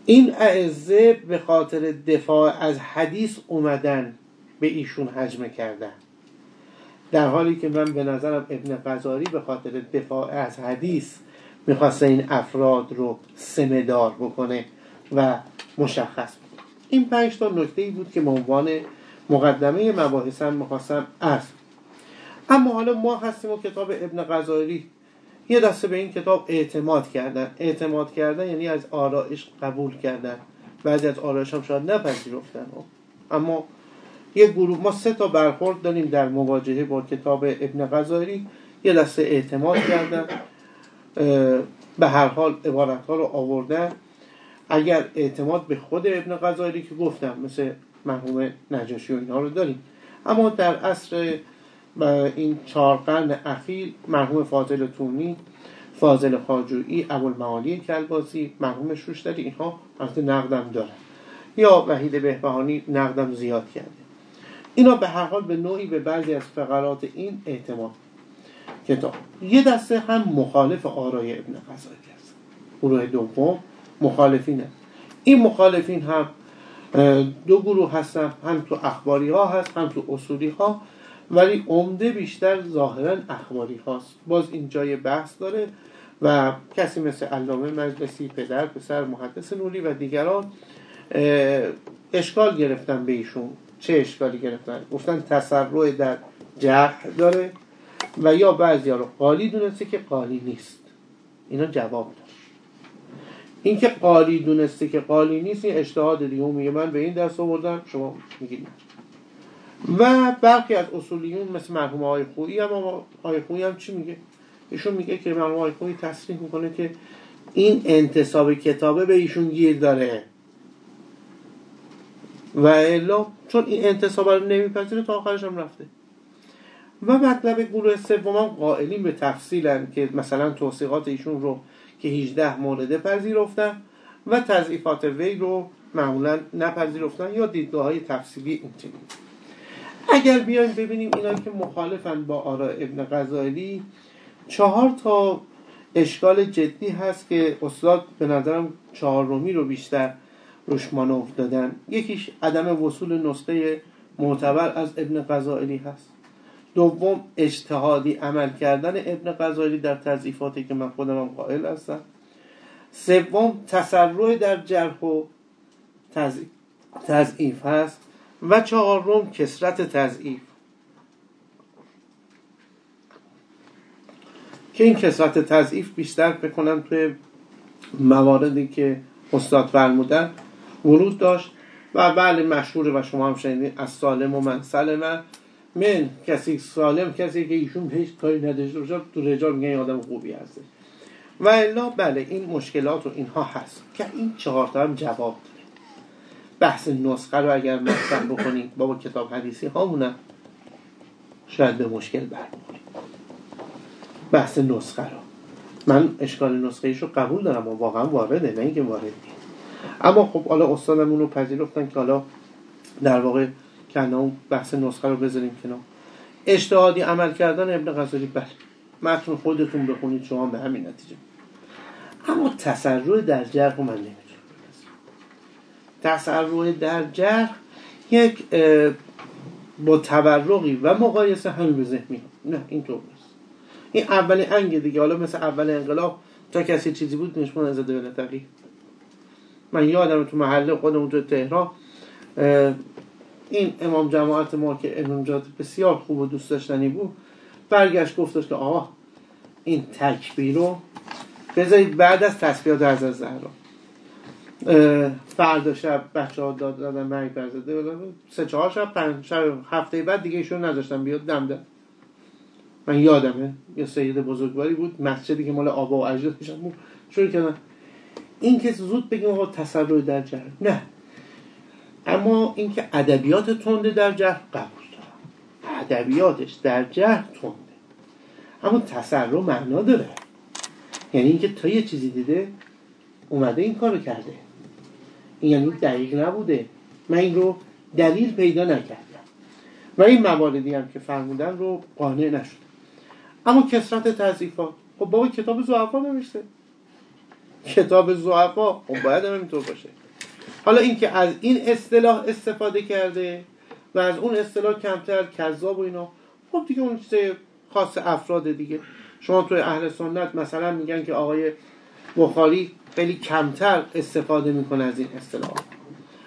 این اعزه به خاطر دفاع از حدیث اومدن به ایشون حجمه کردن. در حالی که من به نظرم ابن قضاری به خاطر دفاع از حدیث می‌خواسته این افراد رو سمدار بکنه و مشخص بکنه. این پنج تا نکته ای بود که به عنوان مقدمه مباحثم می‌خواستم از اما حالا ما هستیم و کتاب ابن غزاری یه دسته به این کتاب اعتماد کردن. اعتماد کردن یعنی از آرائش قبول کردن. بعضی از آرائش هم شاید نپذیرفتن. اما یه گروه ما سه تا برخورد داریم در مواجهه با کتاب ابن غزاری یه دسته اعتماد کردن. به هر حال عبارت ها رو آوردن. اگر اعتماد به خود ابن غزاری که گفتم مثل مرحوم نجاشی و اینها رو داریم. اما در عصر این چهار قرن اخیر مرحوم فاضل تونی فاضل خاجویی ابوالمعالی کلباسی مرحوم شوشتری اینها البته نقدم دارن. یا وحید بهبهانی نقدم زیاد کرده. اینا به هر حال به نوعی به بعضی از فقرات این اعتماد کتاب. یه دسته هم مخالف آرای ابن غزالی هست. گروه دوم مخالفینه. این مخالفین هم دو گروه هستن هم تو اخباری ها هست هم تو اصولی ها ولی عمده بیشتر ظاهرا اخباری هاست. باز این جای بحث داره و کسی مثل علامه مجلسی پدر پسر محدث نوری و دیگران اشکال گرفتن به ایشون. چه اشکالی گرفتن؟ گفتن تسرع در جرح داره. و یا بعضی ها رو قالی دونسته که قالی نیست. اینا جواب داد اینکه قالی دونسته که قالی نیست این اجتهاد دیگه. میگه من به این دست آوردم شما میگید و برخی از اصولیون مثل مرحوم آقای خویی هم آقای خویی هم چی میگه؟ ایشون میگه که مرحوم آقای خویی تصریح می‌کنه که این انتصاب کتابه به ایشون گیر داره. و الا چون این انتصاب رو نمیپذیره تا آخرش هم رفته. و مطلب گروه سوم هم قائلین به تفصیلن که مثلا توصیقات ایشون رو که 18 مورده پذیرفتن و تضعیفات وی رو معمولا نپذیرفتن یا دیدگاه های تفصیلی اینچنین اگر بیایم ببینیم اینا که مخالفن با آراء ابن غزالی چهار تا اشکال جدی هست که استاد به نظرم چهارمی رو بیشتر روش مانور دادن. یکیش عدم وصول نسخه معتبر از ابن غزائلی هست. دوم اجتهادی عمل کردن ابن غزالی در تضعیفاتی که من خودم هم قائل هستم. سوم تسرع در جرح و تضعیف هست. و چهارم کسرت تضعیف. که این کسرت تضعیف بیشتر بکنم توی مواردی که استاد فرمودن ورود داشت. و بله مشهوره و شما هم شنیدین از سالم و من. سلمه من کسی سالم کسی که ایشون هیچ کاری نداشته باشه تو رجال میگن آدم خوبی هسته. و الا بله این مشکلات و اینها هست که این چهار تا هم جواب داره. بحث نسخه رو اگر مطرح بکنیم بابا کتاب حدیثی هامونم شاید به مشکل برمونیم بحث نسخه رو. من اشکال نسخه رو قبول دارم و واقعا وارده نه اینکه وارد اما خب حالا استادمون رو پذیرفتن که حالا در واقع کنه بحث نسخه رو بذاریم کنار. اجتهادی عمل کردن ابن غزالی بله. متن خودتون بخونید شما به همین نتیجه. اما تسرع در جرح من نمی‌تونم تسرع در جرح یک با تبرقی و مقایسه همین به ذهن نه اینطور نیست. این اولین انگ دیگه. حالا مثل اول انقلاب تا کسی چیزی بود نشمون از دولت من یادم تو محله خودمون تو تهران این امام جماعت ما که امام جماعت بسیار خوب و دوست داشتنی بود برگشت گفتش که آقا این تکبیر رو بذارید بعد از تسبیحات از زهرا. فردا شب بچه ها داد دادن مرگ برزده سه چهار شب پنج شب هفته بعد دیگه ایشون نذاشتم بیاد دم دم من یادمه یه سید بزرگواری بود مسجدی که مال آبا و اجدادش بود. شروع کردن. این که زود بگیم آقا تسرع در جهر نه. اما اینکه ادبیات تنده در جهر قبول دارم. ادبیاتش در جهر تنده. اما تسرع معنا داره. یعنی اینکه تا یه چیزی دیده اومده این کارو کرده. این یعنی دقیق نبوده. من این رو دلیل پیدا نکردم. و این مواردی هم که فرمودن رو قانع نشد. اما کسرت تضیفات خب بابا کتاب زعفا نوشته. کتاب زعفا خب باید هم اینطور باشه. حالا اینکه از این اصطلاح استفاده کرده و از اون اصطلاح کمتر کذاب و اینا خب دیگه اون چیز خاص افراد دیگه. شما توی اهل سنت مثلا میگن که آقای بخاری خیلی کمتر استفاده می‌کنه از این اصطلاح.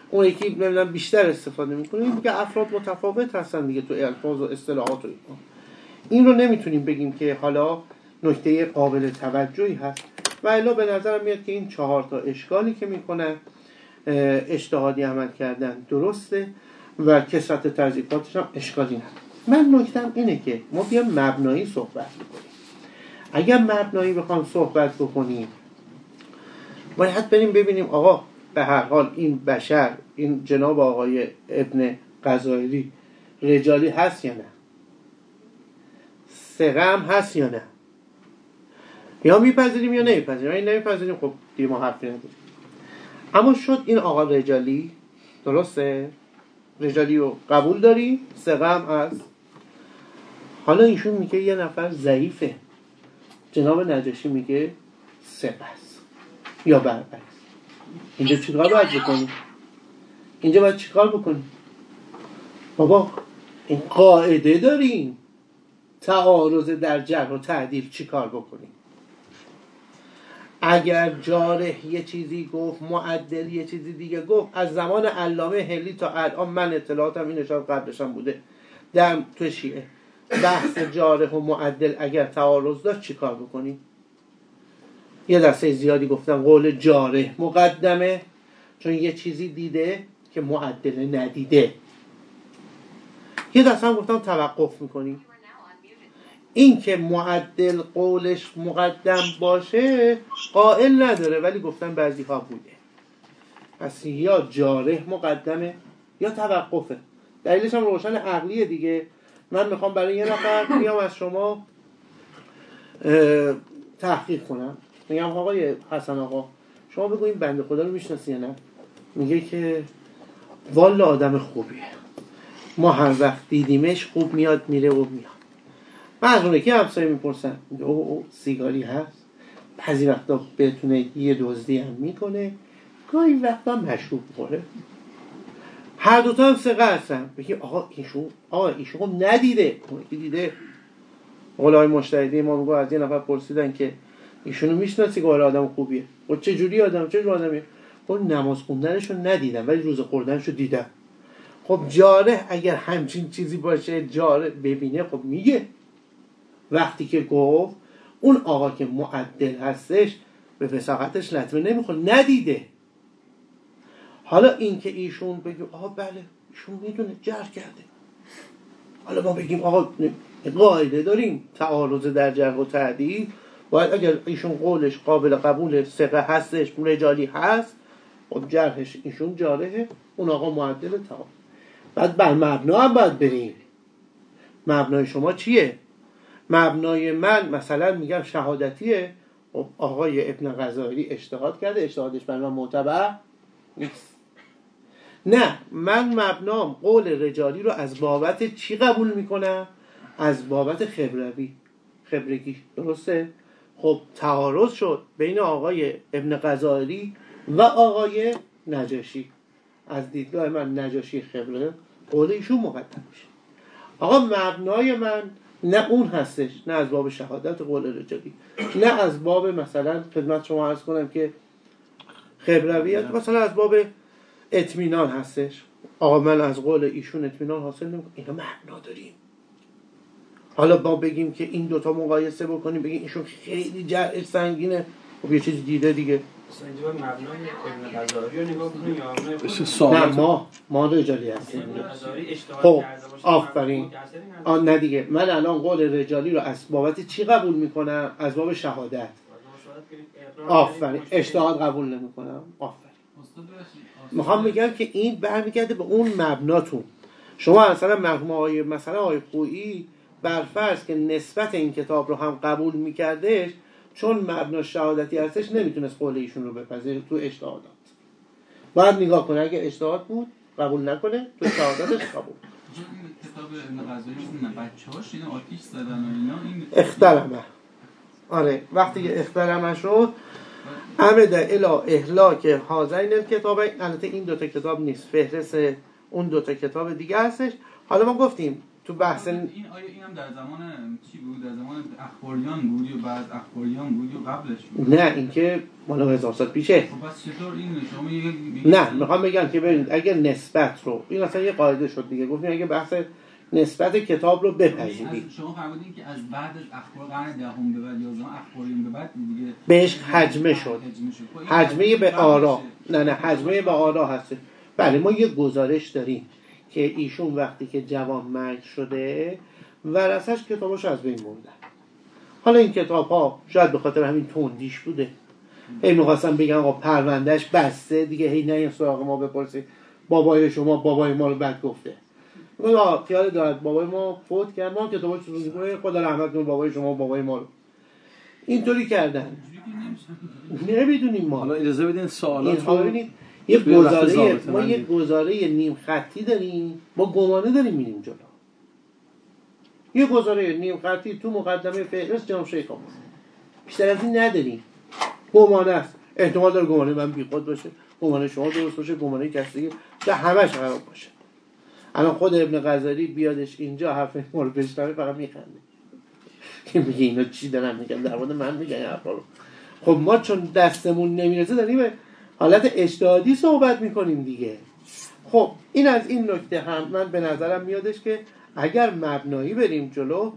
اون یکی نمی‌دونم بیشتر استفاده می‌کنه این دیگه افراد متفاوت هستن دیگه تو الفاظ و اصطلاحات و این رو نمی‌تونیم بگیم که حالا نکته قابل توجهی هست. و الا به نظرم میاد که این چهار تا اشکالی که می‌کنن اجتهادی عمل کردن درسته و کسرت ترزیفاتش هم اشکالی نداره. من نکتم اینه که ما بیام مبنایی صحبت بکنیم. اگر مبنایی بخوام صحبت بکنیم باید بریم ببینیم آقا به هر حال این بشر این جناب آقای ابن قضایری رجالی هست یا نه؟ سقم هست یا نه؟ یا میپذیریم یا نمیپذیریم؟ این نمیپذیریم خب دیگه ما حرفی نداریم اما شد این آقا رجالی. درسته؟ رجالی رو قبول داری؟ سقم هست. حالا ایشون میگه یه نفر ضعیفه. جناب نجاشی میگه است. یا برعکس. اینجا چیکار باید بکنیم؟ اینجا باید چیکار بکنیم؟ بابا این قاعده داریم. تعارض در جرح و تعدیل چیکار بکنیم؟ اگر جارح یه چیزی گفت معدل یه چیزی دیگه گفت از زمان علامه هلی تا الان من اطلاعاتم این شاید قبلشم بوده. در تو شیعه بحث جارح و معدل اگر تعارض داشت چیکار بکنیم یه دسته زیادی گفتم قول جارح مقدمه چون یه چیزی دیده که معدل ندیده. یه دسته هم گفتم توقف می‌کنیم این که معدل قولش مقدم باشه قائل نداره ولی گفتن بعضی ها بوده. پس یا جارح مقدمه یا توقفه. دلیلش هم روشن عقلیه دیگه. من می‌خوام برای یه نفر بیام از شما تحقیق کنم. میگم آقای حسن آقا شما بگو این بنده خدا رو می‌شناسی یا نه؟ میگه که والا آدم خوبیه. ما هر وقت دیدیمش خوب میاد میره و میاد. بعضونه که همسایه می‌پرسن. او, او سیگاری هست؟ بعضی وقتا بتونه یه دزدی هم می‌کنه. گاهی وقتا مشروب خوره هر دوتا هم سقه هستن. بگی آقا ایشون آقا ایشون ندیده. اون دیده. قولای مشتهدی ما میگو از یه نفر پرسیدن که ایشونو می‌شناسی که آدم خوبیه. و چه جوری آدم چه جوری آدمیه؟ خب نماز خوندنشو ندیدم ولی روز خوردنشو دیدم. خب جاره اگر همچین چیزی باشه جاره ببینه خب میگه. وقتی که گفت اون آقا که معدل هستش به فساقتش لطمه نمی‌خوره ندیده. حالا این که ایشون بگه آقا بله ایشون می‌دونه جر کرده. حالا ما بگیم آقا قاعده داریم تعارض در جرح و تعدیل باید اگر ایشون قولش قابل قبول سقه هستش رجالی هست خب جرحش ایشون جارهه اون آقا معدل تا بعد بر مبنا هم باید بریم. مبنای شما چیه؟ مبنای من مثلا میگم شهادتیه. خب آقای ابن غزالی اجتهاد کرده اجتهادش من معتبر نیست. نه من مبنام قول رجالی رو از بابت چی قبول می‌کنم؟ از بابت خبروی خبرگی درسته؟ خب تعارض شد بین آقای ابن غزالی و آقای نجاشی. از دیدگاه من نجاشی خبره قول ایشون مقدم میشه. آقا مبنای من نه اون هستش نه از باب شهادت قول رجالی نه از باب مثلا خدمت شما عرض کنم که خبرویت مثلا از باب اطمینان هستش. آقا من از قول ایشون اطمینان حاصل نمی‌کنم اینا معنا داریم حالا با بگیم که این دوتا مقایسه بکنیم بگیم ایشون خیلی جرعش سنگینه. خب یه چیز دیده دیگه. نه ما ما رجالی هستیم. خب آفرین. آن نه. دیگه. من الان قول رجالی رو از بابت چی قبول می‌کنم؟ از باب شهادت. آفرین. اشتهاد قبول نمی‌کنم. آفرین. می‌خوام بگم که این برمیگرده به اون مبناتون. شما مثلا مرحوم آقای مثلا آقای خویی بر فرض که نسبت این کتاب رو هم قبول میکردش چون مبنا شهادتی هستش نمی‌تونست قول ایشون رو بپذیره تو اجتهادات. باید نگاه کنه اگه اجتهاد بود قبول نکنه تو شهادتش قبول. اخترمه. آره وقتی که اخترمه شد عمد الا اهلاک حاضرین کتاب البته این دوتا کتاب نیست فهرست اون دوتا کتاب دیگه هستش. حالا ما گفتیم تو بحث این آیا این هم در زمان چی بود؟ در زمان اخباریان بود یا بعد اخباریان بود یا قبلش بود؟ نه اینکه مال هزار سال پیشه. خب پس چطور این شما نه می‌خوام بگم که ببینید اگر نسبت رو این اصلا یه قاعده شد دیگه. گفتیم اگه بحث نسبت کتاب رو بپذیرید شما فرمودین که از بعد از اخبار قرن دهم به بعد یا زمان اخباریون به بعد دیگه بهش حجمه شد. حجمه به آرا. نه نه حجمه به آرا هست. بله ما یه گزارش داریم. که ایشون وقتی که جوان مرگ شده ورسش کتاباش از بین موندن حالا این کتاب ها شاید به خاطر همین تندیش بوده. هی می‌خواستم بگم آقا پروندهش بسته دیگه هی نه این سراغ ما بپرسید بابای شما بابای ما رو بد گفته. خیال دارد بابای ما فوت کرد ما کتاباش رو خدا رحمت کنه بابای شما بابای ما رو. اینطوری کردن. نمی‌دونیم ما. حالا اجازه بدین سوالات رو یه گزاره ما یه گزاره نیم خطی داریم. ما گمانه داریم میریم جلو. یه گزاره نیم خطی تو مقدمه فهرست جام شیخ بیشتر از این نداریم. گمانه است. احتمال داره گمانه من بیخود باشه گمانه شما درست باشه گمانه کسی که همش خراب باشه. الان خود ابن غزالی بیادش اینجا حرف ما رو بشنوه فقط میخنده. که میگه اینا چی دارن میگن؟ در مورد من میگن حرفا رو. خب ما چون دستمون نمی‌رسه داریم حالت اجتهادی صحبت می‌کنیم دیگه. خب این از این نکته هم من به نظرم میادش که اگر مبنایی بریم جلو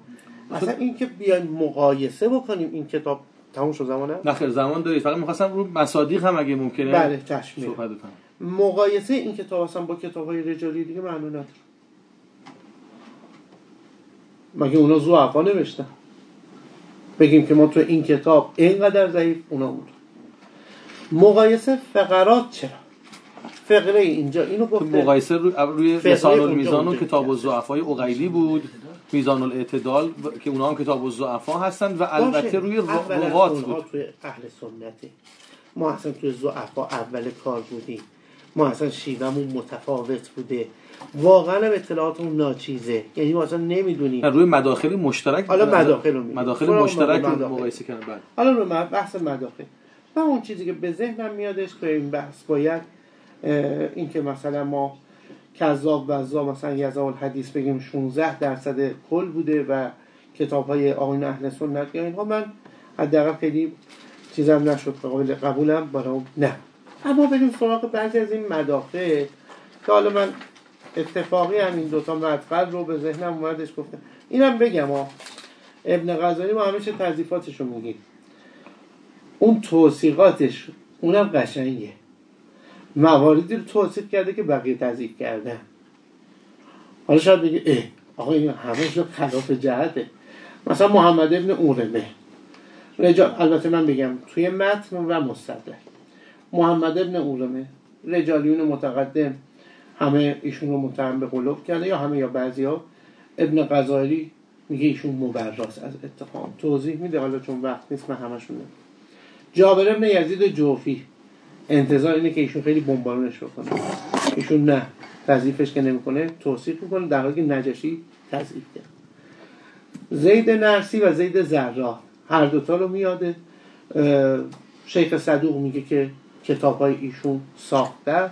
اصلا این که بیایم مقایسه بکنیم این کتاب تموم شد زمانه؟ نه زمان دارید. فقط می‌خواستم رو مصادیق هم اگه ممکنه بله چشم مقایسه این کتاب اصلا با کتاب های رجالی دیگه معنی نداره مگه اونا زوعفا نوشتن؟ بگیم که ما تو این کتاب اینقدر ضعیف اونا بود. مقایسه فقرات چرا؟ فقره اینجا اینو گفته مقایسه روی, روی میزان المیزان و کتاب الضعفای اقیلی بود میزان الاعتدال که اونا هم کتاب الضعفا هستن و البته روی روات بود. توی اهل سنته ما اصلا توی ضعفا اول کار بودیم. ما اصلا شیوهمون متفاوت بوده. واقعا هم اطلاعاتمون ناچیزه. یعنی ما اصلا نمی‌دونیم. روی مداخل مشترک حالا مداخل مداخل مشترک مقایسه کردن. بله. حالا رو بحث مداخل. و اون چیزی که به ذهنم میادش تو این بحث باید این که مثلا ما کذاب و مثلا یزا الحدیث بگیم 16 درصد کل بوده و کتاب های آقای اهل سنت یا اینها من حداقل خیلی چیزم نشد قابل قبولم برام نه. اما بریم سراغ بعضی از این مداخل که حالا من اتفاقی هم این دوتا مدخل رو به ذهنم اومدش گفتم اینم بگم ها ابن غزالی ما همیشه تضیفاتش رو میگیم اون توصیقاتش اونم قشنگه. مواردی رو توصیق کرده که بقیه تضیف کردن. حالا شاید بگه اه آقا این همه خلاف جهته. مثلا محمد ابن اورمه. رجال البته من بگم توی متن و مستدرک محمد ابن اورمه رجالیون متقدم همه ایشون رو متهم به قلوب کرده یا همه یا بعضی ها ابن غزالی میگه ایشون مبراس از اتهام توضیح میده حالا چون وقت نیست من همشون جابر ابن یزید جوفی. انتظار اینه که ایشون خیلی بمبارونش بکنه. ایشون نه. تضیفش که نمی‌کنه توصیف می‌کنه در حالی که نجشی تضیف کرد. زید نرسی و زید زرا. هر دوتا رو میاده شیخ صدوق میگه که کتاب های ایشون ساخته.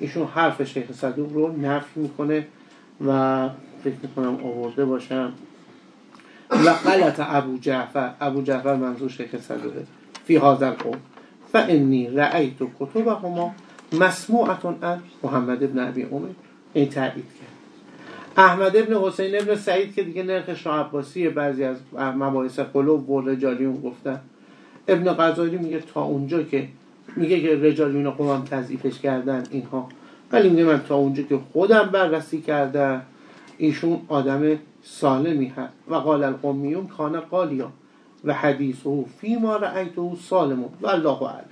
ایشون حرف شیخ صدوق رو نفی می‌کنه و فکر می‌کنم آورده باشم. و غلط ابو جعفر. ابو جعفر منظور شیخ صدوقه. فی حاضر قوم فانی رأیت کتبهما مسموعتون ان محمد ابن ابی عمر. این تایید کرد. احمد ابن حسین ابن سعید که دیگه نرخ شاه عباسی بعضی از مباحث قلوب و رجالیون گفتن. ابن غزالی میگه تا اونجا که میگه که رجالیون قوام تضعیفش کردن اینها. ولی میگه من تا اونجا که خودم بررسی کردم ایشون آدم سالمی هست. و قال القومیون کان قالیا و حدیثه فی ما رأیته سالم. و الله اعلم.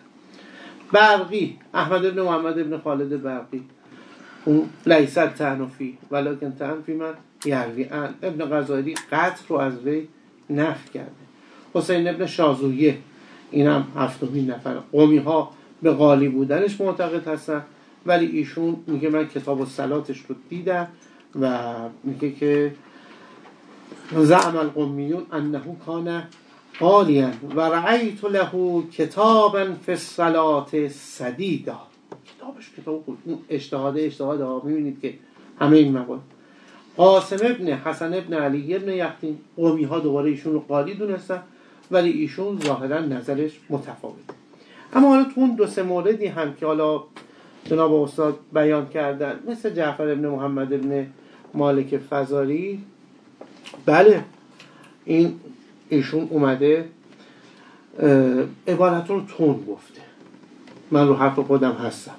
برقی احمد ابن محمد ابن خالد برقی. اون لیست تنفی ولیکن تنفی من یروی ان. ابن غزالی قتل رو از وی نف کرده. حسین ابن شازویه اینم هفتمین نفر. قومی ها به غالی بودنش معتقد هستن ولی ایشون میگه من کتاب و سلاتش رو دیدم و میگه که زعم القومیون انه کان قالیا و رعیت له کتابا فی الصلات سدیدا. کتابش کتاب اون اجتهاد اجتهاد ها می‌بینید که همه این مواد. قاسم ابن حسن ابن علی ابن یختین قومی ها دوباره ایشون رو قالی دونستن ولی ایشون ظاهرا نظرش متفاوت. اما حالا تو اون دو سه موردی هم که حالا جناب استاد بیان کردن مثل جعفر ابن محمد ابن مالک فزاری بله این ایشون اومده عبارت رو تون گفته. من رو حرف خودم هستم.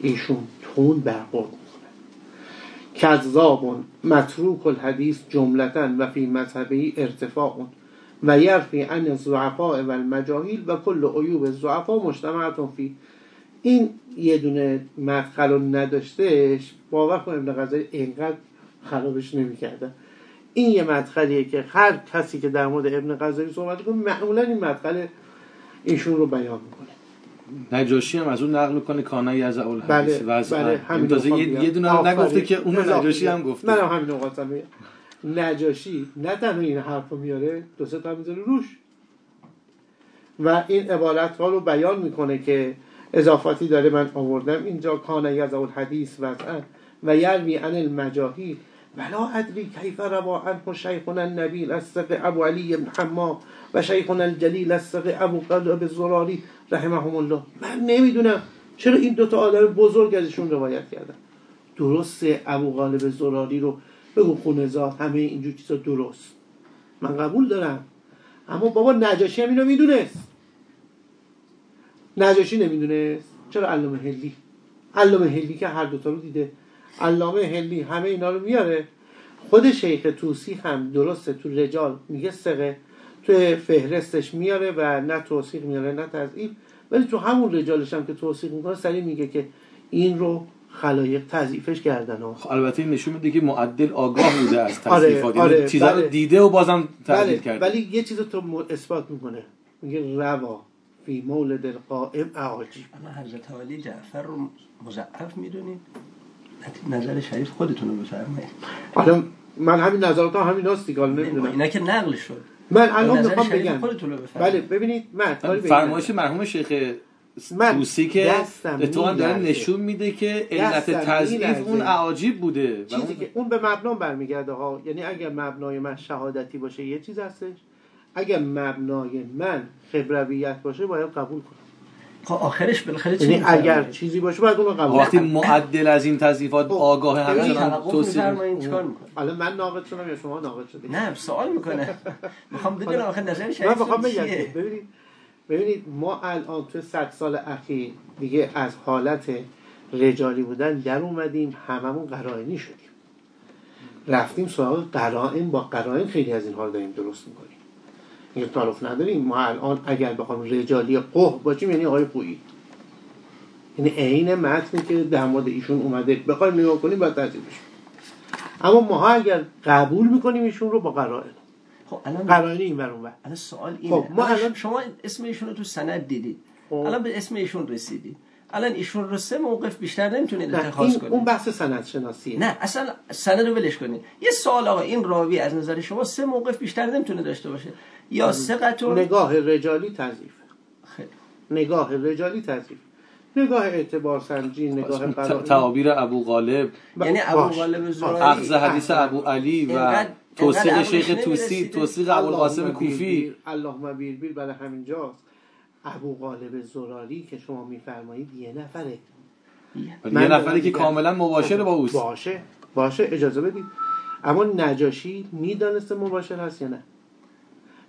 ایشون تون برخورد می‌کنه. کذاب متروک الحدیث جملتا و فی مذهبه ارتفاع و یرفی عن الزعفاء و المجاهیل و کل عیوب الزعفاء مجتمعتون فی. این یه دونه مدخل رو نداشتهش باور کن ابن غزالی اینقدر خرابش نمی‌کردن این یه مدخلیه که هر کسی که در مورد ابن غزالی صحبت کنه معمولا این مدخل ایشون رو بیان می‌کنه. نجاشی هم از اون نقل می‌کنه کانایی از اول بله بله همین تازه یه, دونه نگفته که اون نجاشی هم گفته. منم همین رو نجاشی نه تنها این حرف رو میاره دو سه تا می‌ذاره روش. و این عبارت ها رو بیان می‌کنه که اضافاتی داره من آوردم. اینجا کانایی از اول حدیث وضعا و یروی عن المجاهی ولا ادری کیف روا عنه شیخنا النبیل السق ابو علی بن حما و شیخنا الجلیل السق ابو قلب زراری رحمهم الله. من نمی‌دونم چرا این دوتا آدم بزرگ ازشون روایت کردن؟ درسته ابو غالب زراری رو بگو خونزاد همه اینجور چیزا درست. من قبول دارم. اما بابا نجاشی هم اینو می‌دونست. نجاشی نمی‌دونست. چرا علامه هلی علامه هلی که هر دوتا رو دیده. علامه هلی همه اینا رو میاره. خود شیخ توسی هم درسته تو رجال میگه سقه تو فهرستش میاره و نه توصیق میاره نه تضعیف. ولی تو همون رجالش هم که توصیق می‌کنه سریع میگه که این رو خلایق تضعیفش کردن. و خب البته این نشون میده که معدل آگاه بوده از تضعیفات آره، آره، چیزا بله. دیده و بازم تضعیف بله. کرده. ولی یه چیز تو اثبات می‌کنه. میگه روا فی مولد القائم اعاجیب. اما حضرت علی جعفر رو مضعف می‌دونید؟ نظر شریف خودتون رو بفرمایید. حالا من همین نظرات همین هست دیگه نمی‌دونم. اینا که نقل شد. من الان می‌خوام بگم. بله ببینید من فرمایش مرحوم شیخ توسی که تو هم داره نشون میده که علت تضعیف اون اعاجیب بوده چیزی اون... که اون به مبنا برمیگرده ها یعنی اگر مبنای من شهادتی باشه یه چیز هستش. اگر مبنای من خبرویت باشه باید قبول کنم. آخرش بالاخره چی یعنی اگر چیزی باشه باید اون قبول وقتی معدل از این تضیفات خب، آگاه همچنان توصیه حالا من ناقد شدم یا شما ناقد شدید؟ نه سوال می‌کنه. می‌خوام بدونم آخه نظر من می‌خوام بگم ببینید ببینید ما الان تو صد سال اخیر دیگه از حالت رجالی بودن در اومدیم هممون قرائنی شدیم. رفتیم سراغ قرائن با قرائن خیلی از این حال داریم درست می‌کنیم. یه تعارف نداریم. ما الان اگر بخوام رجالی قه باشیم یعنی آقای قویی یعنی عین متنی که در مورد ایشون اومده. بخوایم نگاه کنیم باید ترتیب اما ما اگر قبول می‌کنیم ایشون رو با قرائن. خب الان قرائن این ور اون الان سوال اینه. خب ما الان شما اسم ایشون رو تو سند دیدید. خب. الان به اسم ایشون رسیدید. الان ایشون رو سه موقف بیشتر نمی‌تونید نه اتخاذ این کنید. اون بحث سند شناسیه نه اصلا سند رو ولش کنید. یه سوال آقا این راوی از نظر شما سه موقف بیشتر نمی‌تونه داشته باشه؟ یا سقتون نگاه رجالی تضعیف. خیلی. نگاه رجالی تضعیف. نگاه اعتبار سنجی نگاه قرائن ت- تعابیر ابو غالب. یعنی ابو. غالب زراری اخذ حدیث ابو علی و توصیق شیخ توسی. توصیق ابوالقاسم اللهم کوفی. اللهم بیربیر برای همینجاست. ابو غالب زراری که شما میفرمایید یه نفره یه من دارم که. کاملا مباشر با اوست باشه باشه اجازه بدید اما نجاشی می‌دانسته مباشر هست یا نه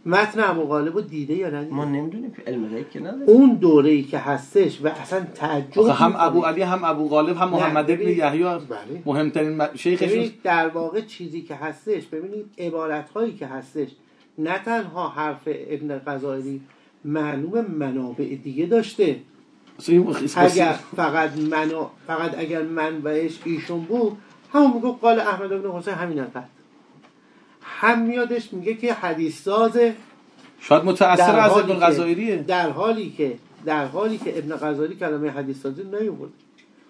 متن ابو غالب رو دیده یا ندیده ما نمی‌دونیم که علم غیب که نداره اون دوره ای که هستش و اصلا تعجب هم. ابو علی هم ابو غالب هم محمد ابن. یحیی بله. مهمترین ببینید در واقع چیزی که هستش ببینید عبارت هایی که هستش نه تنها حرف ابن غزالی معلوم منابع دیگه داشته. اگر فقط منا فقط اگر منبعش ایشون بود همون میگه قال احمد بن حسین همین انقدر هم میادش میگه که حدیث سازه. شاید متأثر از ابن غزایریه در حالی که در حالی که ابن غزالی کلمه حدیث سازی نیورد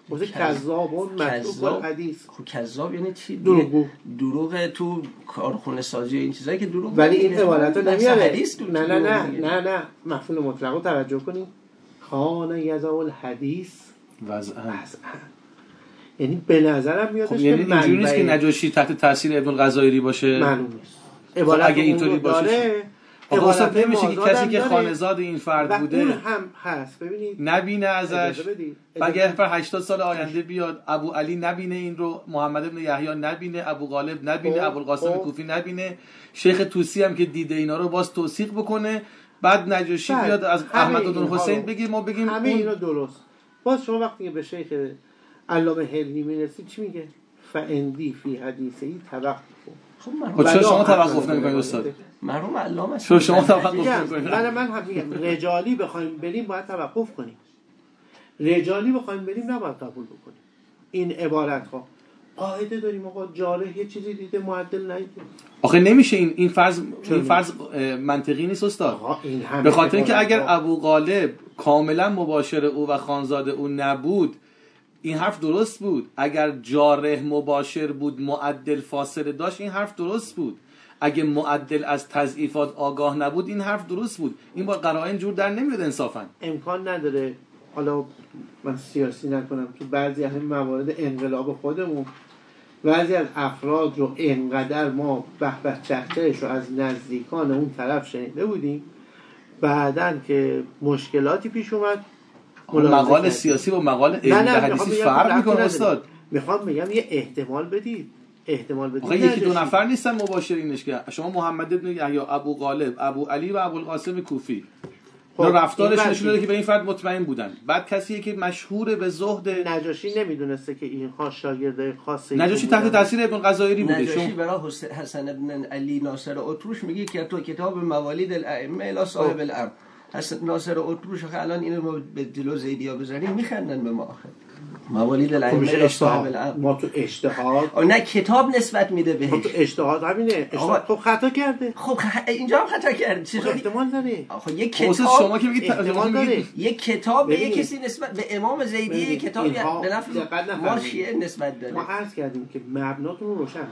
متروک کذاب. حدیث خب کذاب یعنی چی دروغگو. دروغ تو کارخونه سازی این چیزایی که دروغ ولی این. عبارت رو نمیاره حدیث نه نه دروغ نه. نه نه مفهوم مطلق رو توجه کنید خانه یزا الحدیث وضعاً. از یعنی به نظرم میادش خب که یعنی اینجوری نیست که نجاشی تحت تاثیر ابن غزایری باشه معلوم نیست عبارت اگه اینطوری باشه عبارت نمیشه که کسی که. خانزاد این فرد بوده اون هم هست ببینید نبینه ازش. و اگه پر 80 سال آینده بیاد ابو علی نبینه این رو محمد ابن یحیی نبینه ابو غالب نبینه خب، ابوالقاسم خب. کوفی نبینه شیخ توسی هم که دیده اینا رو باز توصیق بکنه بعد نجاشی بله. بیاد از احمد بن حسین بگه ما بگیم همه اینا درست باز شما وقتی به شیخ علامه حلمی می‌رسید چی میگه فاندی فی حدیثی توقف خب خب چرا شما توقف نمی‌کنید. استاد؟ مرحوم علامه. چرا شما توقف میگم نمی‌کنید. من من هم میگم. رجالی بخوایم بریم باید توقف کنیم. رجالی بخوایم بریم نباید قبول بکنیم. این عبارت ها قاعده داریم آقا. جاره یه چیزی دیده معدل ندیده آخه نمیشه این این فرض؟ این فرض منطقی نیست استاد. آقا این همه به خاطر اینکه اگر ابو غالب کاملا مباشر او و خانزاده او نبود این حرف درست بود. اگر جارح مباشر بود معدل فاصله داشت این حرف درست بود. اگه معدل از تضعیفات آگاه نبود این حرف درست بود. این با قرائن جور در نمیاد انصافا. امکان نداره. حالا من سیاسی نکنم تو بعضی از موارد انقلاب خودمون بعضی از افراد رو انقدر ما به به چهچهش رو از نزدیکان اون طرف شنیده بودیم. بعدا که مشکلاتی پیش اومد. مقال. سیاسی و مقال علمی می‌خوام حدیثی فرق می‌کنه. استاد. می‌خوام بگم یه احتمال بدید. احتمال بدید. یکی دو. نفر نیستن مباشرینش که شما محمد ابن یحیی ابو غالب ابو علی و ابوالقاسم کوفی. خب، رفتارش این نشون داده که به این فرد مطمئن بودن. بعد کسی که مشهور به زهد نجاشی نمی‌دونسته که اینها شاگرده خاصی نجاشی تحت تاثیر ابن غزایری بوده نجاشی برای حس- حسن ابن علی ناصر اطروش میگه که تو کتاب موالید الائمه الی صاحب الارض. حسن ناصر اطروش آخه الان اینو ما به دلو زیدیا بزنیم میخندن به ما آخه. موالید خب الائمه اجتهاد. الارض ما تو اجتهاد نه کتاب نسبت میده خب تو بهش اجتهاد همینه. آقا- خب خطا کرده. خب اینجا هم خطا کرد. خب چطوری احتمال داره. آخه یک خب کتاب شما که میگید احتمال داره. یک کتاب به. کسی نسبت به امام زیدی. یک کتاب به نفع ما. شیعه نسبت داره. ما عرض کردیم که مبناتون رو روشن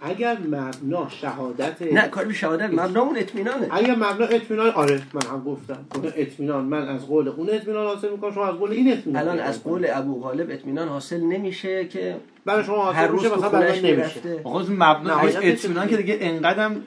اگر مبنا شهادت نه کاری به شهادت مبنامون اطمینانه. اگر مبنا اطمینان آره من هم گفتم. گفتم اطمینان من از قول اون اطمینان حاصل می‌کنم شما از قول این اطمینان الان از قول ابو غالب اطمینان حاصل نمیشه که برای شما هر حاصل روز میشه تو مثلا برای نمیشه. آقا مبنا اطمینان که؟ دیگه انقدرم خب،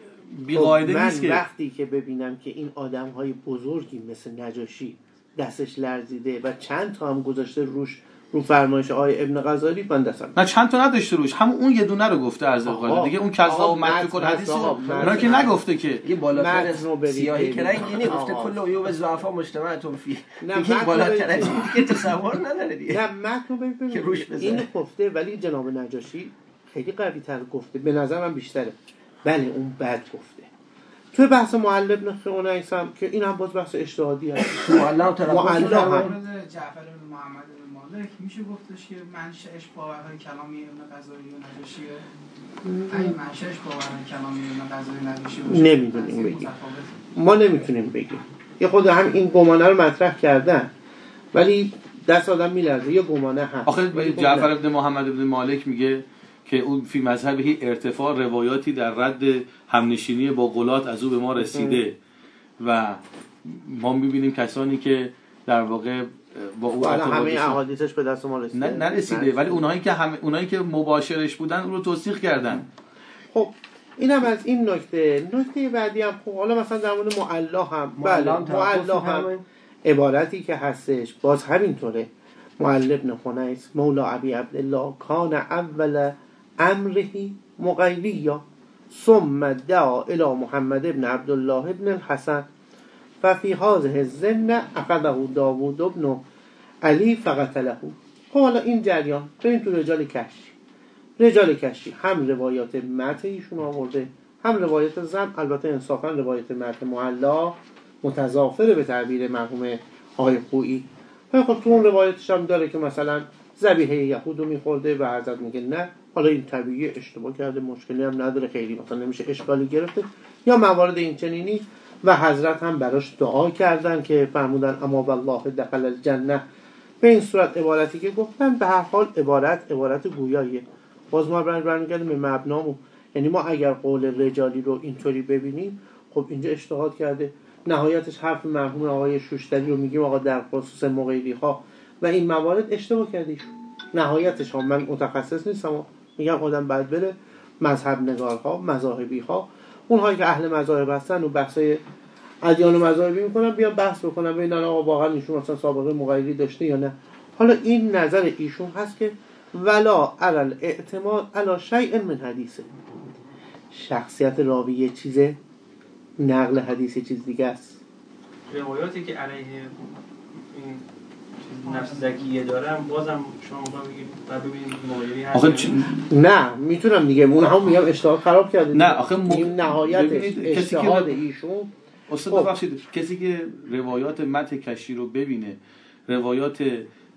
بیقاعده من نیست که وقتی که ببینم که این آدم های بزرگی مثل نجاشی دستش لرزیده و چند تا هم گذاشته روش رو فرمایش آقای ابن غزالی من دستم نه چند تا نداشته روش. همون اون یه دونه رو گفته از قاعده دیگه اون کذا آقا، و الحدیث هست، آقا، اونا که. نگفته که. یه بالاتر سیاهی که. رنگی گفته. کل عیوب ضعفا مجتمعتون فی نه، بالاتر از که تصور نداره دیگه. نه متن رو ببین که روش بزنه. این گفته ولی جناب نجاشی خیلی قوی تر گفته. به نظر من بیشتره. بله اون بد گفته. توی بحث معلم ابن خونیس هم که این هم باز بحث اجتهادی هست. معلم در هم. جعفر محمد مالک میشه گفتش که منشأش باورهای کلامی ابن غزالی و نجاشیه اگه منشأش باورهای کلامی ابن غزالی و نجاشی باشه. نمی‌دونیم بگیم. ما نمی‌تونیم بگیم. یه خود هم این گمانه رو مطرح کردن. ولی دست آدم میلرزه. یه گمانه هست. آخه جعفر. ابن محمد ابن مالک میگه که اون فی مذهبی ارتفاع روایاتی در رد همنشینی با غلات از او به ما رسیده. و ما می‌بینیم کسانی که در واقع با او همه. احادیثش به دست ما رسیده. نه نرسیده ولی اونایی که همه اونایی که مباشرش بودن اون رو توصیق کردن. خب اینم از این نکته. نکته بعدی هم خب حالا مثلا در مورد معلا هم. بله معلا هم؟ عبارتی که هستش. باز همینطوره. معل ابن خنیس مولا ابی عبدالله کان اول امره مغیریا ثم دعا الى محمد ابن عبدالله ابن الحسن. ففي هذه الزمن اخذه داوود ابن علی فقتله خب حالا این جریان بریم تو رجال کشی رجال کشی هم روایات متن ایشون آورده هم روایت زن البته انصافا روایت متن معلا متضافره به تعبیر مرحوم آقای خویی ولی خب تو اون روایتش هم داره که مثلا زبیحه یهود رو میخورده و حضرت میگه نه. حالا این طبیعی اشتباه کرده مشکلی هم نداره خیلی مثلا نمیشه اشکالی گرفته. یا موارد این چنینی و حضرت هم براش دعا کردن که فرمودن اما والله دخل الجنه. به این صورت عبارتی که گفتن به هر حال عبارت عبارت گویاییه. باز ما برمیگردیم به مبنامون. یعنی ما اگر قول رجالی رو اینطوری ببینیم خب اینجا اجتهاد کرده. نهایتش حرف مرحوم آقای شوشتری رو میگیم آقا در خصوص مغیری ها و این موارد اشتباه ایشون. نهایتش ها من متخصص نیستم میگم آدم بعد بره مذهب نگارها مذاهبی ها اونهایی که اهل مذاهب هستن و بحثای ادیان و مذاهبی می‌کنن بیان بحث بکنن ببینن آقا واقعا ایشون مثلا سابقه مغیری داشته یا نه. حالا این نظر ایشون هست که ولا علل اعتماد علا شیء من حدیثه. شخصیت راوی یه چیزه نقل حدیث چیز دیگه است. روایاتی که علیه نفس زکیه دارم بازم شما می‌خوام بگید هست آخه چ- نه. می‌تونم دیگه. اون هم میگم اشتهاد خراب کرده نه، آخه کسی که- اجتهاد ایشون. استاد خب. ببخشید کسی که روایات مت کشی رو ببینه روایات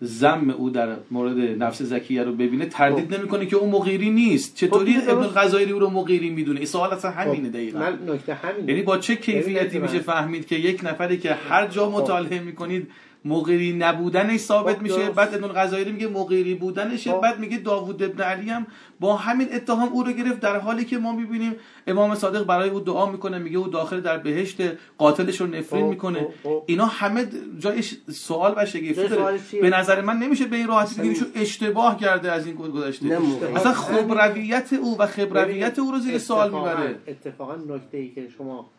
زم او در مورد نفس زکیه رو ببینه تردید نمی‌کنه که او مغیری نیست. چطوری خب، ابن درست. غزالی او رو مغیری می‌دونه؟ این سوال اصلا همینه خب، دقیقا. من نکته همینه. یعنی با چه کیفیتی میشه. فهمید که یک نفری که هر جا مطالعه می‌کنید مغیری نبودنش ثابت خب، میشه. بعد ابن غزالی میگه مغیری بودنشه خب. بعد میگه داوود ابن علی هم با همین اتهام او رو گرفت در حالی که ما می‌بینیم امام صادق برای او دعا می‌کنه میگه او داخل در بهشت قاتلش رو نفرین خب، می‌کنه. اینا همه جای سوال و شگفتی داره؟ به نظر من نمیشه به این راحتی بگیم ایشون اشتباه کرده از این گذشته. اصلا خبرویت او و خبرویت او رو زیر سوال می‌بره اتفاقا نکته ای که شما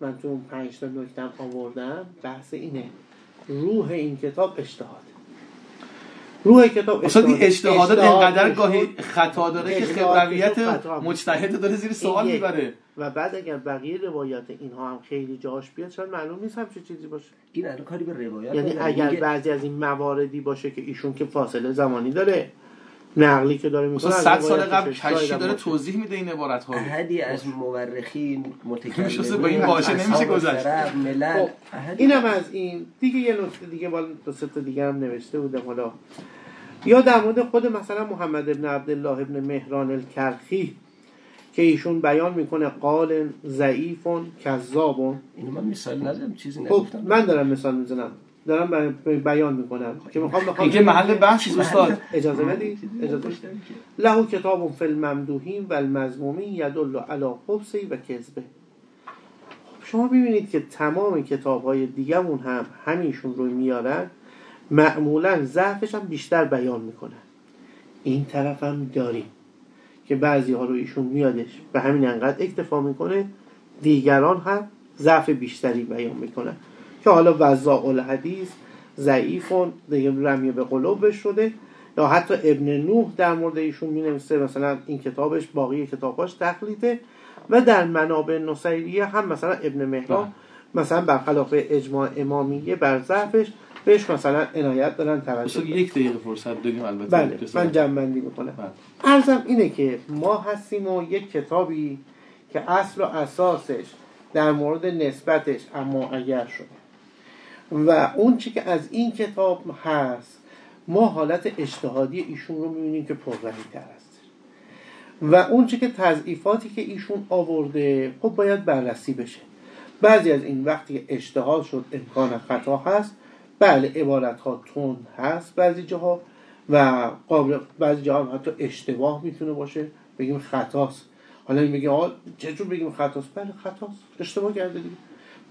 من تو اون پنج تا نکتم آوردم بحث اینه روح این کتاب اجتهاد روح کتاب اصلا این اجتهادات ایشون گاهی خطا داره که خبرویت. مجتهد داره زیر سوال. می‌بره و بعد اگر بقیه روایات اینها هم خیلی جاش بیاد شاید معلوم نیست هم چه چیزی باشه این الان کاری به روایت یعنی. اگر بعضی از این مواردی باشه که ایشون که فاصله زمانی داره نقلی که داره مثلا می‌کنه 100 سال قبل کشی داره توضیح میده این عبارت ها احدی از مورخین نمی‌شناسه با این واژه نمیشه گذشت. خب، اینم از این. دیگه یه نکته دیگه بالا دو سه تا دیگه هم نوشته بودم. حالا یا در مورد خود مثلا محمد ابن عبدالله ابن مهران الکرخی که ایشون بیان می‌کنه قال ضعیفون کذابون اینو من مثال نزدم چیزی خب نگفتم. من دارم مثال می‌زنم. دارم بی- بیان می‌کنم که می‌خوام بخوام این که محل بحث است، استاد. اجازه بدید؟ اجازه بدید. له کتاب فی الممدوحین و المزمومین یدل علی خبثی و کذبه. شما ببینید که تمام کتاب های دیگهمون هم همینشون رو میارن. معمولا ضعفش هم بیشتر بیان می‌کنن. این طرف هم داریم که بعضی ها رو ایشون میادش به همین انقدر اکتفا می‌کنه دیگران هم ضعف بیشتری بیان می‌کنن. که حالا وضاع الحدیث ضعیفون دیگه رمیه به قلوبش شده. یا حتی ابن نوح در مورد ایشون می نویسه مثلا این کتابش باقی کتاباش تخلیطه و در منابع نصیریه هم مثلا ابن مهران مثلا برخلاف اجماع امامیه بر ضعفش بهش مثلا عنایت دارن توجه. یک دقیقه فرصت داریم البته. بله من جنبندی می‌کنم. بله. ارزم اینه که ما هستیم و یک کتابی که اصل و اساسش در مورد نسبتش اما اگر شده و اون چی که از این کتاب هست ما حالت اجتهادی ایشون رو می‌بینیم که پررنگی تر است. و اون چی که تضعیفاتی که ایشون آورده خب باید بررسی بشه. بعضی از این وقتی اجتهاد شد امکان خطا هست بله عبارت ها تون هست بعضی جاها و قابل بعضی جاها حتی اشتباه می‌تونه باشه. بگیم خطاست. حالا میگه آقا چجور بگیم خطاست؟ بله خطاست. اشتباه کرده دیگه.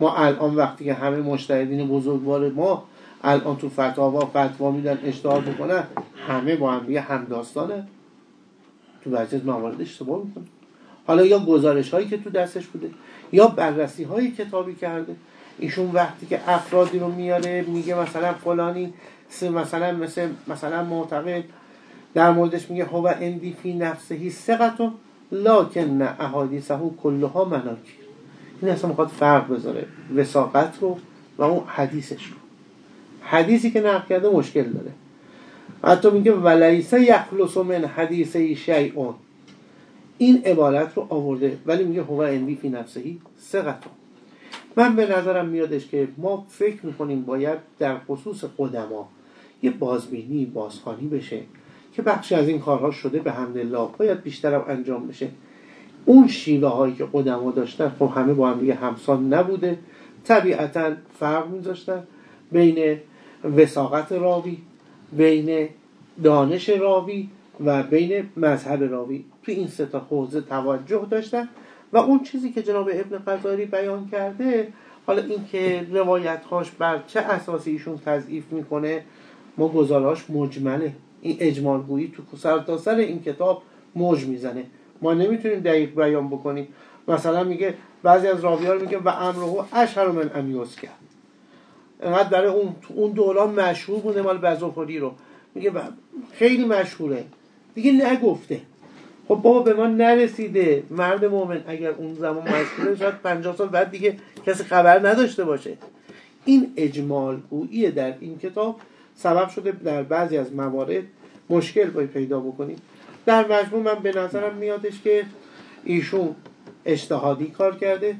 ما الان وقتی که همه مجتهدین بزرگوار ما الان تو فتاوا فتوا میدن اشتباه بکنن همه با هم دیگه همداستانه. تو بعضی از موارد اشتباه می‌کنه حالا یا گزارش هایی که تو دستش بوده یا بررسی های کتابی کرده. ایشون وقتی که افرادی رو میاره میگه مثلا فلانی مثلا مثل مثلا معتقد در موردش میگه هو اندی فی نفسهی سقتون لکن احادیثه کلها مناکیر. این اصلا می‌خواد فرق بذاره وساقت رو و اون حدیثش رو. حدیثی که نقل کرده مشکل داره. حتی میگه ولیسه یخلص من حدیثه شیعون. این عبارت رو آورده ولی میگه هو اندی فی نفسهی سقتون من به نظرم میادش که ما فکر می‌کنیم باید در خصوص قدما یه بازبینی بازخانی بشه که بخشی از این کارها شده به الله باید بیشتر انجام بشه. اون شیوه هایی که قدما داشتن خب همه با هم دیگه همسان نبوده. طبیعتا فرق میذاشتن بین وساقت راوی بین دانش راوی و بین مذهب راوی. تو این سه تا حوزه توجه داشتن و اون چیزی که جناب ابن قضاری بیان کرده حالا اینکه روایت هاش بر چه اساسی ایشون تضعیف می‌کنه ما گزارهاش مجمله. این اجمال گویی تو سر تا سر این کتاب موج می‌زنه. ما نمی‌تونیم دقیق بیان بکنیم. مثلا میگه بعضی از راوی ها میگه و امرهو اشهر من امیوز کرد انقدر برای اون اون دوران مشهور بوده مال بزوخوری رو. میگه خیلی مشهوره. دیگه نگفته. خب بابا به ما نرسیده. مرد مؤمن اگر اون زمان مشهوره شاید 50 سال بعد دیگه کسی خبر نداشته باشه. این اجمال گویی در این کتاب سبب شده در بعضی از موارد مشکل باید پیدا بکنیم. در مجموع من به نظرم میادش که ایشون اجتهادی کار کرده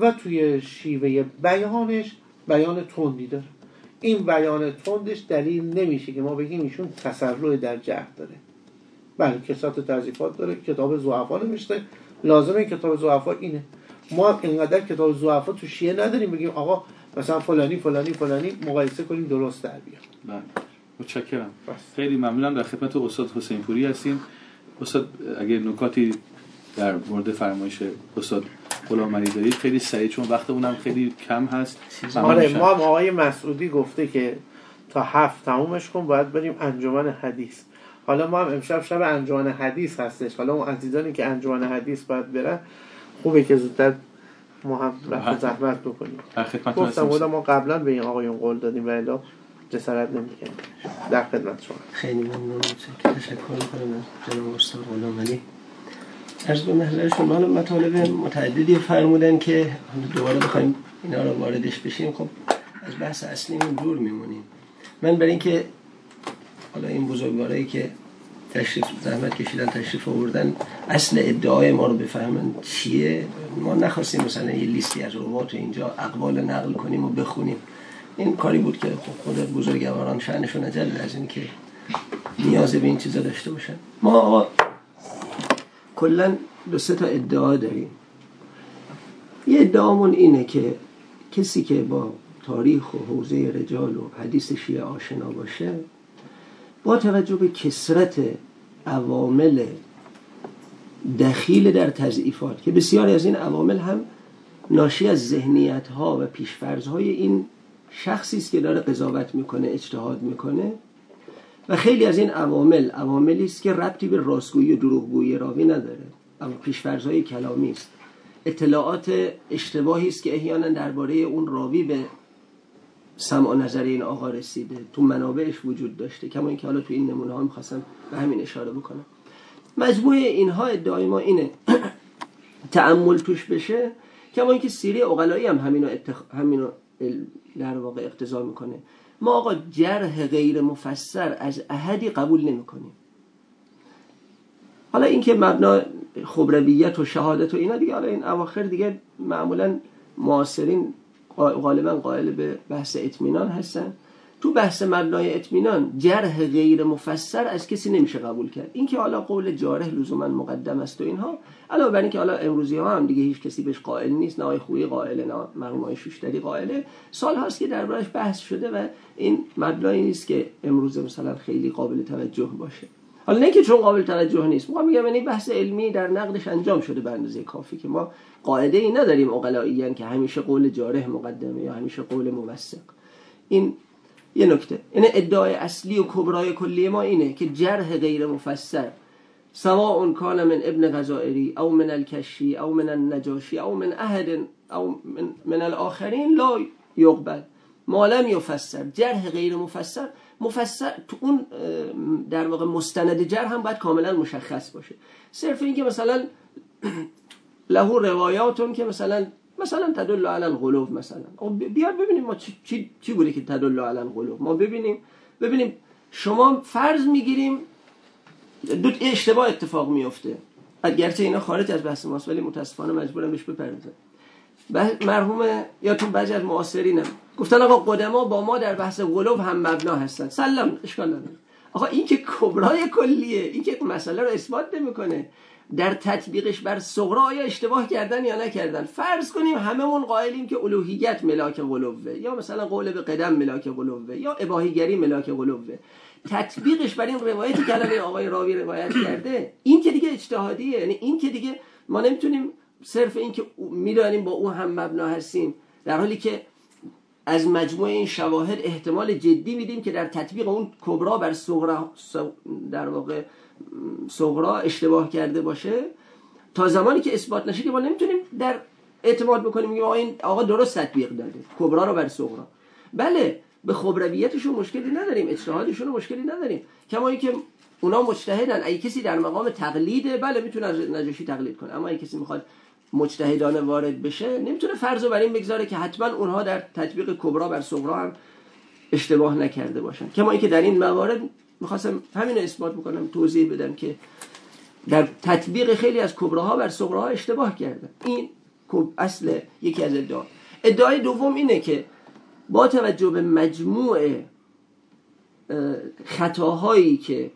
و توی شیوه بیانش بیان تندی داره. این بیان تندش دلیل نمیشه که ما بگیم ایشون تسرع در جهر داره. بله کسات تضیفات داره کتاب زعفا نمیشته لازمه کتاب زعفا اینه. ما اینقدر کتاب زعفا تو شیعه نداریم بگیم آقا مثلا فلانی فلانی فلانی مقایسه کنیم درست در بله. متشکرم. خیلی ممنونم. در خدمت استاد حسین پوری هستیم. استاد اگه نکاتی در مورد فرمایش استاد غلام علی دارید خیلی سریع چون وقتمون خیلی کم هست. آره ما هم آقای مسعودی گفته که تا هفت تمومش کن باید بریم انجمن حدیث. حالا ما هم امشب شب انجمن حدیث هستش. حالا اون عزیزانی که انجمن حدیث باید برن خوبه که زودتر ما هم رفت زحمت بکنیم. گفتم ما قبلا به این آقایون قول دادیم و جسارت نمی‌کنیم در خدمت شما. خیلی ممنون. تشکر می‌کنم از جناب استاد غلام علی. از به محضرشون حالا مطالب متعددی فرمودن که دوباره بخوایم اینا رو واردش بشیم. خب از بحث اصلیمون دور میمونیم. من برای اینکه حالا این بزرگوارایی که تشریف زحمت کشیدن تشریف آوردن اصل ادعای ما رو بفهمن چیه؟ ما نخواستیم مثلا یه لیستی از روات اینجا اقوال نقل کنیم و بخونیم. این کاری بود که خب خود بزرگواران شأنشون اجل از این که نیاز به این چیزا داشته باشن. ما آقا کلا دو سه تا ادعا داریم. یه ادعامون اینه که کسی که با تاریخ و حوزه رجال و حدیث شیعه آشنا باشه با توجه به کسرت عوامل دخیل در تضعیفات که بسیاری از این عوامل هم ناشی از ذهنیت ها و پیشفرض های این شخصی است که داره قضاوت می‌کنه اجتهاد می‌کنه. و خیلی از این عوامل عواملی است که ربطی به راستگویی و دروغگویی راوی نداره. اما پیشفرزهای کلامی است. اطلاعات اشتباهی است که احیانا درباره اون راوی به سمع نظر این آقا رسیده. تو منابعش وجود داشته. کما اینکه حالا تو این نمونه ها می‌خواستم به همین اشاره بکنم. مجموع اینها ادعای ما اینه. تعمل توش بشه. کما اینکه سیری اقلایی هم همینو, اتخ... همینو در واقع اقتضا می‌کنه. ما آقا جرح غیر مفسر از احدی قبول نمی‌کنیم. حالا اینکه مبنا خبرویت و شهادت و اینا دیگه حالا این اواخر دیگه معمولا معاصرین غالبا قائل به بحث اطمینان هستن. تو بحث مبنای اطمینان جرح غیر مفسر از کسی نمیشه قبول کرد. اینکه حالا قول جارح لزوما مقدم است و اینها علاوه بر اینکه حالا امروزی ها هم دیگه هیچ کسی بهش قائل نیست نه خویی قائل نه مرحوم شوشتری قائله. سال هاست که دربارش بحث شده و این مبنایی نیست که امروز مثلا خیلی قابل توجه باشه. حالا نه که چون قابل توجه نیست ما میگم یعنی بحث علمی در نقدش انجام شده به اندازه کافی که ما قاعده ای نداریم اقلایی که همیشه قول جارح مقدمه یا همیشه قول موثق. این یه نکته. این ادعای اصلی و کبرای کلی ما اینه که جرح غیر مفسر. سواء کان من ابن غزائری او من الکشی او من النجاشی او من احد او من, من الاخرین لا یقبل. ما لم یفسر. جرح غیر مفسر. مفسر تو اون در واقع مستند جرح هم باید کاملا مشخص باشه. صرف اینکه مثلا لهو روایاتون که مثلا مثلا تدل علی الغلوب مثلا. بیاد ببینیم ما چی, چی, چی بوده که تدل علی الغلوب ما ببینیم ببینیم شما فرض می‌گیریم دو اشتباه اتفاق میفته اگرچه اینا خارج از بحث ماست ولی متاسفانه مجبورم بهش بپردازم. مرحوم یا تو بعضی از معاصرینم گفتن آقا قدما با ما در بحث غلوب هم مبنا هستن. سلام اشکال نداره. آقا این که کبرای کلیه. این که مسئله رو اثبات نمی‌کنه. در تطبیقش بر صغرا آیا اشتباه کردن یا نکردن. فرض کنیم هممون قائلیم که الوهیت ملاک قلوبه یا مثلا قول به قدم ملاک قلوبه یا اباهیگری ملاک قلوبه تطبیقش بر این روایتی که الان آقای راوی روایت کرده این که دیگه اجتهادیه. یعنی این که دیگه ما نمی‌تونیم صرف این که می‌دانیم با او هم مبنا هستیم. در حالی که از مجموع این شواهد احتمال جدی میدیم که در تطبیق اون کبرا بر صغرا در واقع صغرا اشتباه کرده باشه تا زمانی که اثبات نشه که ما نمی‌تونیم در اعتماد بکنیم که این آقا درست تطبیق داده کبرا رو بر صغرا بله به خبرویتشون مشکلی نداریم اجتهادشون مشکلی نداریم. کما اینکه اونا مجتهدن اگه کسی در مقام تقلیده بله می‌تونه از نجاشی تقلید کنه. اما اگه کسی می‌خواد مجتهدانه وارد بشه نمی‌تونه فرض رو بر این بگذاره که حتما اونها در تطبیق کبرا بر صغرا هم اشتباه نکرده باشن. کما اینکه در این موارد می‌خواستم همین اثبات بکنم توضیح بدم که در تطبیق خیلی از کبراها بر صغراها اشتباه کردن. این اصل یکی از ادعا. ادعای دوم اینه که با توجه به مجموع خطاهایی که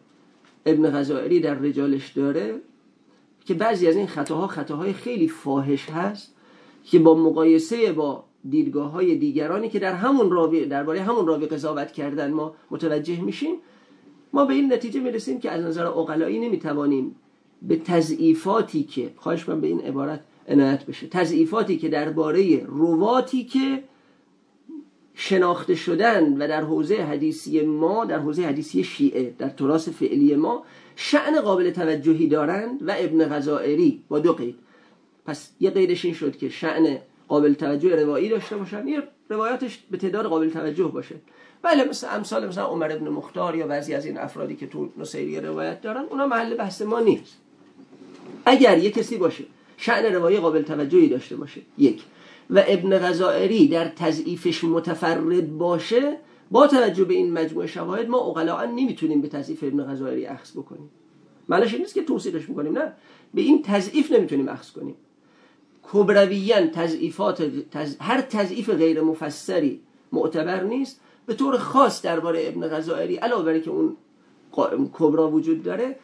ابن غزائری در رجالش داره که بعضی از این خطاها خطاهای خیلی فاحش هست که با مقایسه با دیدگاه های دیگرانی که در همون راوی درباره همون راوی قضاوت کردن ما متوجه میشیم ما به این نتیجه می‌رسیم که از نظر اقلایی نمی‌توانیم به تضعیفاتی که خواهش من به این عبارت عنایت بشه. تضعیفاتی که درباره رواتی که شناخته شدن و در حوزه حدیثی ما در حوزه حدیثی شیعه در تراس فعلی ما شعن قابل توجهی دارند و ابن غزائری با دو قید. پس یه قیدش این شد که شعن قابل توجه روایی داشته باشن یه روایاتش به تعداد قابل توجه باشه. بله مثل امثال مثلا عمر ابن مختار یا بعضی از این افرادی که تو نصیری روایت دارن اونا محل بحث ما نیست. اگر یه کسی باشه شعن روایی قابل توجهی داشته باشه یک. و ابن غزائری در تضعیفش متفرد باشه با توجه به این مجموعه شواهد ما اقلاعا نمی‌تونیم به تضعیف ابن غزائری اخذ بکنیم. معنیش نیست که توصیفش می‌کنیم نه. به این تضعیف نمی‌تونیم اخذ کنیم. کبرویان تضعیفات هر تضعیف غیر مفسری معتبر نیست. به طور خاص درباره ابن غزائری علاوه بر که اون کبرا وجود داره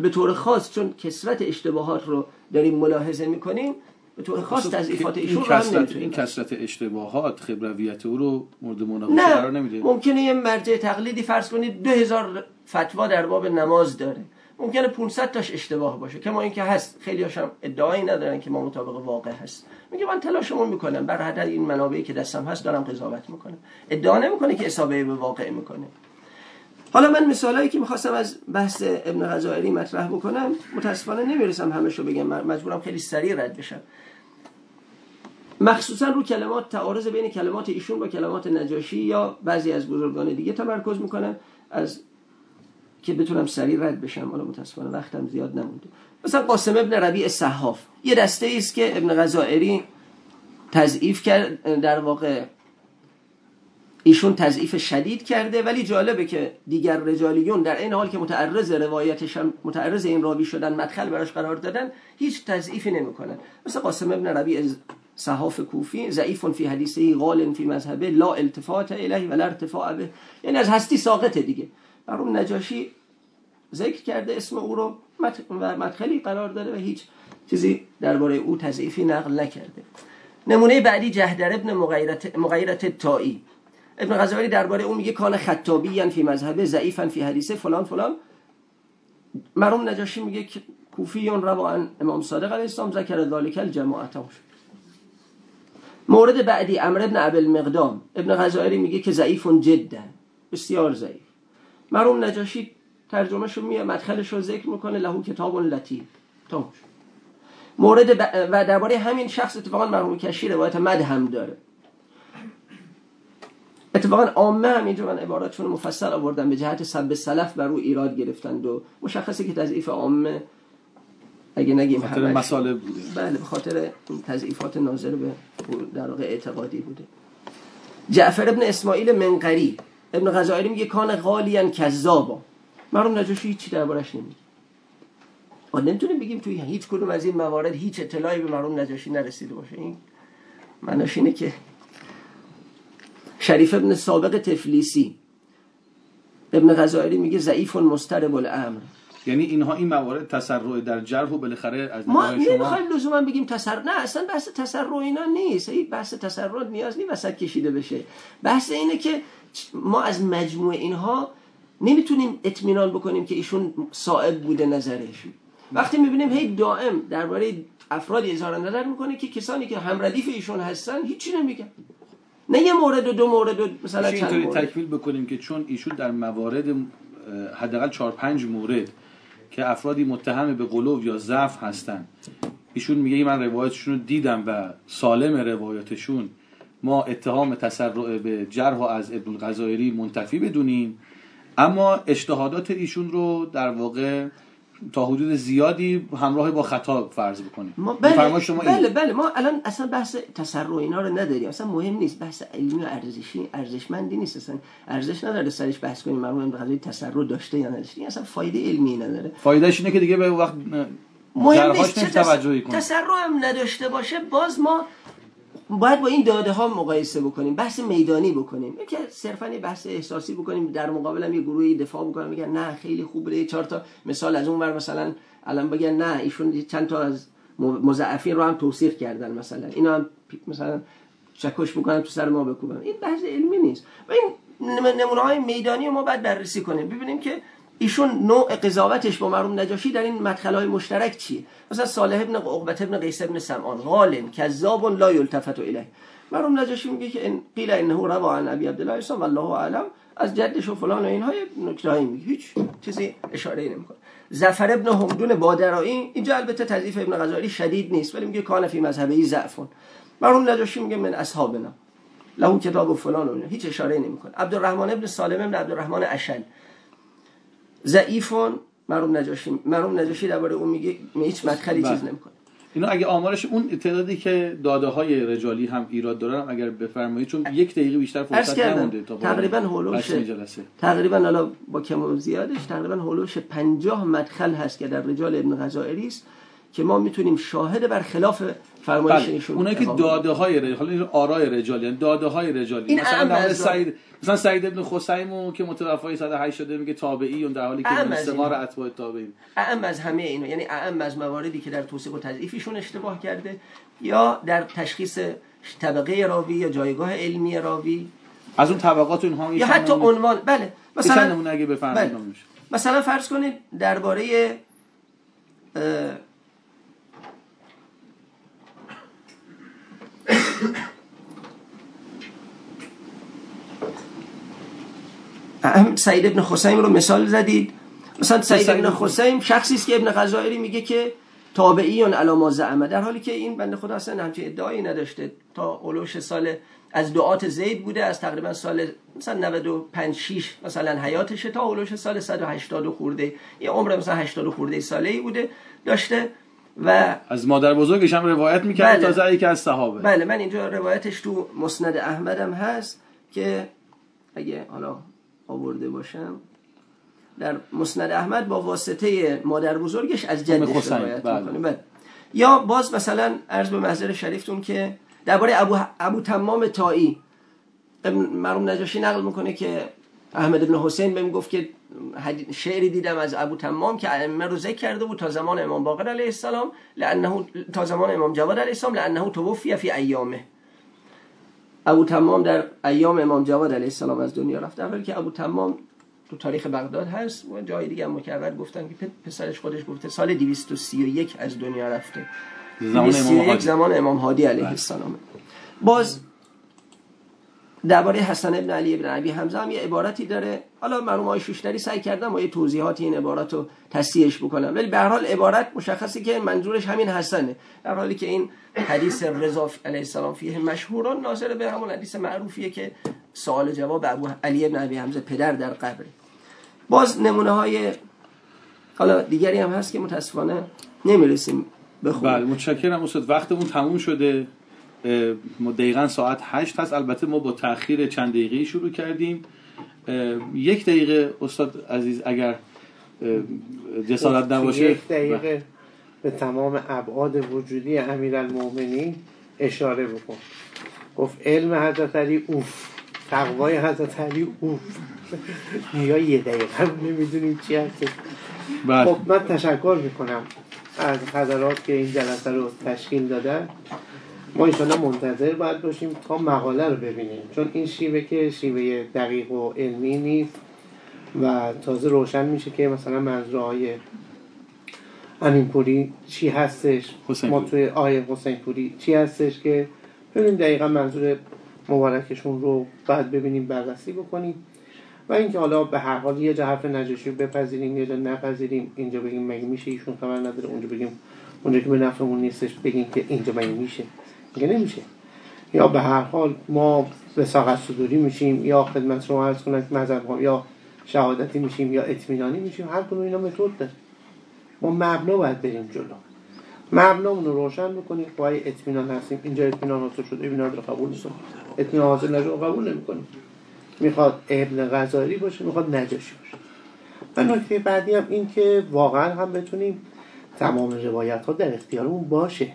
به طور خاص چون کسرت اشتباهات رو داریم ملاحظه می‌کنیم به طور خاص تضعیفات ایشون رو هم این کسرت اشتباهات خبرویت او رو مورد مناقشه قرار نمیده. ممکنه یه مرجع تقلیدی فرض کنید 2000 فتوا در باب نماز داره. ممکنه 500 تاش اشتباه باشه که ما اینکه هست. خیلی هاشم ادعایی ندارن که ما مطابق واقع هست. میگه من تلاشمون می‌کنم. بر حد این منابعی که دستم هست دارم قضاوت می‌کنم. ادعا نمی‌کنه که اصابه به واقع می‌کنه. حالا من مثالایی که می‌خواستم از بحث ابن غزائری مطرح بکنم متاسفانه نمی‌رسم همه بگم. مجبورم خیلی سریع رد بشم. مخصوصا رو کلمات تعارض بین کلمات ایشون با کلمات نجاشی یا بعضی از بزرگان دیگه تمرکز می‌کنم از که بتونم سریع رد بشم. حالا متاسفانه وقتم زیاد نمونده. مثلا قاسم ابن ربیع صحاف. یه دسته است که ابن غزائری تضعیف کرد در واقع ایشون تضعیف شدید کرده. ولی جالبه که دیگر رجالیون در این حال که متعرض روایتش هم متعرض این راوی شدن مدخل براش قرار دادن هیچ تضعیفی نمی‌کنن. مثل قاسم ابن ربیع صحاف کوفی ضعیف فی حدیثه غال فی مذهبه لا التفات الیه ولا ارتفاع به. یعنی از هستی ساقطه دیگه. اون نجاشی ذکر کرده اسم او رو و مدخلی قرار داده و هیچ چیزی درباره او تضعیفی نقل نکرده. نمونه بعدی جهدر ابن مغیرت, مغیرت تایی ابن غزالی درباره او میگه کان خطابی فی مذهب ضعیفا فی حدیثه فلان فلان. مرحوم نجاشی میگه که کوفیون روان امام صادق علیه السلام ذکر ذالک الجماعت مورد بعدی امر ابن ابل مقدام ابن غزالی میگه که ضعیف جدا بسیار ضعیف. مرحوم نجاشی ترجمه شو میه مدخلش رو ذکر می‌کنه لهو کتاب لطیف. تموش مورد و درباره همین شخص اتفاقا مرحوم کشی روایت مد هم داره. اتفاقا عامه هم اینجا من عباراتشون مفصل آوردم به جهت سب سلف بر رو ایراد گرفتند و مشخصه که تضعیف عامه اگه نگیم خاطر مساله بوده. بله به خاطر تضعیفات ناظر به در واقع اعتقادی بوده. جعفر ابن اسماعیل منقری ابن غزالی میگه کان غالیا کذابا. مرحوم نجاشی هیچی دربارش نمیگه. ما نمی‌تونیم بگیم توی هیچ کدوم از این موارد هیچ اطلاعی به مرحوم نجاشی نرسیده باشه. این معناش اینه که شریف ابن سابق تفلیسی ابن غزالی میگه ضعیف مسترب الامر. یعنی اینها این موارد تسرع در جرح و بالاخره از ما نمی‌خوایم لزوما بگیم تسرع نه اصلا بحث تسرع اینا نیست. این بحث تسرع نیاز نیست وسط کشیده بشه. بحث اینه که ما از مجموع اینها نمی‌تونیم اطمینان بکنیم که ایشون صائب بوده نظرش وقتی می‌بینیم هی دائم درباره افرادی اظهار نظر می‌کنه که کسانی که همردیف ایشون هستن هیچی نمیگن. نه یه مورد و دو مورد و مثلا چند مورد. تکمیل بکنیم که چون ایشون در موارد حداقل 4 5 مورد که افرادی متهم به قلوب یا ضعف هستن ایشون میگه من روایتشون رو دیدم و سالم روایتشون. ما اتهام تسرع به جرح و از ابن الغزایری منتفی بدونیم. اما اجتهادات ایشون رو در واقع تا حدود زیادی همراه با خطا فرض بکنیم. ما بله شما بله بله. ما الان اصلا بحث تسرع اینا رو نداریم. اصلا مهم نیست. بحث علمی و ارزشی ارزشمندی نیست. اصلا ارزش نداره سرش بحث کنیم. مرحوم قضیه تسرع داشته یا نداشته. اصلا فایده علمی نداره. فایدهش اینه که دیگه به وقت مهم نیست. تسرع هم نداشته باشه باز ما باید با این داده ها مقایسه بکنیم بحث میدانی بکنیم. که صرفا یه بحث احساسی بکنیم در مقابل هم یه گروهی دفاع بکنم میگن نه خیلی خوب بوده چهار تا مثال از اون ور مثلا الان بگن نه ایشون چند تا از مضاعفین رو هم توصیف کردن مثلا. اینا هم مثلا چکش بکنن تو سر ما بکوبن. این بحث علمی نیست. و این نمونه های میدانی ما باید بررسی کنیم. ببینیم که ایشون نوع قضاوتش با مرحوم نجاشی در این مدخل های مشترک چیه؟ مثلا صالح ابن عقبت ابن قیس ابن سمعان غالن کذاب لا یلتفت الیه. مرحوم نجاشی میگه که ان قیل انه روا عن ابی عبدالله اسلام والله اعلم. از جدش و فلان و اینها نکتهایی میگه. هیچ چیزی اشاره نمی‌کنه. زفر ابن همدون بادرایی اینجا البته تضعیف ابن غزالی شدید نیست ولی میگه کان فی مذهبی ضعفون. مرحوم نجاشی میگه من اصحابنا. له کتاب و فلان و هیچ اشاره نمی‌کنه. عبدالرحمن ابن سالم ابن عبدالرحمن اشل. ضعیفون مرحوم نجاشی مرحوم نجاشی درباره اون میگه هیچ مدخلی چیز بله. نمی‌کنه. اینو اگه آمارش اون تعدادی که داده های رجالی هم ایراد دارن اگر بفرمایید چون یک دقیقه بیشتر فرصت نمونده تا تقریبا هولوش تقریبا حالا با کم و زیادش تقریبا هولوش 50 مدخل هست که در رجال ابن غزائری است. که ما می‌تونیم شاهد بر خلاف فرمایش بله. ایشون اونایی که داده های رجالی حالا آرای رجالی یعنی داده های رجالی مثلا سعید مثلا سعید ابن خسیمو که متوفای 108 شده میگه تابعی اون در حالی که استمار اتباع تابعی. اعم از همه اینو یعنی اعم از مواردی که در توصیف و تضعیفشون اشتباه کرده یا در تشخیص طبقه راوی یا جایگاه علمی راوی. از اون طبقات اونها یا حتی عنوان بله. مثلا اگه بفرمایید بله. مثلا فرض کنید درباره سعید ابن خسیم رو مثال زدید. مثلا سعید ابن خسیم شخصی است که ابن غزائری میگه که تابعیون علاما زعمه در حالی که این بنده خدا اصلا همچین ادعایی نداشته. تا اولوش سال از دعات زید بوده از تقریبا سال مثلا 95 6 مثلا حیاتشه تا اولوش سال 180 خورده. یه عمر مثلا 80 خورده ساله ای بوده. داشته. و از مادر بزرگش هم روایت می‌کرد بله. تازه یکی از صحابه بله من اینجا روایتش تو مسند احمدم هست که اگه حالا آورده باشم در مسند احمد با واسطه مادر بزرگش از جدش روایت بله. بله. یا باز مثلا عرض به محضر شریفتون که درباره ابو, ابو تمام تایی مرحوم نجاشی نقل می‌کنه که احمد ابن حسین بهم گفت که شعری دیدم از ابو تمام که ائمه رو ذکر کرده بود تا زمان امام باقر علیه السلام لانه تا زمان امام جواد علیه السلام لانه توفی فی ایامه. ابو تمام در ایام امام جواد علیه السلام از دنیا رفت. ولی که ابو تمام تو تاریخ بغداد هست و جای دیگه هم مکرر گفتن که پسرش خودش گفته سال 231 از دنیا رفته. زمان امام زمان امام هادی علیه السلام باز درباره حسن ابن علی ابن عبی حمزه هم یه عبارتی داره. حالا مرحوم های شوشتری سعی کردم و یه توضیحات این عبارت رو تصحیحش بکنم. ولی به هر حال عبارت مشخصی که منظورش همین حسنه. در حالی که این حدیث رضا علیه السلام فیه مشهوران ناظر به همون حدیث معروفیه که سوال جواب ابو علی ابن عبی حمزه پدر در قبره. باز نمونه های حالا دیگری هم هست که متاسفانه نمی‌رسیم بخونیم بله متشکرم استاد. وقتمون تموم شده. دقیقا ساعت هشت هست. البته ما با تاخیر چند دقیقه شروع کردیم. یک دقیقه استاد عزیز اگر جسارت نباشه. یک دقیقه به تمام ابعاد وجودی المومنی اشاره بکن. گفت علم حضرت علی اوف. تقوای حضرت علی اوف. یا یه دقیقه نمی‌دونیم چی هست. بله. خب من تشکر می‌کنم از حضرات که این جلسه رو تشکیل دادن. ما ایشالا منتظر باید باشیم تا مقاله رو ببینیم. چون این شیوه که شیوه دقیق و علمی نیست و تازه روشن میشه که مثلا منظورهای امین پوری چی هستش. ما توی آیه حسین پوری چی هستش که ببینیم دقیقا منظور مبارکشون رو بعد ببینیم بررسی بکنیم. و اینکه حالا به هر حال یه جا حرف نجاشی بپذیریم یه جا نپذیریم اینجا بگیم مگه میشه ایشون خبر نداره اونجا بگیم اونجا که به نفرمون نیستش بگیم که اینجا مگه میشه. میگه نمیشه؟ یا به هر حال ما وساقت صدوری میشیم یا خدمت شما عرض کنم که یا شهادتی میشیم یا اطمینانی میشیم هر کدوم اینا متد داره ما مبنا باید بریم جلو. مبنامون رو روشن بکنیم پای اطمینان هستیم. اینجا اطمینان حاصل شده اینا رو قبول نیستم اطمینان حاصل نشد قبول نمی‌کنیم. می‌خواد ابن غزاری باشه می‌خواد نجاشی باشه. و نکته بعدی هم این که واقعا هم بتونیم تمام روایت ها در اختیارمون باشه.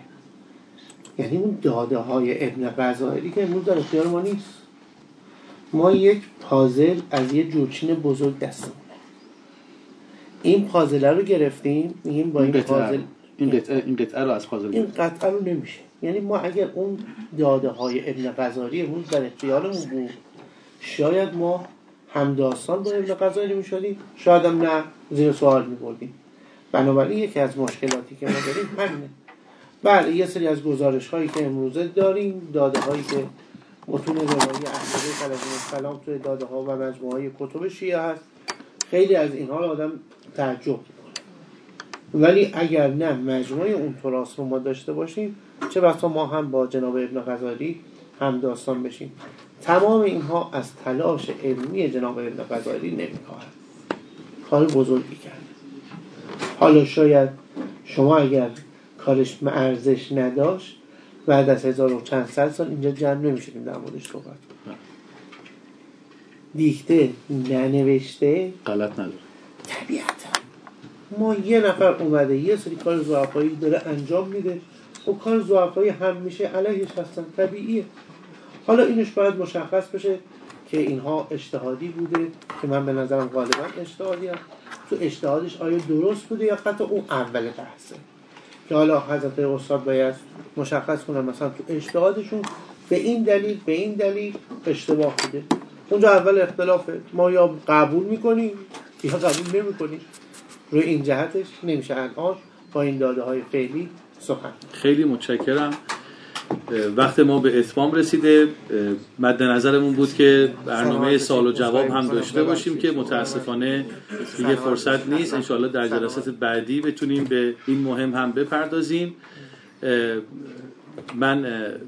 یعنی اون داده های ابن غزاری که امروز در اختیار ما نیست. ما یک پازل از یه جوچین بزرگ دستمونه این پازل رو گرفتیم میگیم با این, پازل این قطعه این قطعه رو از پازل این قطعه رو نمیشه. یعنی ما اگر اون داده های ابن غزاری امروز در اختیارمون بود شاید ما هم داستان با ابن غزاری می‌شدیم. شاید هم نه زیر سوال میبردیم. بنابراین یکی از مشکلاتی که ما داریم همینه. بله یه سری از گزارش هایی که امروزه داریم داده هایی که متون روایی احمدی علیه السلام توی داده ها و مجموعه های کتب شیعه هست. خیلی از اینها آدم تعجب ولی اگر نه مجموعه اون تراس رو ما داشته باشیم چه وقتا ما هم با جناب ابن غزالی هم داستان بشیم. تمام اینها از تلاش علمی جناب ابن غزالی نمیکاهد کار بزرگی کرد. حالا شاید شما اگر کارش ارزش نداشت. بعد از هزار و چند صد سال اینجا جمع نمی‌شدیم در موردش صحبت دیکته ننوشته. غلط نداره. طبیعتا. ما یه نفر اومده یه سری کار زعفایی داره انجام میده. و کار زعفایی هم میشه علیهش هستن طبیعیه. حالا اینش باید مشخص بشه که اینها اجتهادی بوده که من به نظرم غالبا اجتهادی هم. تو اجتهادش آیا درست بوده یا حتی اون اول بحثه؟ که حالا حضرت استاد باید مشخص کنن مثلا تو اجتهادشون به این دلیل به این دلیل اشتباه بوده. اونجا اول اختلافه ما یا قبول می‌کنیم یا قبول نمی‌کنیم. روی این جهتش نمیشه الان با این داده های فعلی سخن خیلی متشکرم. وقت ما به اتمام رسیده. مد نظرمون بود که برنامه سال و جواب هم داشته باشیم که متاسفانه دیگه فرصت نیست. انشاءالله در جلسات بعدی بتونیم به این مهم هم بپردازیم. من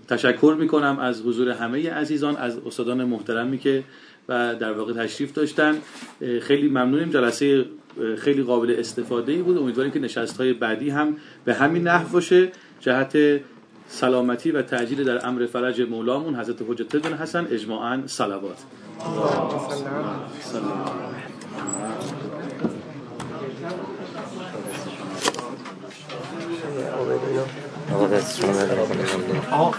تشکر می‌کنم از حضور همه عزیزان از استادان محترمی که و در واقع تشریف داشتن. خیلی ممنونیم. جلسه خیلی قابل استفاده ای بود. امیدواریم که نشست های بعدی هم به همین نحو باشه. جهت سلامتی و تعجیل در امر فرج مولامون حضرت حجت بن حسن اجماعا صلوات. آقا